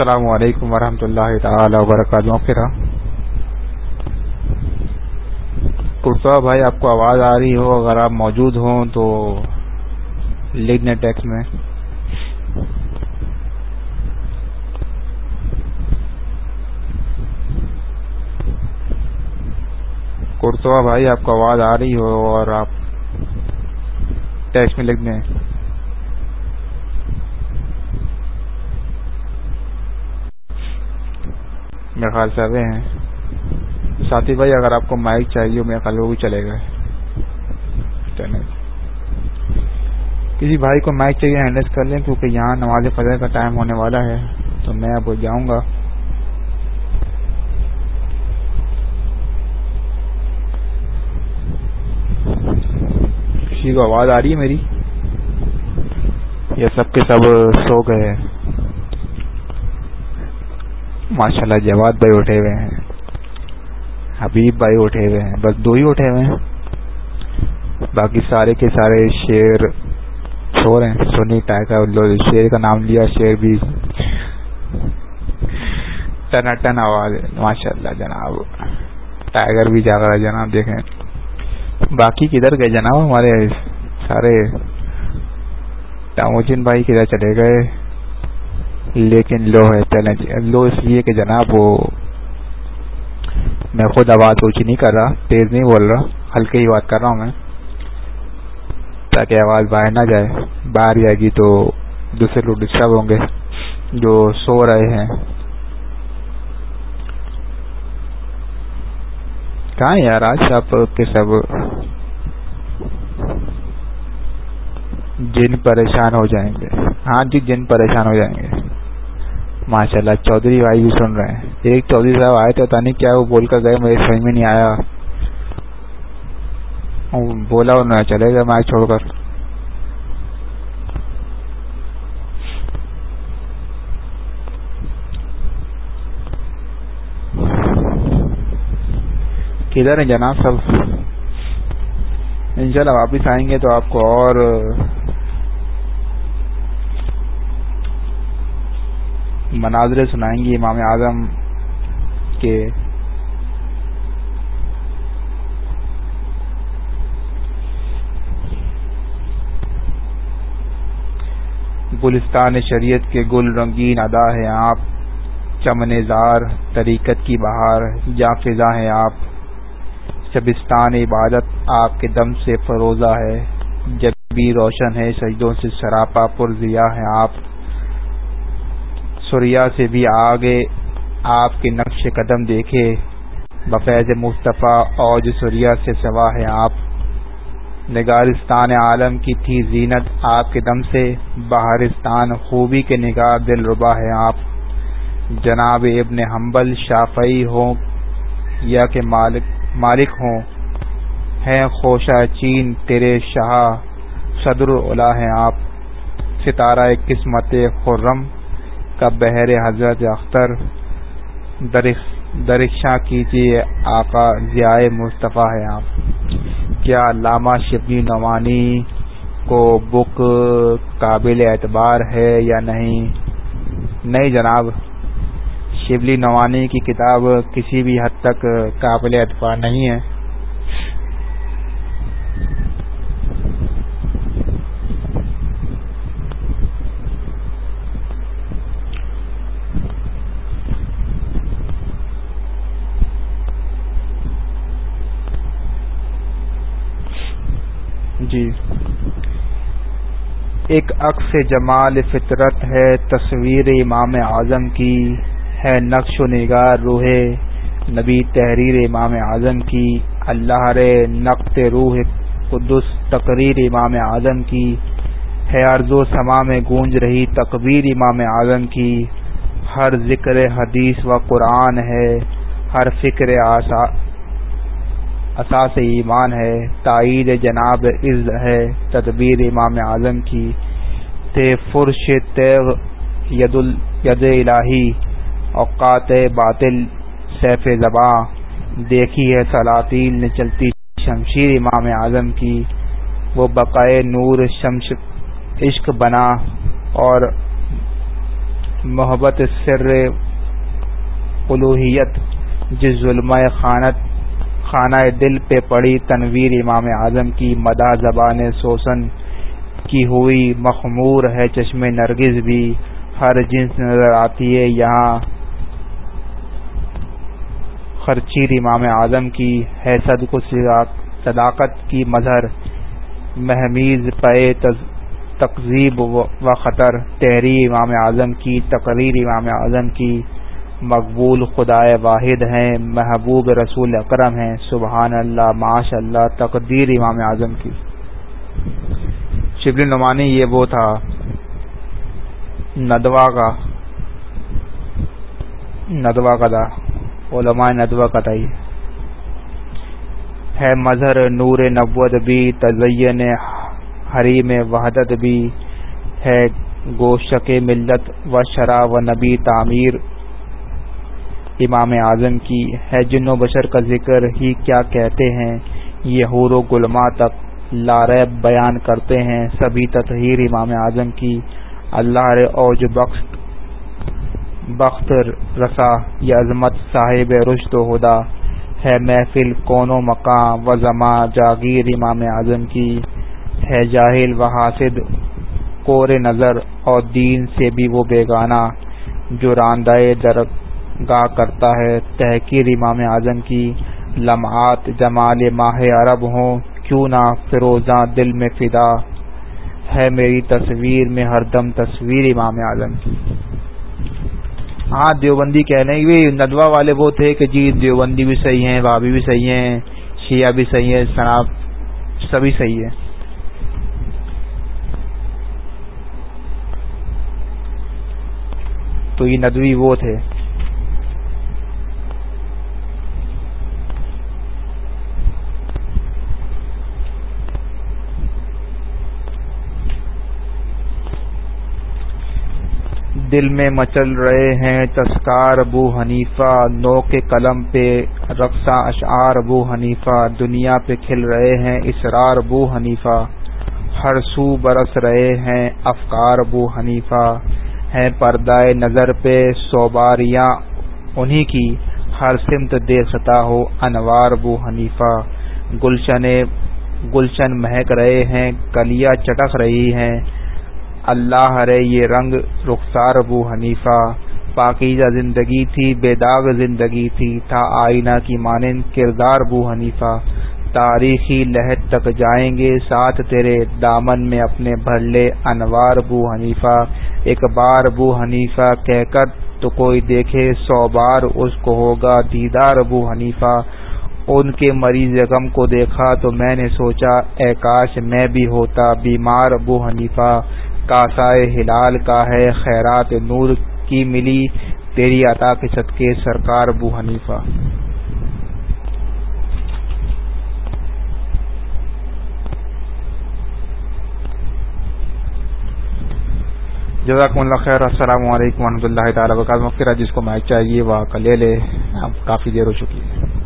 السلام علیکم ورحمۃ اللہ تعالی وبرکاتہ۔ پھر ہاں۔ کرتا بھائی، آپ کو آواز آ رہی ہو، اگر آپ موجود ہوں تو لکھ دیں ٹیکس میں۔ کرتوا بھائی، آپ کو آواز آ رہی ہو اور آپ ٹیکس میں لکھ دیں۔ میرے خیال سے ابھی ہیں۔ ساتھی بھائی، اگر آپ کو مائک چاہیے، میرے خیال وہ بھی چلے گا۔ کسی بھائی کو مائک چاہیے ہینڈل کر لیں، کیونکہ یہاں نماز فجر کا ٹائم ہونے والا ہے۔ تو میں اب جاؤں گا۔ کسی کو آواز آ رہی ہے میری؟ یہ سب کے سب سو گئے ماشاء اللہ جواد بھائی اٹھے ہوئے ہیں، حبیب بھائی اٹھے ہوئے ہیں، بس دو ہی اٹھے ہوئے ہیں۔ باقی سارے کے سارے شیر سو رہے ہیں سونی ٹائگر شیر کا نام لیا، شیر بھی۔ ٹن ٹن آواز ماشاء اللہ جناب۔ ٹائگر بھی جاگ رہا ہے جناب، دیکھیں۔ باقی کدھر گئے جناب ہمارے سارے؟ ٹاموجن بھائی کدھر چلے گئے؟ لیکن لو ہے چیلنج۔ لو اس لیے کہ جناب وہ میں خود آواز اونچی نہیں کر رہا، تیز نہیں بول رہا ہلکے ہی بات کر رہا ہوں میں، تاکہ آواز باہر نہ جائے۔ باہر جائے گی تو دوسرے لوگ ڈسٹرب ہوں گے جو سو رہے ہیں۔ کہاں یار آج سب کے سب؟ جن پریشان ہو جائیں گے۔ ہاں جی جن پریشان ہو جائیں گے۔ ماشاء اللہ چودھری بھائی بھی سن رہے ہیں۔ ایک چودھری صاحب آئے تھے پتا نہیں کیا وہ بول کر گئے میرے سمجھ میں نہیں آیا۔ بولا انہوں نے، چلے گئے میں چھوڑ کر۔ کدھر ہیں جناب سب؟ انشاءاللہ واپس آئیں گے تو آپ کو اور مناظرے سنائیں گے امام اعظم کے۔ گلستان شریعت کے گل رنگین ادا ہے آپ، چمن زار طریقت کی بہار یا فضا ہے آپ۔ شبستان عبادت آپ کے دم سے فروزہ ہے، جب بھی روشن ہے، سجدوں سے سراپا پر ضیا ہے آپ۔ سوریا سے بھی آگے آپ کے نقش قدم دیکھے۔ بفیض مصطفیٰ، اوج سوریا سے سوا ہے آپ۔ نگارستان عالم کی تھی زینت آپ کے دم سے۔ بہارستان خوبی کے نگاہ دل ربا ہے آپ۔ جناب ابن حنبل شافعی ہوں یا کہ مالک مالک ہوں۔ ہیں خوشہ چین تیرے شاہ صدر الا ہیں آپ۔ ستارہ قسمت خرم کا بحر حضرت اختر درخشاں کیجیے، آقا ضیاء مصطفیٰ ہے آپ۔ کیا علامہ شبلی نوانی کو بک قابل اعتبار ہے یا نہیں؟ نہیں جناب۔ شبلی نوانی کی کتاب کسی بھی حد تک قابل اعتبار نہیں ہے۔ جی۔ ایک عکس جمال فطرت ہے، تصویر امام اعظم کی ہے، نقش و نگار روح نبی تحریر امام اعظم کی، اللہ رے نقط روح قدس تقریر امام اعظم کی ہے ارض و سما میں گونج رہی تقبیر امام اعظم کی ہر ذکر حدیث و قرآن ہے، ہر فکر اساس ایمان ہے، تائید جناب عز ہے، تدبیر امام اعظم کی، تے فرش تیغ ید ید الہی، اوقات باطل، سیف زباں، دیکھی ہے سلاطین نے چلتی شمشیر امام اعظم کی، وہ بقائے نور شمش، عشق بنا اور محبت سر الوحیت جس ظلم خانت خانہ دل پہ پڑی تنویر امام اعظم کی مدہ زبان سوسن کی ہوئی مخمور ہے چشم نرگز بھی۔ ہر جنس نظر آتی ہے یہاں۔ خرچیر امام اعظم کی حیثت کو صداقت کی مظہر۔ محمیز پے تقزیب و خطر۔ تحریر امام اعظم کی، تقریر امام اعظم کی۔ مقبول خدائے واحد ہیں، محبوب رسول اکرم ہیں، سبحان اللہ معاش اللہ تقدیر امام اعظم کی۔ شبلی نعمانی یہ وہ تھا ندوا کا ندوا کا تھا، علماء ندوا کا تھا ہے مظہر نور نبوت بھی، تزین حریم وحدت بھی، ہے گوشک ملت و شرح و نبی تعمیر امام اعظم کی ہے جن و بشر کا ذکر ہی کیا کہتے ہیں۔ یہ حور و گلما تک لاریب بیان کرتے ہیں۔ سبھی تطہیر امام اعظم کی۔ اللہ اوج بخش بخت رسا یہ عظمت صاحب رشد و ہدا۔ ہے محفل کون و مقام و زماں جاگیر امام اعظم کی۔ ہے جاہل و حاسد کور نظر اور دین سے بھی وہ بیگانہ۔ جو راندائے درگاہ کرتا ہے۔ تحقیر امام اعظم کی لمحات جمال ماہ عرب ہوں۔ کیوں نہ فروزاں دل میں فدا۔ ہے میری تصویر میں ہر دم تصویر امام اعظم کی۔ ہاں دیوبندی کہنے ندوا والے وہ تھے کہ جی دیوبندی بھی صحیح ہیں، بھابھی بھی صحیح ہیں، شیعہ بھی صحیح ہے شناب سبھی صحیح ہے تو یہ ندوی وہ تھے۔ دل میں مچل رہے ہیں تسکار ابو حنیفہ، نو کے قلم پہ رقصہ اشعار ابو حنیفہ، دنیا پہ کھل رہے ہیں اسرار ابو حنیفہ، ہر سو برس رہے ہیں افکار ابو حنیفہ، ہیں پردائے نظر پہ سوباریاں انہی کی ہر سمت دیکھتا ہو انوار ابو حنیفہ۔ گلشن گلشن مہک رہے ہیں، کلیاں چٹک رہی ہیں اللہ رے یہ رنگ رخسار ابو حنیفہ۔ پاکیزہ زندگی تھی، بے داغ زندگی تھی، تھا آئینہ کی مانند کردار ابو حنیفہ۔ تاریخی لہد تک جائیں گے، ساتھ تیرے دامن میں اپنے بھرلے انوار ابو حنیفہ۔ ایک بار ابو حنیفہ کہہ کر تو کوئی دیکھے، سو بار اس کو ہوگا دیدار ابو حنیفہ۔ ان کے مریض غم کو دیکھا تو میں نے سوچا، اے کاش میں بھی ہوتا بیمار ابو حنیفہ۔ کاسائے ہلال کا ہے، خیرات نور کی ملی۔ تیری عطا کے صدقے، سرکار ابو حنیفہ۔ جزاک اللہ خیر۔ السلام علیکم و رحمۃ اللہ تعالیٰ وبرکاتہ۔ جس کو مائک چاہیے وہ لے لے۔ اب کافی دیر ہو چکی ہے۔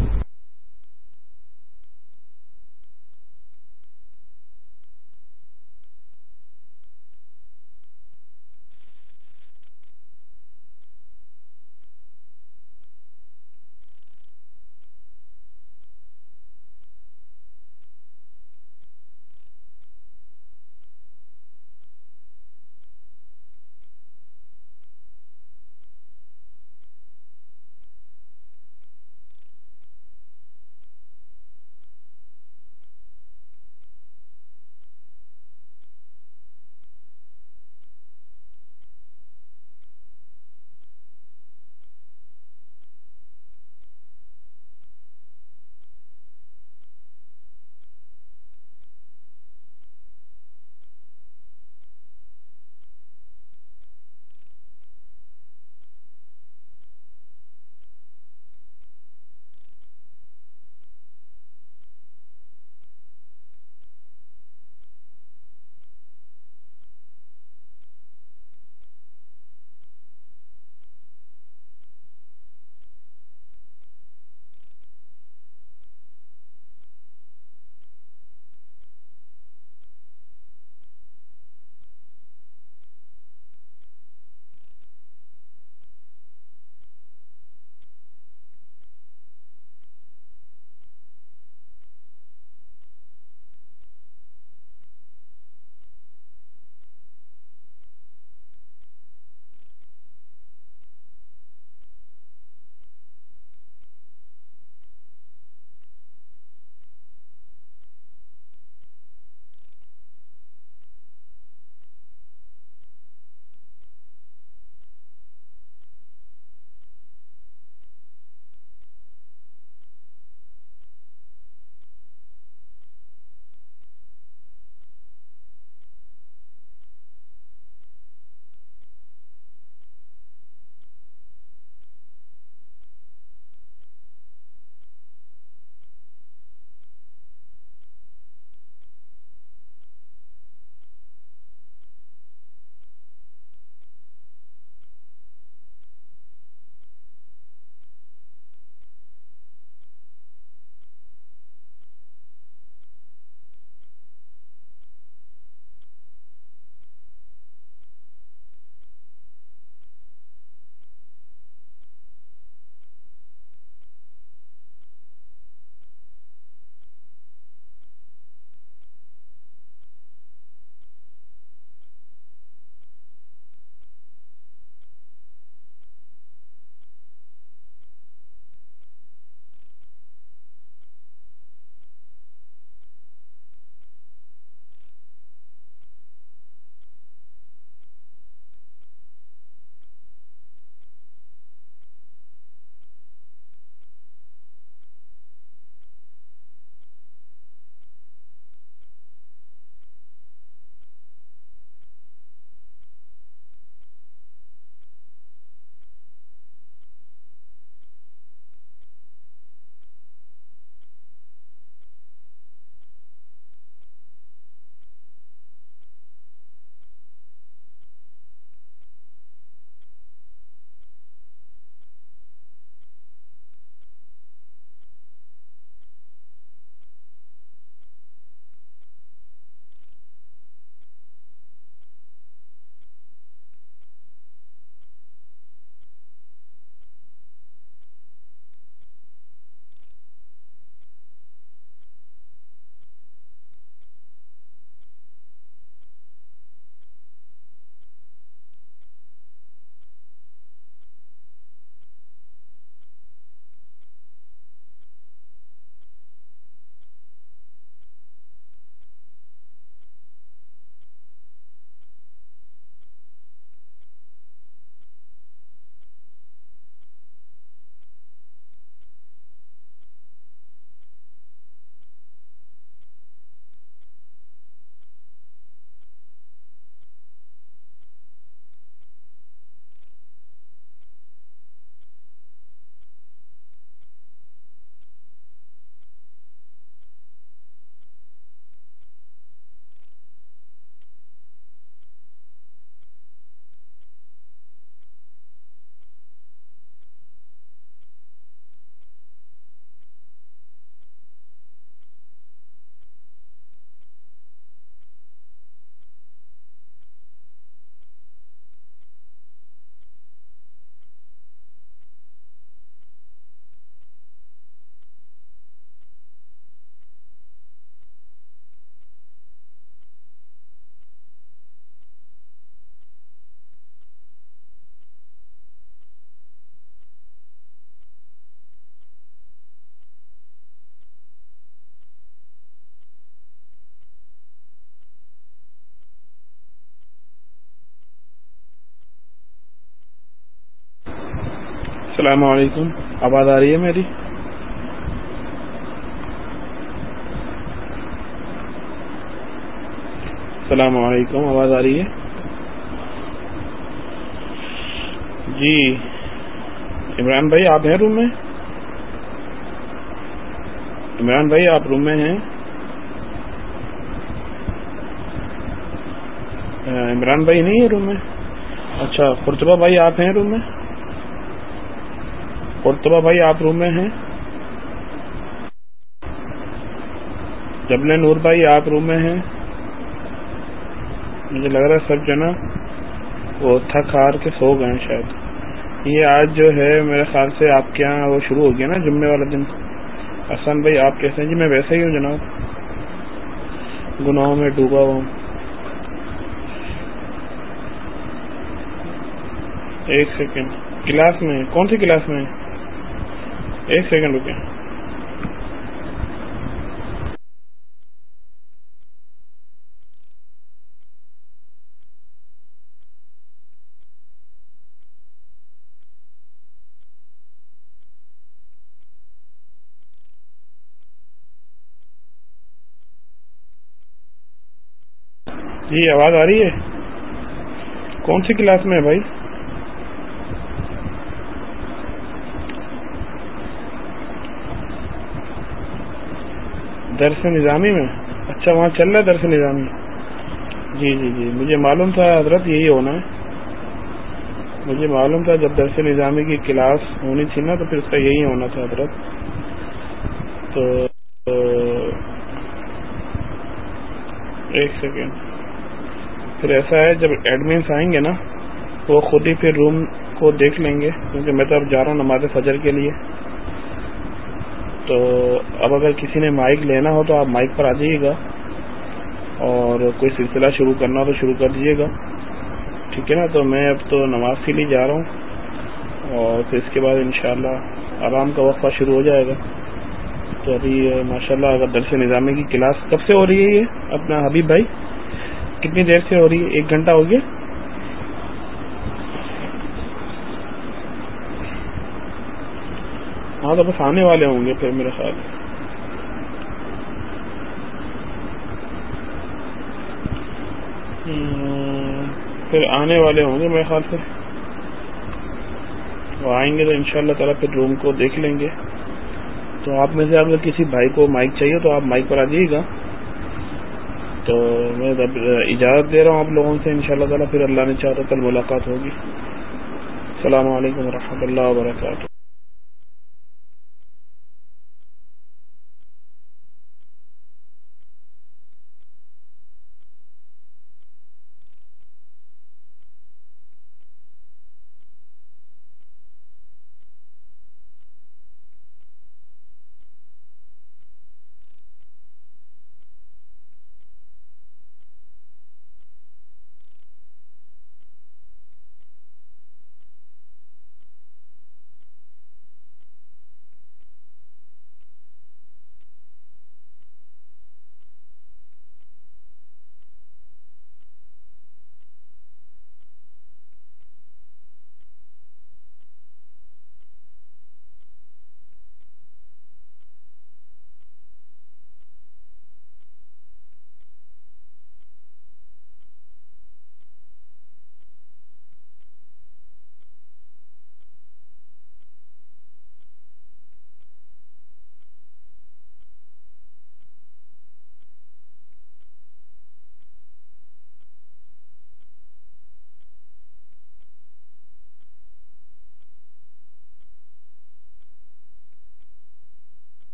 السلام علیکم۔ آواز آ رہی ہے میری؟ السلام علیکم۔ آواز آ رہی ہے؟ جی۔ عمران بھائی، آپ ہیں روم میں؟ عمران بھائی، آپ روم میں ہیں؟ عمران بھائی نہیں ہے روم میں؟ اچھا قرطبہ بھائی، آپ ہیں روم میں؟ قرطبہ بھائی آپ روم میں ہیں؟ جبل نور بھائی آپ روم میں ہیں؟ مجھے لگ رہا ہے سب جو نا وہ تھک ہار کے سو گئے شاید۔ یہ آج جو ہے میرے خیال سے آپ کے یہاں وہ شروع ہو گیا نا جمعے والا دن۔ احسان بھائی آپ کیسے ہیں؟ جی میں ویسے ہی ہوں جناب۔ گناہوں میں ڈوبا ہوا ہوں۔ ایک سیکنڈ۔ کلاس میں کون سی کلاس میں ایک سیکنڈ رکے جی آواز آ رہی ہے؟ کون سی کلاس میں ہے بھائی؟ درس نظامی میں؟ اچھا وہاں چل رہا ہے درس نظامی؟ جی جی جی مجھے معلوم تھا حضرت یہی ہونا ہے۔ مجھے معلوم تھا جب درس نظامی کی کلاس ہونی تھی نا، تو پھر اس کا یہی ہونا تھا حضرت۔ تو، ایک سیکنڈ۔ پھر ایسا ہے، جب ایڈمنس آئیں گے نا، وہ خود ہی پھر روم کو دیکھ لیں گے، کیونکہ میں تو اب جا رہا ہوں نماز فجر کے لیے۔ تو اب اگر کسی نے مائک لینا ہو تو آپ مائک پر آ جائیے گا اور کوئی سلسلہ شروع کرنا ہو تو شروع کر دیجیے گا۔ ٹھیک ہے نا؟ تو میں اب تو نماز کے لیے جا رہا ہوں اور پھر اس کے بعد انشاءاللہ آرام کا وقفہ شروع ہو جائے گا۔ تو ابھی ماشاءاللہ اگر درس نظامی کی کلاس کب سے ہو رہی ہے یہ اپنا حبیب بھائی؟ کتنی دیر سے ہو رہی ہے؟ ایک گھنٹہ ہو گیا؟ ہاں تو بس آنے والے ہوں گے پھر میرے خیال پھر آنے والے ہوں گے میرے خیال سے۔ وہ آئیں گے تو ان شاء اللہ تعالیٰ پھر روم کو دیکھ لیں گے۔ تو آپ میں سے اگر کسی بھائی کو مائک چاہیے تو آپ مائک پر آ جائیے گا۔ تو میں اجازت دے رہا ہوں آپ لوگوں سے ان شاء اللہ تعالیٰ پھر اللہ نے چاہتا کل ملاقات ہوگی۔ السلام علیکم و اللہ وبرکاتہ۔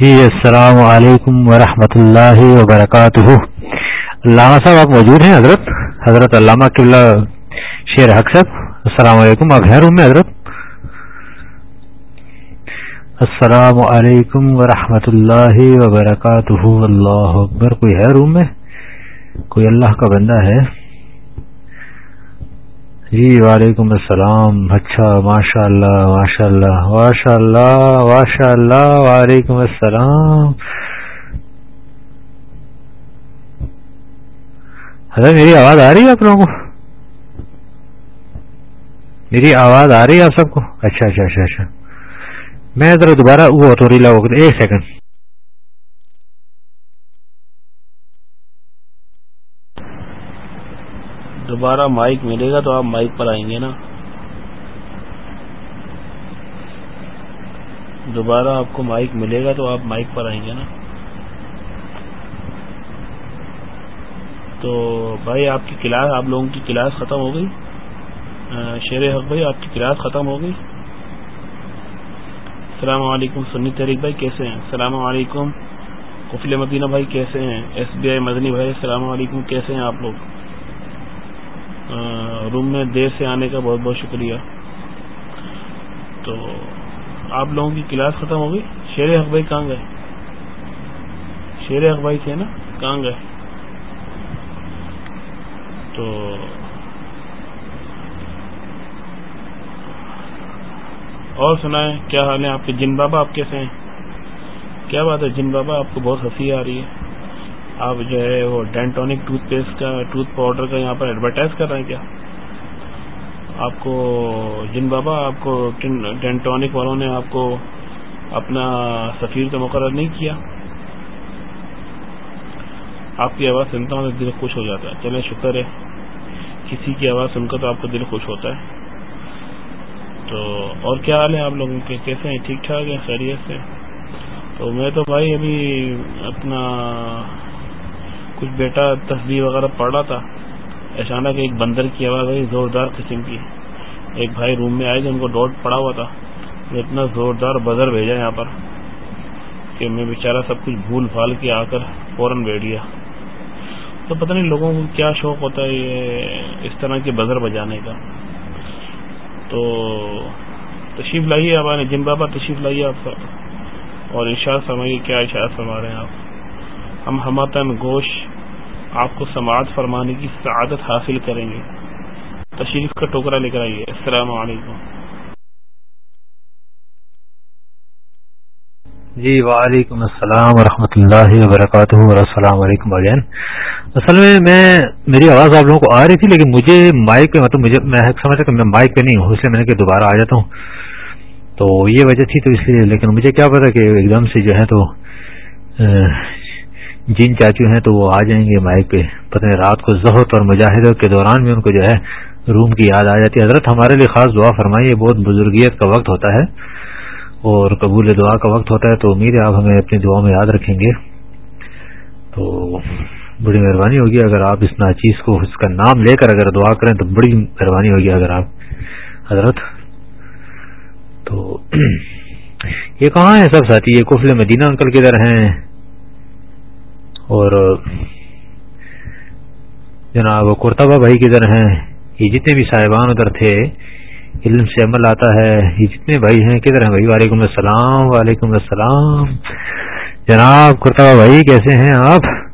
جی السلام علیکم ورحمۃ اللہ وبرکاتہ۔ علامہ صاحب، آپ موجود ہیں حضرت؟ حضرت علامہ قبلہ شیر حق صاحب۔ السلام علیکم، آپ ہیں روم میں حضرت؟ السلام علیکم ورحمۃ اللہ وبرکاتہ۔ اللہ اکبر، کوئی ہے روم میں؟ کوئی اللہ کا بندہ ہے؟ جی وعلیکم السلام اچھا ماشاء اللہ ماشاء اللہ ماشاء اللہ ماشاء اللہ وعلیکم السلام۔ حضرت، میری آواز آ رہی ہے آپ لوگوں کو؟ میری آواز آ رہی ہے آپ سب کو؟ اچھا اچھا اچھا اچھا۔ میں ذرا دوبارہ وہ تو ریلا ایک سیکنڈ دوبارہ مائک ملے گا تو آپ مائک پر آئیں گے نا۔ دوبارہ آپ کو مائک ملے گا تو آپ مائک پر آئیں گے نا۔ تو بھائی آپ کی کلاس، آپ لوگوں کی کلاس ختم ہو گئی؟ شیر حق بھائی، آپ کی کلاس ختم ہو گئی؟ السلام علیکم، سنی تحریک بھائی، کیسے ہیں؟ السلام علیکم کفل مدینہ بھائی، کیسے ہیں؟ ایس بی آئی مدنی بھائی، السلام علیکم، کیسے ہیں آپ لوگ؟ روم میں دیر سے آنے کا بہت بہت شکریہ۔ تو آپ لوگوں کی کلاس ختم ہو گئی؟ شیر حق بھائی کہاں گئے؟ شیر حق بھائی تھے نا؟ کہاں گئے؟ تو اور سنائیں، کیا حال ہے آپ کے؟ جن بابا آپ کیسے ہیں؟ کیا بات ہے؟ جن بابا آپ کو بہت ہنسی آ رہی ہے۔ آپ جو ہے وہ ڈینٹونک ٹوتھ پیسٹ کا ٹوتھ پاؤڈر کا یہاں پر ایڈورٹائز کر رہے ہیں کیا؟ آپ کو جن بابا، آپ کو ڈینٹونک والوں نے آپ کو اپنا سفیر تو مقرر نہیں کیا، آپ کی آواز سنتا ہوں تو دل خوش ہو جاتا ہے۔ چلیں، شکر ہے۔ کسی کی آواز سن کر تو آپ کو دل خوش ہوتا ہے۔ تو اور کیا حال ہے آپ لوگوں کے؟ کیسے ہیں؟ ٹھیک ٹھاک ہیں؟ خیریت سے؟ تو میں تو بھائی ابھی اپنا کچھ بیٹا تصویر وغیرہ پڑھ رہا تھا اچانک ایک بندر کی آواز آئی، زوردار قسم کی۔ ایک بھائی روم میں آئے تھے ان کو ڈوٹ پڑا ہوا تھا اتنا زوردار بزر بھیجا یہاں پر کہ میں بیچارہ سب کچھ بھول بھال کے آ کر فوراً بیٹھ گیا۔ تو پتہ نہیں لوگوں کو کیا شوق ہوتا ہے یہ اس طرح کے بزر بجانے کا۔ تو تشریف لائیے آپ آنے، جن بابا تشریف لائیے آپ اور ارشاد فرمائیے، کیا ارشاد فرما رہے ہیں آپ؟ ہم ہماتن گوش آپ کو سماعت فرمانے کی سعادت حاصل کریں گے۔ تشریف کا ٹوکرا لے کر آئیے۔ السلام علیکم۔ جی وعلیکم السلام ورحمۃ اللہ وبرکاتہ۔ السلام علیکم اگین اصل میں میں، میری آواز آپ لوگوں کو آ رہی تھی، لیکن مجھے مائک پہ مطلب مجھے، میں سمجھتا کہ میں مائک پہ نہیں ہوں، اس لیے میں نے کہ دوبارہ آ جاتا ہوں۔ تو یہ وجہ تھی تو اس لیے، لیکن مجھے کیا پتا کہ ایک دم سے جو ہے تو جن چاچو ہیں تو وہ آ جائیں گے مائک پہ۔ پتہ رات کو ظہر اور مجاہدوں کے دوران بھی ان کو جو ہے روم کی یاد آ جاتی ہے۔ حضرت ہمارے لیے خاص دعا فرمائیے بہت بزرگیت کا وقت ہوتا ہے اور قبول دعا کا وقت ہوتا ہے تو امید ہے آپ ہمیں اپنی دعا میں یاد رکھیں گے۔ تو بڑی مہربانی ہوگی اگر آپ اس ناچیز کو، اس کا نام لے کر اگر دعا کریں تو بڑی مہربانی ہوگی اگر آپ۔ حضرت، تو یہ کہاں ہے سب ساتھی؟ یہ کفل مدینہ انکل کدھر ہیں؟ اور جناب کرتبہ بھائی کدھر ہیں، یہ جتنے بھی صاحبان ادھر تھے، علم سے عمل آتا ہے، یہ جتنے بھائی ہیں، کدھر ہیں بھائی؟ وعلیکم السلام وعلیکم السلام۔ جناب کرتبہ بھائی کیسے ہیں آپ؟